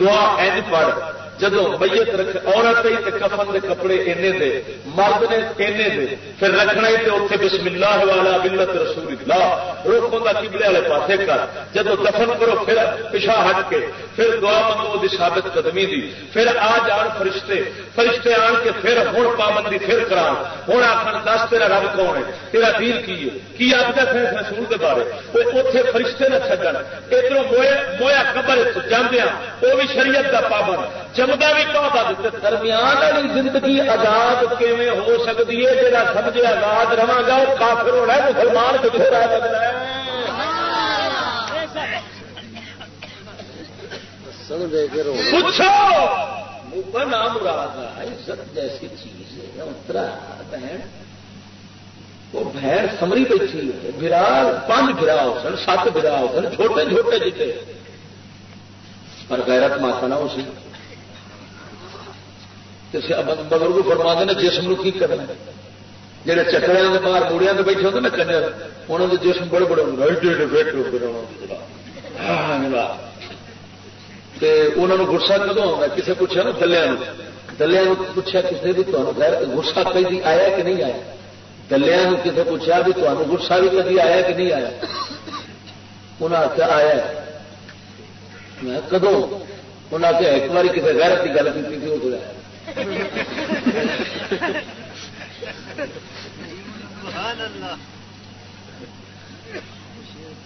دعا اینج پڑھ۔ جدو میت رکھ عورت ہی کفن دے کپڑے اینے دے، مرد نے اینے دے، پھر رکھنا ہی تے اوتھے بسم اللہ والا ملت رسول اللہ۔ روکوں کا کبلے والے پاسے کر، جدو دفن کرو پھر پیشہ ہٹ کے، پھر دعا منگو دی ثابت قدمی دی۔ پھر آ جان فرشتے فرشتے آن کے پھر ہوں پابندی پھر کرا ہوں آخر دس تیرا رب کون ہے؟ تیرا دین کی ہے؟ کی آتا ہے رسول کے بارے؟ وہ اتنے فرشتے نہ چڈن ادھر مویا قبر جانے وہ بھی شریعت کا پابند۔ جمدا بھی پابند درمیان والی زندگی آزاد کیون ہو سکتی ہے جا سمجھے آزاد رہا گا؟ وہ کافر ہونا مسلمان کتنے رہ سکتا ہے۔ پوچھو! نام مراد عزت جیسی چیز ہے اترا بہن۔ وہ بہن سمری بیٹھی ہے برا پانچ برا ہو سن، سات برا ہو سن، چھوٹے چھوٹے جیتے پر غیرت ماتا نہ ہو اسی بزرگ فرما دینا جسم کی کرنا جہے چکرے کے باہر موڑیا کے بیٹھے ہوتے نا کنجر انہوں کے جسم بڑے بڑے انہوں گسا کدو آتا کسی پوچھا نا دلیا دلیا پوچھا کسی بھی تمہیں گسا کدی آیا کہ نہیں آیا دلیا کسی پوچھا بھی تمہیں گسا بھی کدی آیا کہ نہیں آیا انہیں آخیا آیا میں کدو انہیں آخیا ایک بار کسی غیرت کی گل کی تھی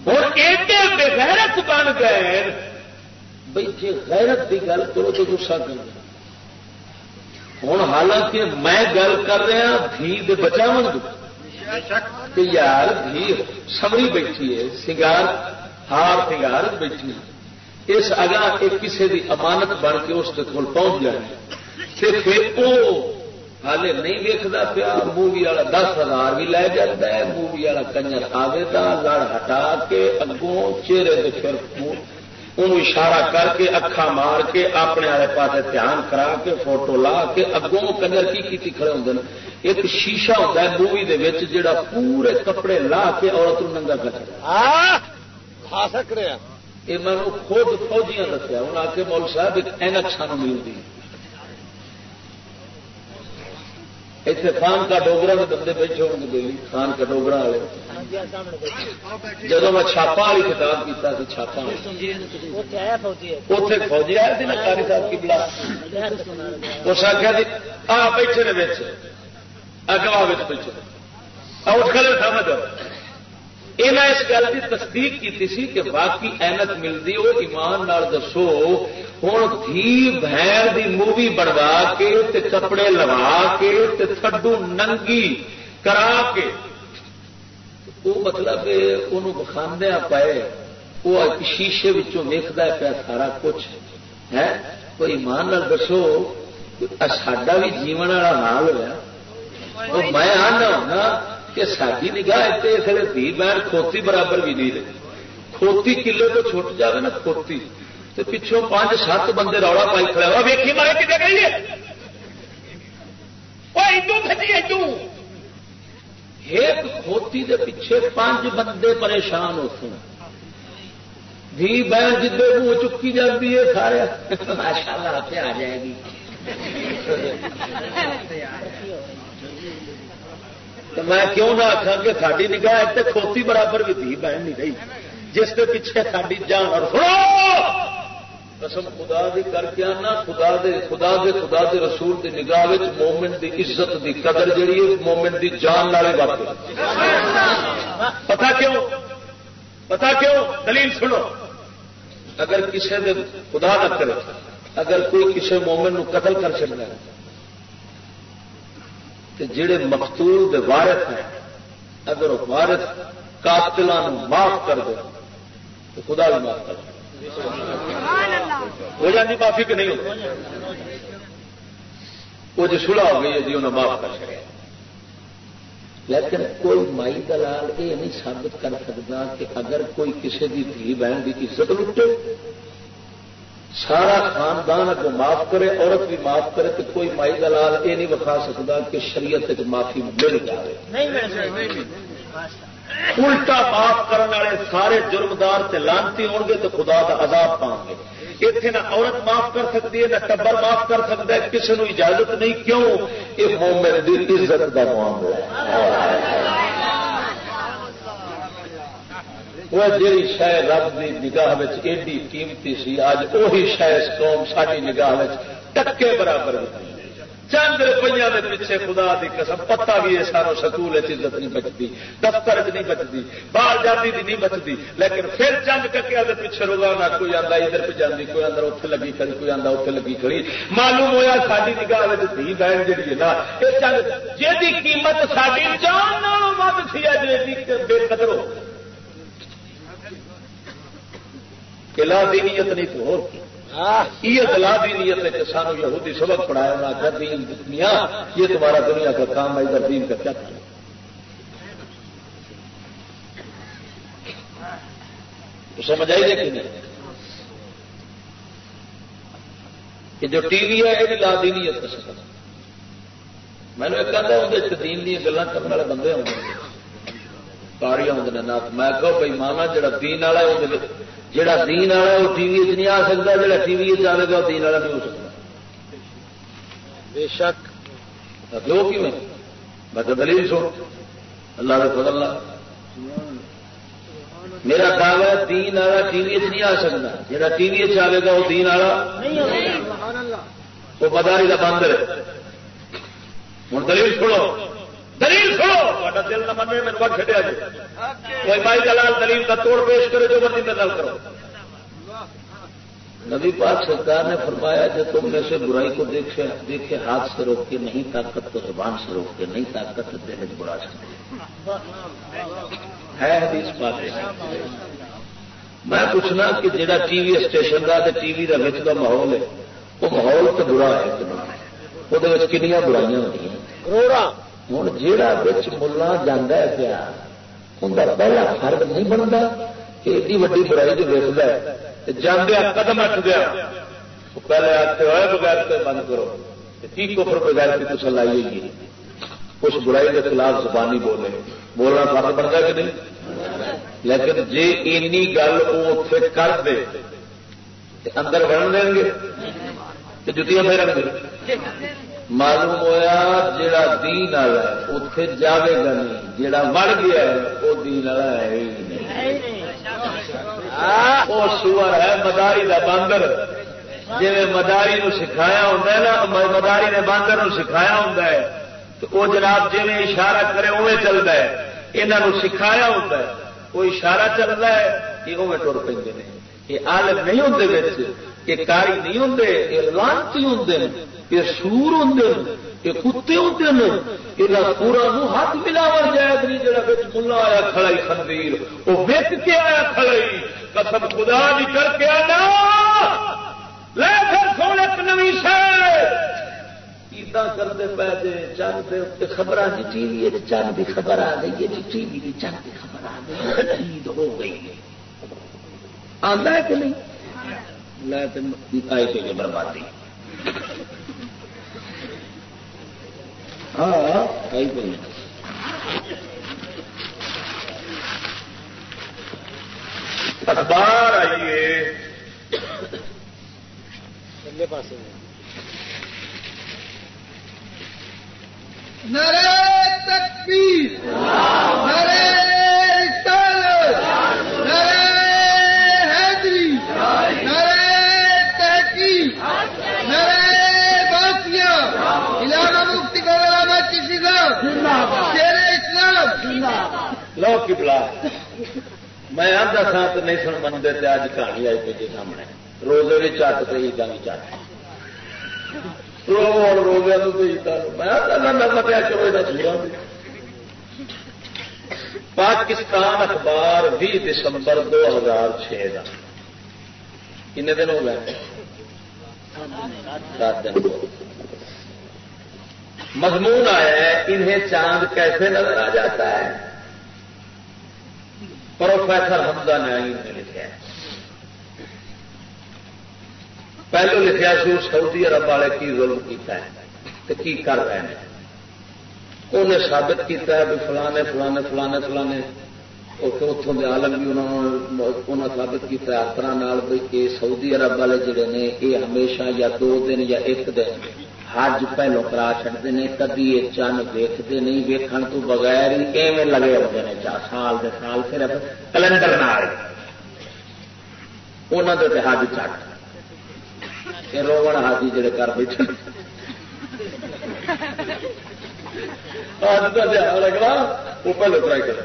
وہ غیرت بن گئے بھائی جی غیرت کی گل کرو تو گسا کرو ہوں حالانکہ میں گل کر رہا ہاں، دھی بچاو کہ یار، دھی سمری بیٹھی ہے، سنگار، ہار سنگار بیٹھی ہے۔ اس اگا کسی کی امانت بن کے اس کے کول پہنچ جائے۔ پھر وہ ہالے نہیں ویکتا پیا، مووی والا دس ہزار بھی لے جاتا ہے، مووی والا کنجر آئے گا لڑ ہٹا کے اگوں چہرے پھر ان اشارہ کر کے اکھا مار کے اپنے والے پاس دھیان کرا کے فوٹو لا کے اگوں کنجر کی کی کھڑے ہوں ایک شیشہ ہوتا ہے مووی دے جڑا پورے کپڑے لا کے عورت ننگا کر سکتے یہ میں خود فوجیاں دسیا انہیں آ کے مول صاحب ایک اینک سانو ملتی اتنے خان کا ڈوگرا کے بندے بیٹھے ہو گے خان کا ڈوگرا والے جب میں چھاپا والی کتاب کیا چھاپا اتنے فوجی آئے تھے نا کاری صاحب کی بلا اس آخیا جی آ بیٹھے نے بچ اگوا بیٹھے اٹھ کر یہاں اس گل کی تصدیق کی سی کہ باقی اینت ملتی وہ ایمان نال دسو ہوں دھی بہن کی مووی بنوا کے تے کپڑے لوا کے تے تھڈو ننگی کرا کے۔ وہ مطلب بخاندیا پائے وہ شیشے ویکد پیا سارا کچھ۔ ہے؟ کوئی ایمان نال دسو، ساڈا بھی جیون والا حال ہوا میں آنا ہونا کہ ساری نگاہ اتنے دھی بہن کھوتی برابر بھی نہیں رہی۔ کھوتی کلو تو چھٹ جائے نا کھوتی۔ تو پچھوں پانچ سات بندے رولا پائی کھڑا ہوا ویکھی مارے کتنے گئی ایک کھوتی دے پیچھے پانچ بندے پریشان ہوتے ہیں دھی بہن جدے منہ چکی جاتی ہے سارے۔ ماشاء اللہ آ جائے گی۔ تو میں کیوں نہ آخا کہ ساری نگاہ اتنے کھوتی برابر بھی تھی بہن نہیں رہی۔ جس کے پیچھے ساری جان اور قسم خدا دی کر کے آنا، خدا دے خدا دے خدا دے رسول دی نگاہ مومنٹ دی عزت دی قدر جیڑی ہے مومنٹ دی جان والے وقت پتا کیوں؟ پتا کیوں؟ دلیل سنو۔ اگر کسی دے خدا نہ کرے، اگر کوئی کسی مومن نو قتل کر سکتا ہے جڑے مقتول دے وارث ہیں اگر وہ وارث قاتلان معاف کر دے تو خدا بھی معاف کر دے۔ ہو جاتی معافی کہ نہیں ہو؟ وہ جو سلا ہو گئی ہے جی انہیں معاف کر سکے۔ لیکن کوئی مائی دلال یہ نہیں ثابت کر سکتا کہ اگر کوئی کسی کی دھی بہن کی عزت لٹے سارا خاندان اگر معاف کرے عورت بھی معاف کرے تو کوئی مائی دلال یہ نہیں بتا سکتا کہ شریعت معافی مل جائے۔ الٹا معاف کرنے والے سارے جرمدار سے لانتی ہو گے تو خدا کا عذاب پاؤں گے۔ اتنے نہ عورت معاف کر سکتی ہے نہ ٹبر معاف کر سکتا ہے کسی کو اجازت نہیں۔ کیوں؟ یہ مومن عزت کا معاملہ ہے۔ وہ جی شاید رب کی نگاہ ایڈی قیمتی سی اج وہی شاید قوم ساری نگاہ ٹکے برابر چند روپیہ کے پیچھے خدا کی قسم پتا بھی ہے سارا سکول عزت نہیں بچتی، دفتر چ نہیں بچتی، باہر جاتی بھی نہیں بچتی، لیکن پھر چند ٹکیا کے پیچھے روزانہ کوئی آتا ادھر پہ جاتی کوئی اندر اتنے لگی کھڑی، کوئی آتا اتنے لگی کھڑی۔ معلوم ہوا ساری نگاہ دھی بہن جی ہے نا، یہ چند جی قیمت ساری جان ود سی جی بے قدر ہو لا دینیت نہیں تو اور یہ لا دینیت ہے کہ سانو یہودی سبق پڑھایا نہ کر دین دنیا یہ تمہارا دنیا کا کام ہے ادھر دین کا کیا کام سمجھ آئی کہ نہیں؟ کہ جو ٹی وی ہے یہ بھی لا دینیت کا سفر میں نے کہا وہ دین دیا گلیں کرنے والے بندے ہوں کاری ہوں میں کہو بھائی مانا جڑا دین والا ہے جڑا دین والا وہ ٹی وی نہیں آ سکتا جڑا ٹی وی آئے گا وہ دین والا نہیں ہو سکتا بے شک۔ دو کی میں تو دلیل سو اللہ کا فضل میرا دعوی ہے دین والا ٹی وی نہیں آ سکتا جڑا ٹی وی آئے گا وہ دین والا۔ وہ مداری کا باندر ہوں دلیل چھوڑو دلیل سنو. دل نہ منے میرے کو چڑیا جی۔ کوئی بھائی دلال دلیل کا توڑ پیش کرے جو مرضی میں دل کرو۔ نبی پاک سرکار نے فرمایا کہ تم میں سے برائی کو دیکھے دیکھے ہاتھ سے روک کے نہیں طاقت تو زبان سے روک کے نہیں طاقت دل بڑا سکتے ہے حدیث پاک میں پوچھنا کہ جہاں ٹی وی اسٹیشن کا ٹی وی کا ماحول ہے وہ ماحول تو برا ہے وہ کنیا برائیاں ہوتی ہیں۔ کروڑا ہوں جا ملا جانا ہے پیا انہیں پہلا فرد نہیں بنتا کہ ایڈی وی برائی جو ویستا ہے جانے قدم اٹھ گیا پہلے آتے ہوئے بغیر بند کرو کی کفر بغیر کی تصل لائی گی اس برائی کے خلاف زبانی بولے بولنا فرد بنتا کہ نہیں لیکن جی اینی گل وہ اتے کر دے اندر بن دیں گے جتیاں پھیرن گے معلوم ہوا جڑا دین والا اتے جاوے گا نہیں جڑا مر گیا وہ دین والا ہے وہ سور ہے مداری کا باندر۔ جی مداری نو سکھایا ہوتا ہے نا مداری نے باندر نو سکھایا ہوتا ہے تو وہ جناب جی اشارہ کرے اوے چلتا ہے۔ یہاں سکھایا ہوتا ہے۔ کوئی اشارہ چلتا ہے کہ وہ ٹر پہ یہ آلم نہیں ہوں یہ کاری نہیں ہوں یہ لانتی ہوں یہ سور ہوں یہ کتے ہوں یہ پورا ہاتھ ملاو جائے جا ملا آیا کھڑائی خندیر وہ ویک کے آیا کھڑائی، قسم خدا بھی کر کے آنا۔ لے پھر سونے نوی شہر۔ کرتے پے چند خبر جی ٹی وی چند کی خبر آ گئی ہے ٹی وی چند کی خبر آ گئی عید ہو گئی آتا ہے کہ نہیں؟ آئی پہ بربادی۔ ہاں آئی پہ اخبار آئیے۔ پاس نرے تکبیر۔ نرے حیدری نرے تحقیق نرے باسیا علامہ مفتی کا علامہ کسی کا شیر اسلام لو کی بلا میں آدھا تھا تو نہیں سن منتے تھے اج کہانی آئی پی جی سامنے۔ روزے بھی چٹ تو عیدہ بھی چٹ پاکستان اخبار بھی دسمبر دو ہزار چھ کا کن دن ہو گئے؟ سات دن ہو گئے۔ مضمون آیا ہے، انہیں چاند کیسے نظر آ جاتا ہے؟ پروفیسر حمزہ نے لکھا ہے۔ پہلو لکھا سو سعودی عرب والے کی ظلم کیتا ہے کی کر رہے ہیں؟ انہیں ثابت کیتا ہے بھی فلانے فلانے فلانے فلانے؟ اتوں کے آلم بھی انہوں ثابت کیا اپنا بھی سعودی عرب والے جڑے نے یہ ہمیشہ یا دو دن یا ایک دن حج پہلو کرا چڑھتے ہیں کدی یہ چند ویکتے نہیں ویکن تو بغیر ہی ایویں لگے ہوتے ہیں۔ چار سال دے سال صرف کلنڈر نہ آئے انہوں نے حج چڑھ روڑ ہاتھی جڑے کر بیٹھے لگا وہ پہلے ٹرائی کر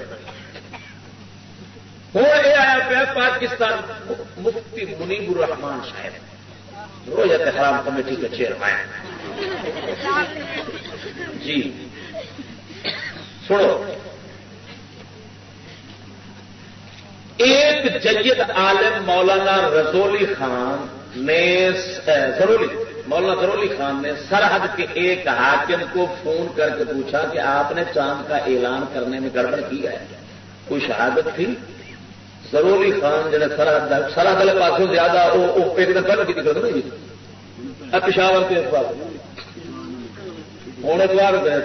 ہوں یہ آیا پیا پاکستان مفتی منیب الرحمان صاحب۔ روزت حرام کمیٹی کے چیئرمین۔ جی۔ سنو۔ ایک ججد عالم مولانا رزولی خان نے ضروری، مولانا ضروری خان نے سرحد کے ایک حاکم کو فون کر کے پوچھا کہ آپ نے چاند کا اعلان کرنے میں گڑبڑ کی ہے۔ کوئی شہادت تھی؟ ضروری خان جنہیں سرحد سرحد والے پاسوں زیادہ ایک دم پہلے کی نکل رہی پشاور کے پاس ہوں اتوار گئے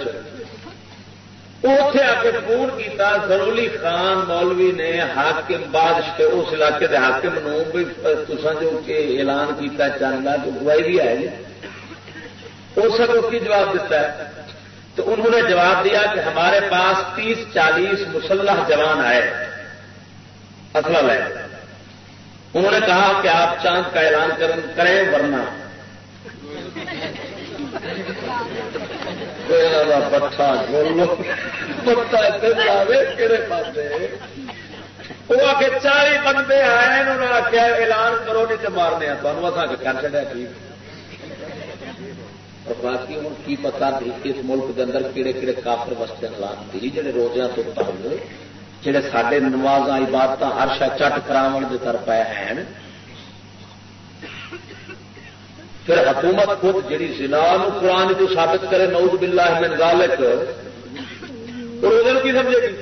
اتے آ کے فون کیا ضروری خان مولوی نے حاکم بادشاہ اس علاقے کے حاکم نو بھی تسا جو کہ اعلان کیا چاہتا تو گوائی بھی ہے جی۔ اس وقت کی جواب دیتا ہے۔ تو انہوں نے جواب دیا کہ ہمارے پاس تیس چالیس مسلح جوان آئے۔ اصل ہے انہوں نے کہا کہ آپ چاند کا اعلان کریں ورنہ۔ پٹھا پتا وہ آ کے چالی بندے آئے انہوں نے آخیا اعلان کرو، نہیں تو مارنے تمہیں اصا کر چڑیا ٹھیک۔ اور باقی ہوں کی پتا اس ملک کے اندر کہڑے کہڑے کافر وستے حالات تھی جہے روزہ تو تنگ جہے سارے نماز عبادت ہر شا چٹ کراو کے تر ہیں۔ پھر حکومت خود جی سنا قرآن کو ثابت کرے نوز باللہ من ذالک روزے کی سمجھے گی؟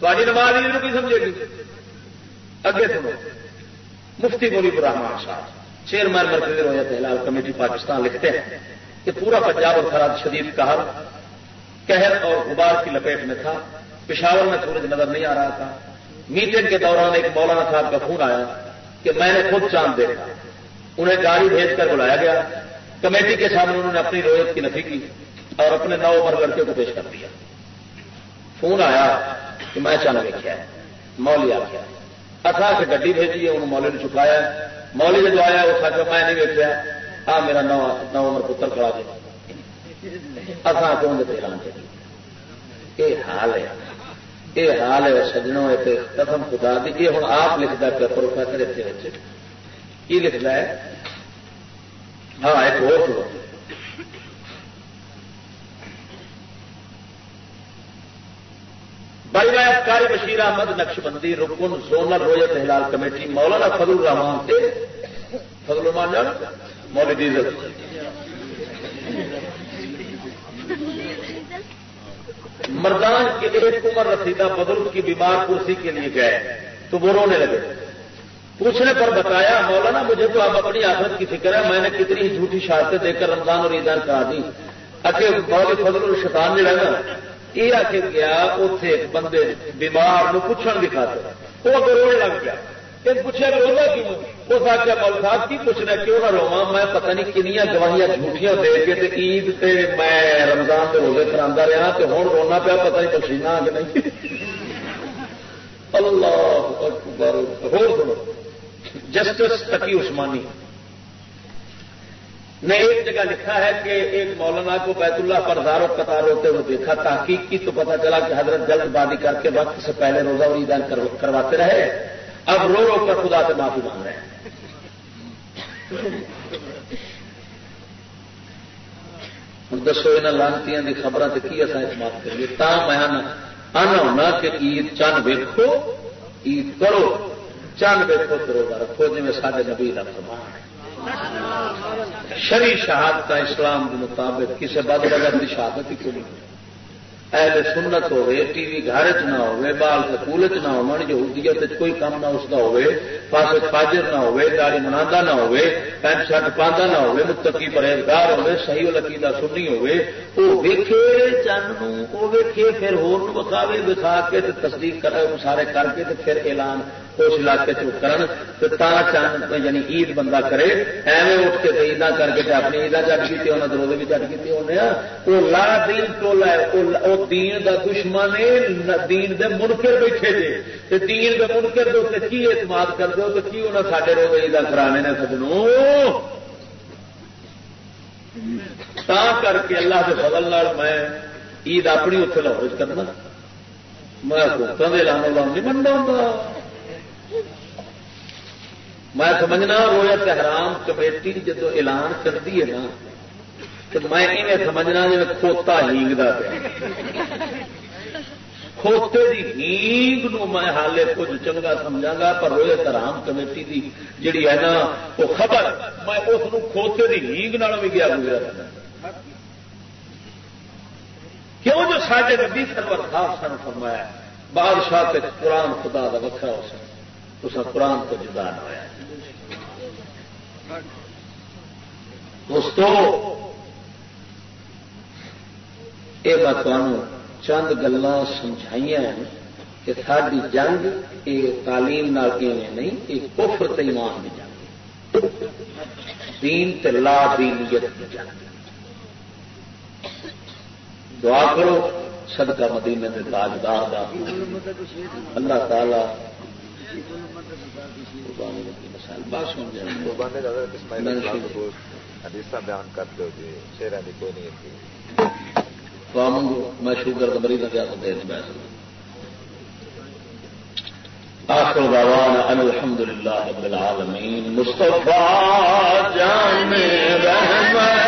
تاری نماز عید کی سمجھے گی؟ اگے سنو، مفتی مولی برحمان صاحب، چیئرمین مرکزی روزہ تحلال کمیٹی پاکستان لکھتے ہیں کہ پورا پنجاب اور خراب شدید قہر قہر اور غبار کی لپیٹ میں تھا۔ پشاور میں سورج نظر نہیں آ رہا تھا۔ میٹنگ کے دوران ایک مولانا صاحب کا فون آیا کہ میں نے خود چاند دیکھا۔ انہیں گاڑی بھیج کر بلایا گیا۔ کمیٹی کے سامنے انہوں نے اپنی رویت کی نفی کی اور اپنے نو عمر لڑکے کو پیش کر دیا۔ فون آیا کہ میں چاند دیکھا ہے مولی آ گیا۔ اتھا سے گڈی بھیجی ہے، انہوں مولی نے چکایا مولی نے جو آیا، وہ سا میں نہیں ویکیا آ، میرا نو نو عمر پتر کھڑا دے۔ اتھا کون دے یہ حال ہے۔ یہ حال ہے، سجنوں ہے قدم خدا دی۔ یہ ہوں آپ لکھتا پیا پروفیسر اتنے کی لکھتا ہے؟ ہاں ایک اور بھائی، میں افکاری بشیر احمد نقش بندی رکن زونل رویت ہلال کمیٹی، مولانا فضل الرحمان سے فضل الرحمان جان، مولوی مردان کے ایک عمر رسیدہ بزرگ کی بیمار کرسی کے لیے گئے، تو وہ رونے لگے۔ پوچھنے پر بتایا، مولانا، مجھے تو آپ اپنی آفت کی فکر ہے، میں نے کتنی ہی جھوٹی شہادتیں دے کر رمضان اور عیدان کرا دی۔ اچھے بہت فضل الشیطان نے رہنا یہ آ کے گیا اتے بندے بیمار نو پوچھنے کی خاطر۔ وہ اگر رونے لگ گیا۔ پوچھا کہ روزہ کیوں اس آخیا مول صاحب کی پوچھنا کیوں نہ روا میں پتہ نہیں کنیا گواہیاں جھوٹیاں دے کے تے عید تے میں رمضان کے روزے کرا رہا تو ہوں رونا پیا، پتہ نہیں پسینہ آ کے نہیں۔ اللہ اکبر۔ سنو۔ جسٹس تقی عثمانی۔ نے ایک جگہ لکھا ہے کہ ایک مولانا کو بیت اللہ پر زارو قطار ہوتے ہوئے دیکھا، تحقیق کی تو پتا چلا کہ حضرت جلد بازی کر کے وقت سے پہلے روزہ اور عیدان کرواتے رہے۔ اب رو رو کر خدا سے معافی مانگ رہے ہیں۔ دسو یہاں لانتی کی خبروں سے کی اصل اعتماد کریے؟ تا میں آنا ہونا کہ عید چند ویکو عید کرو چند ویکو تو روزہ رکھو جی میں سارے نبی کا فرمان ہے۔ شری شہادت اسلام کے مطابق کسی بد وجہ کی شہادت ہی کوئی اہل سنت ہوے ٹی وی گھر چ نہ ہوے بال سکول چ نہ ہو یہودیت کوئی کام نہ اس کا ہوے فاسد فاجر نہ ہوے داڑی منا نہ ہوے پینٹ شرٹ پاندا نہ ہوے متقی پرہیزگار ہوے صحیح العقیدہ سنی ہوے وہ ویکھے چند وہ ویکھے پھر ہور بکھاوے بکھا کے تصدیق کرے سارے کر کے پھر اعلان اس علاقے کرن تو تا چند یعنی عید بندہ کرے، ایویں اٹھ کے عیدا کر کے اپنی عیدا چٹ کی انہیں دروزے بھی چٹ کی انہیں وہ لا دین ٹولا ہے وہ دین دا دشمن ہے دین دے منکر بیٹھے جی دین دے منکر دے کی اعتماد کر دو تو کی انہیں سارے روزے عیدا کرانے نے سجنوں؟ تا کر کے اللہ کے فضل میں عید اپنی اتنے لاہور کرنا۔ میں حکومتوں کے لانے لاؤ نہیں بنتا ہوں میں سمجھنا رویت حرام کمیٹی جدو اعلان کرتی ہے نا، تو میں انہیں سمجھنا جی کھوتا ہینگ پیا۔ کھوتے کی ہینگ نو میں حالے کچھ چنگا سمجھا گا پر رویت حرام کمیٹی کی جڑی ہے نا، وہ خبر میں اس کھوتے کی ہینگ نال بھی گیا گزرا۔ کیوں جو سارے نبی سرور خاص سن فرمایا، بادشاہ قرآن خدا کا وکرا ہو سکتا تو قرآن کو جدا نہ ہوا دوستو یہ میں تمہوں چند گلان سمجھائی ہیں کہ ساری جنگ یہ تعلیم نال نہیں یہ کفر ایمان کی جنگ دین تے لا دینیت کی جنگ دعا کرو، صدقہ مدینے کے تاجدار دا۔ اللہ تعالی بیان کرتے ہو جی شیرا کی کوئی نہیں میں شوگر کا مریض کیا دے آخر دعوانا ان الحمد للہ رب العالمین۔ مصطفیٰ جان رحمت۔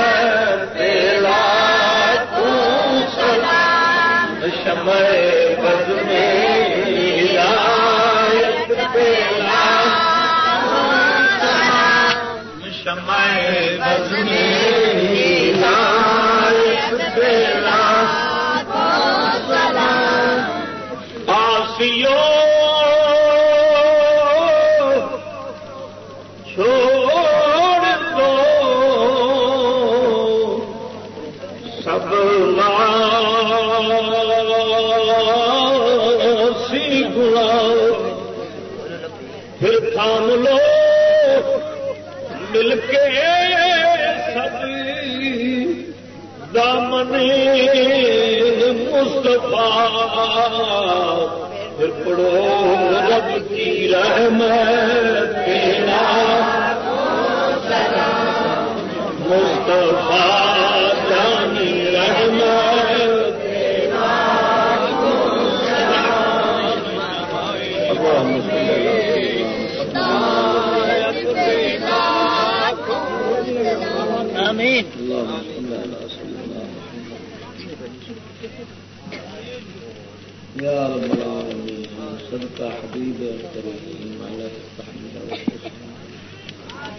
سام لو۔ مل کے سب دامن مستفا پھر پڑو رب کی رحمت تیرا مستفا آمین. يا رب العالمين صدق حبيب الكريم على تستحمل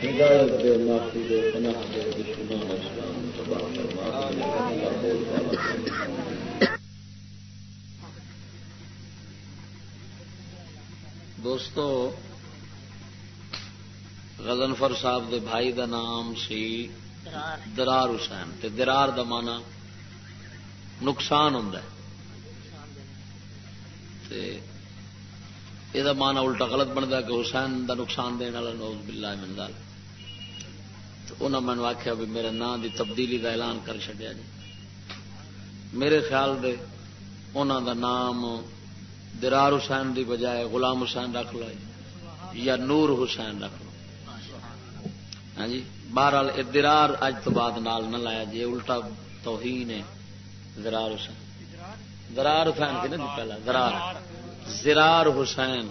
ہدایت دے، معافی دے، پناہ دے دشمنان اسلام تباہ فرما دوستو، غزنفر صاحب دے بھائی دا نام سی درار حسین، تے درار دا مانا نقصان ہوں یہ مانا الٹا غلط بنتا کہ حسین دا نقصان دینے والا نوز بلا مندال انہوں نے آخیا بھی میرے نام دی تبدیلی دا اعلان کر چڈیا جی۔ میرے خیال دے انہوں دا نام درار حسین دی بجائے غلام حسین رکھ لو یا نور حسین رکھ لو۔ ہاں جی؟ بہرحال درار اج تو بعد نال نہ لایا جی الٹا توہین ہے درار حسین۔ درار حسین کی نا پہلا درار۔ زرار حسین۔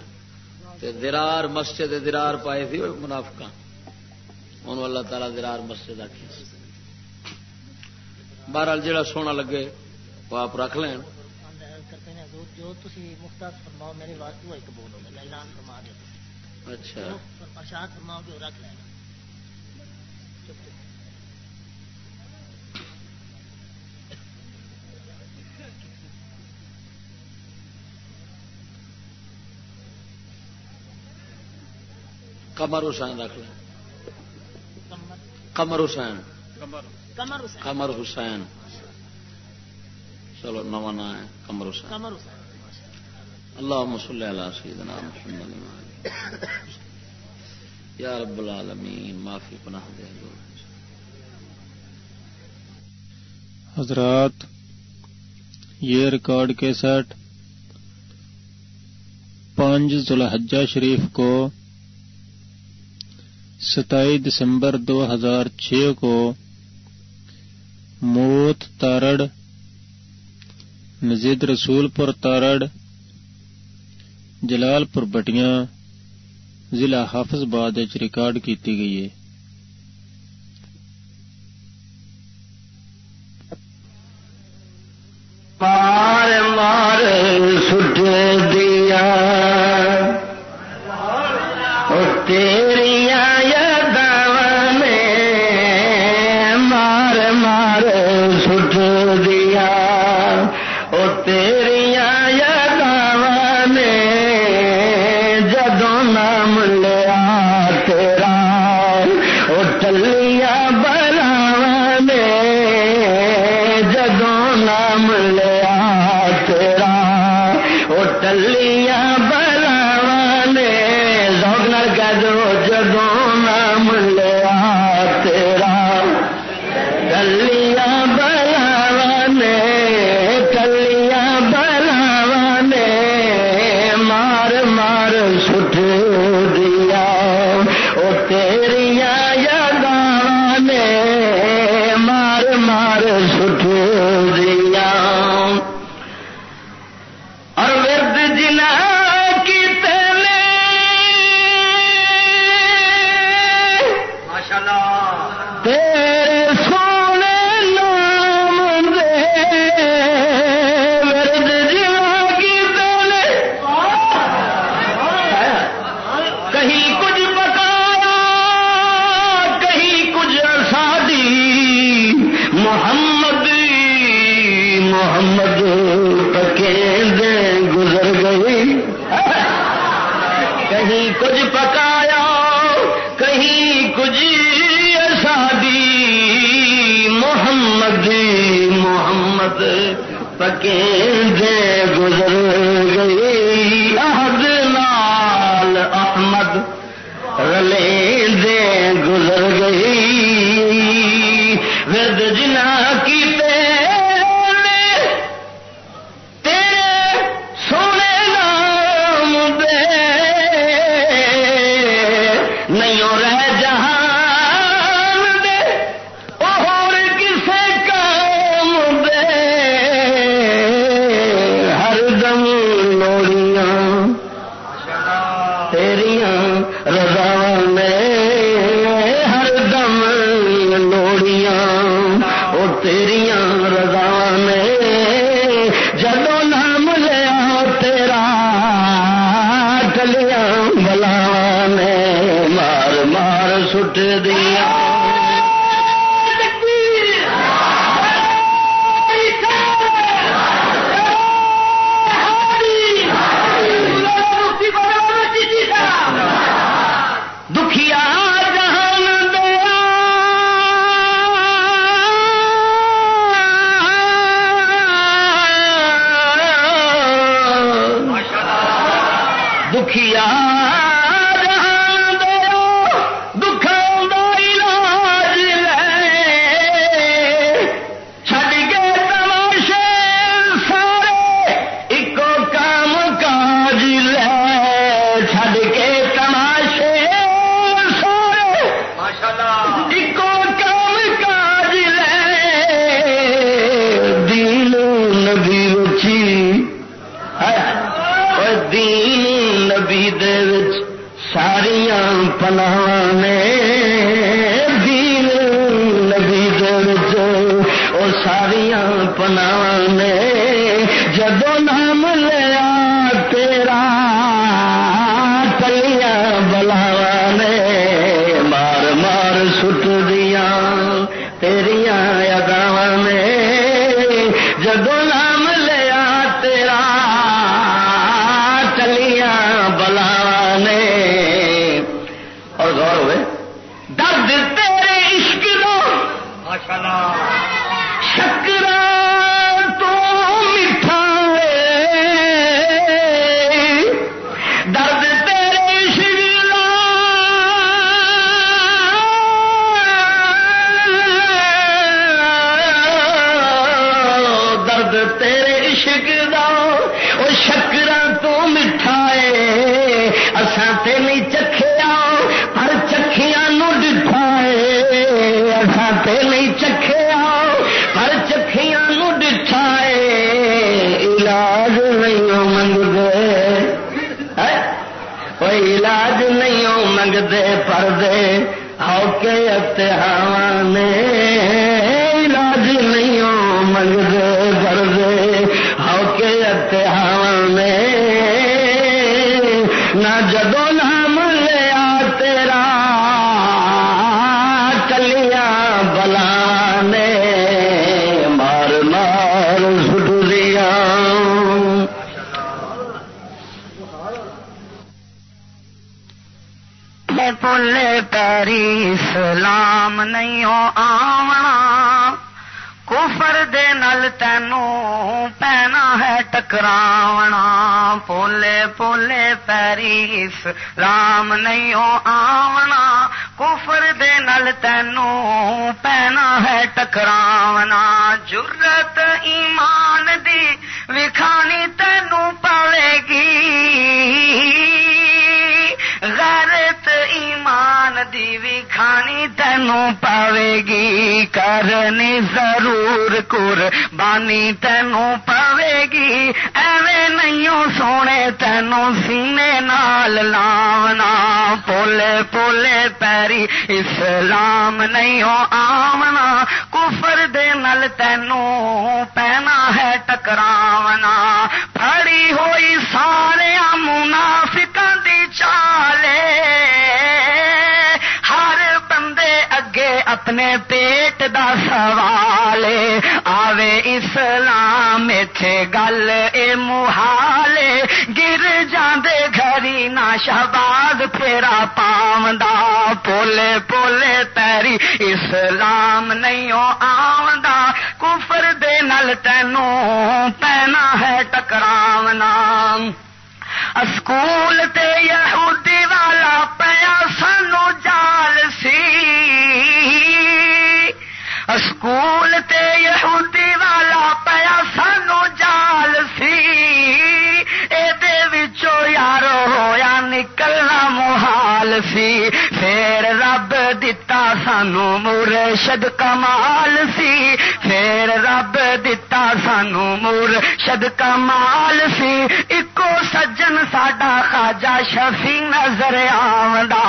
درار مسجد درار پائے تھی منافقہ ان اللہ تعالی درار مسجد آخی بہرحال جڑا سونا لگے وہ آپ رکھ لین۔ جو مختار فرماؤ میرے واسطے وہ ایک بول ہوگا اعلان فرما دو اچھا۔ ارشاد فرماؤ جو رکھ لینا کمر حسین رکھ لیں۔ کمر حسین۔ کمر حسین۔ چلو نو نا ہے کمر حسین۔ اللہ مسل سیدنا محمد یا رب العالمین، معافی پناہ دے۔ دو حضرات، یہ ریکارڈ کے سیٹ پانچ ذوالحجہ شریف کو ستائی دسمبر دو ہزار چھ کو موت تارڑ، مزید رسول پور تارڑ، جلال پور بٹیاں ضلع حافظ آباد ریکارڈ کی گئی ہے۔ مار میں سجن شفی نظر آوندا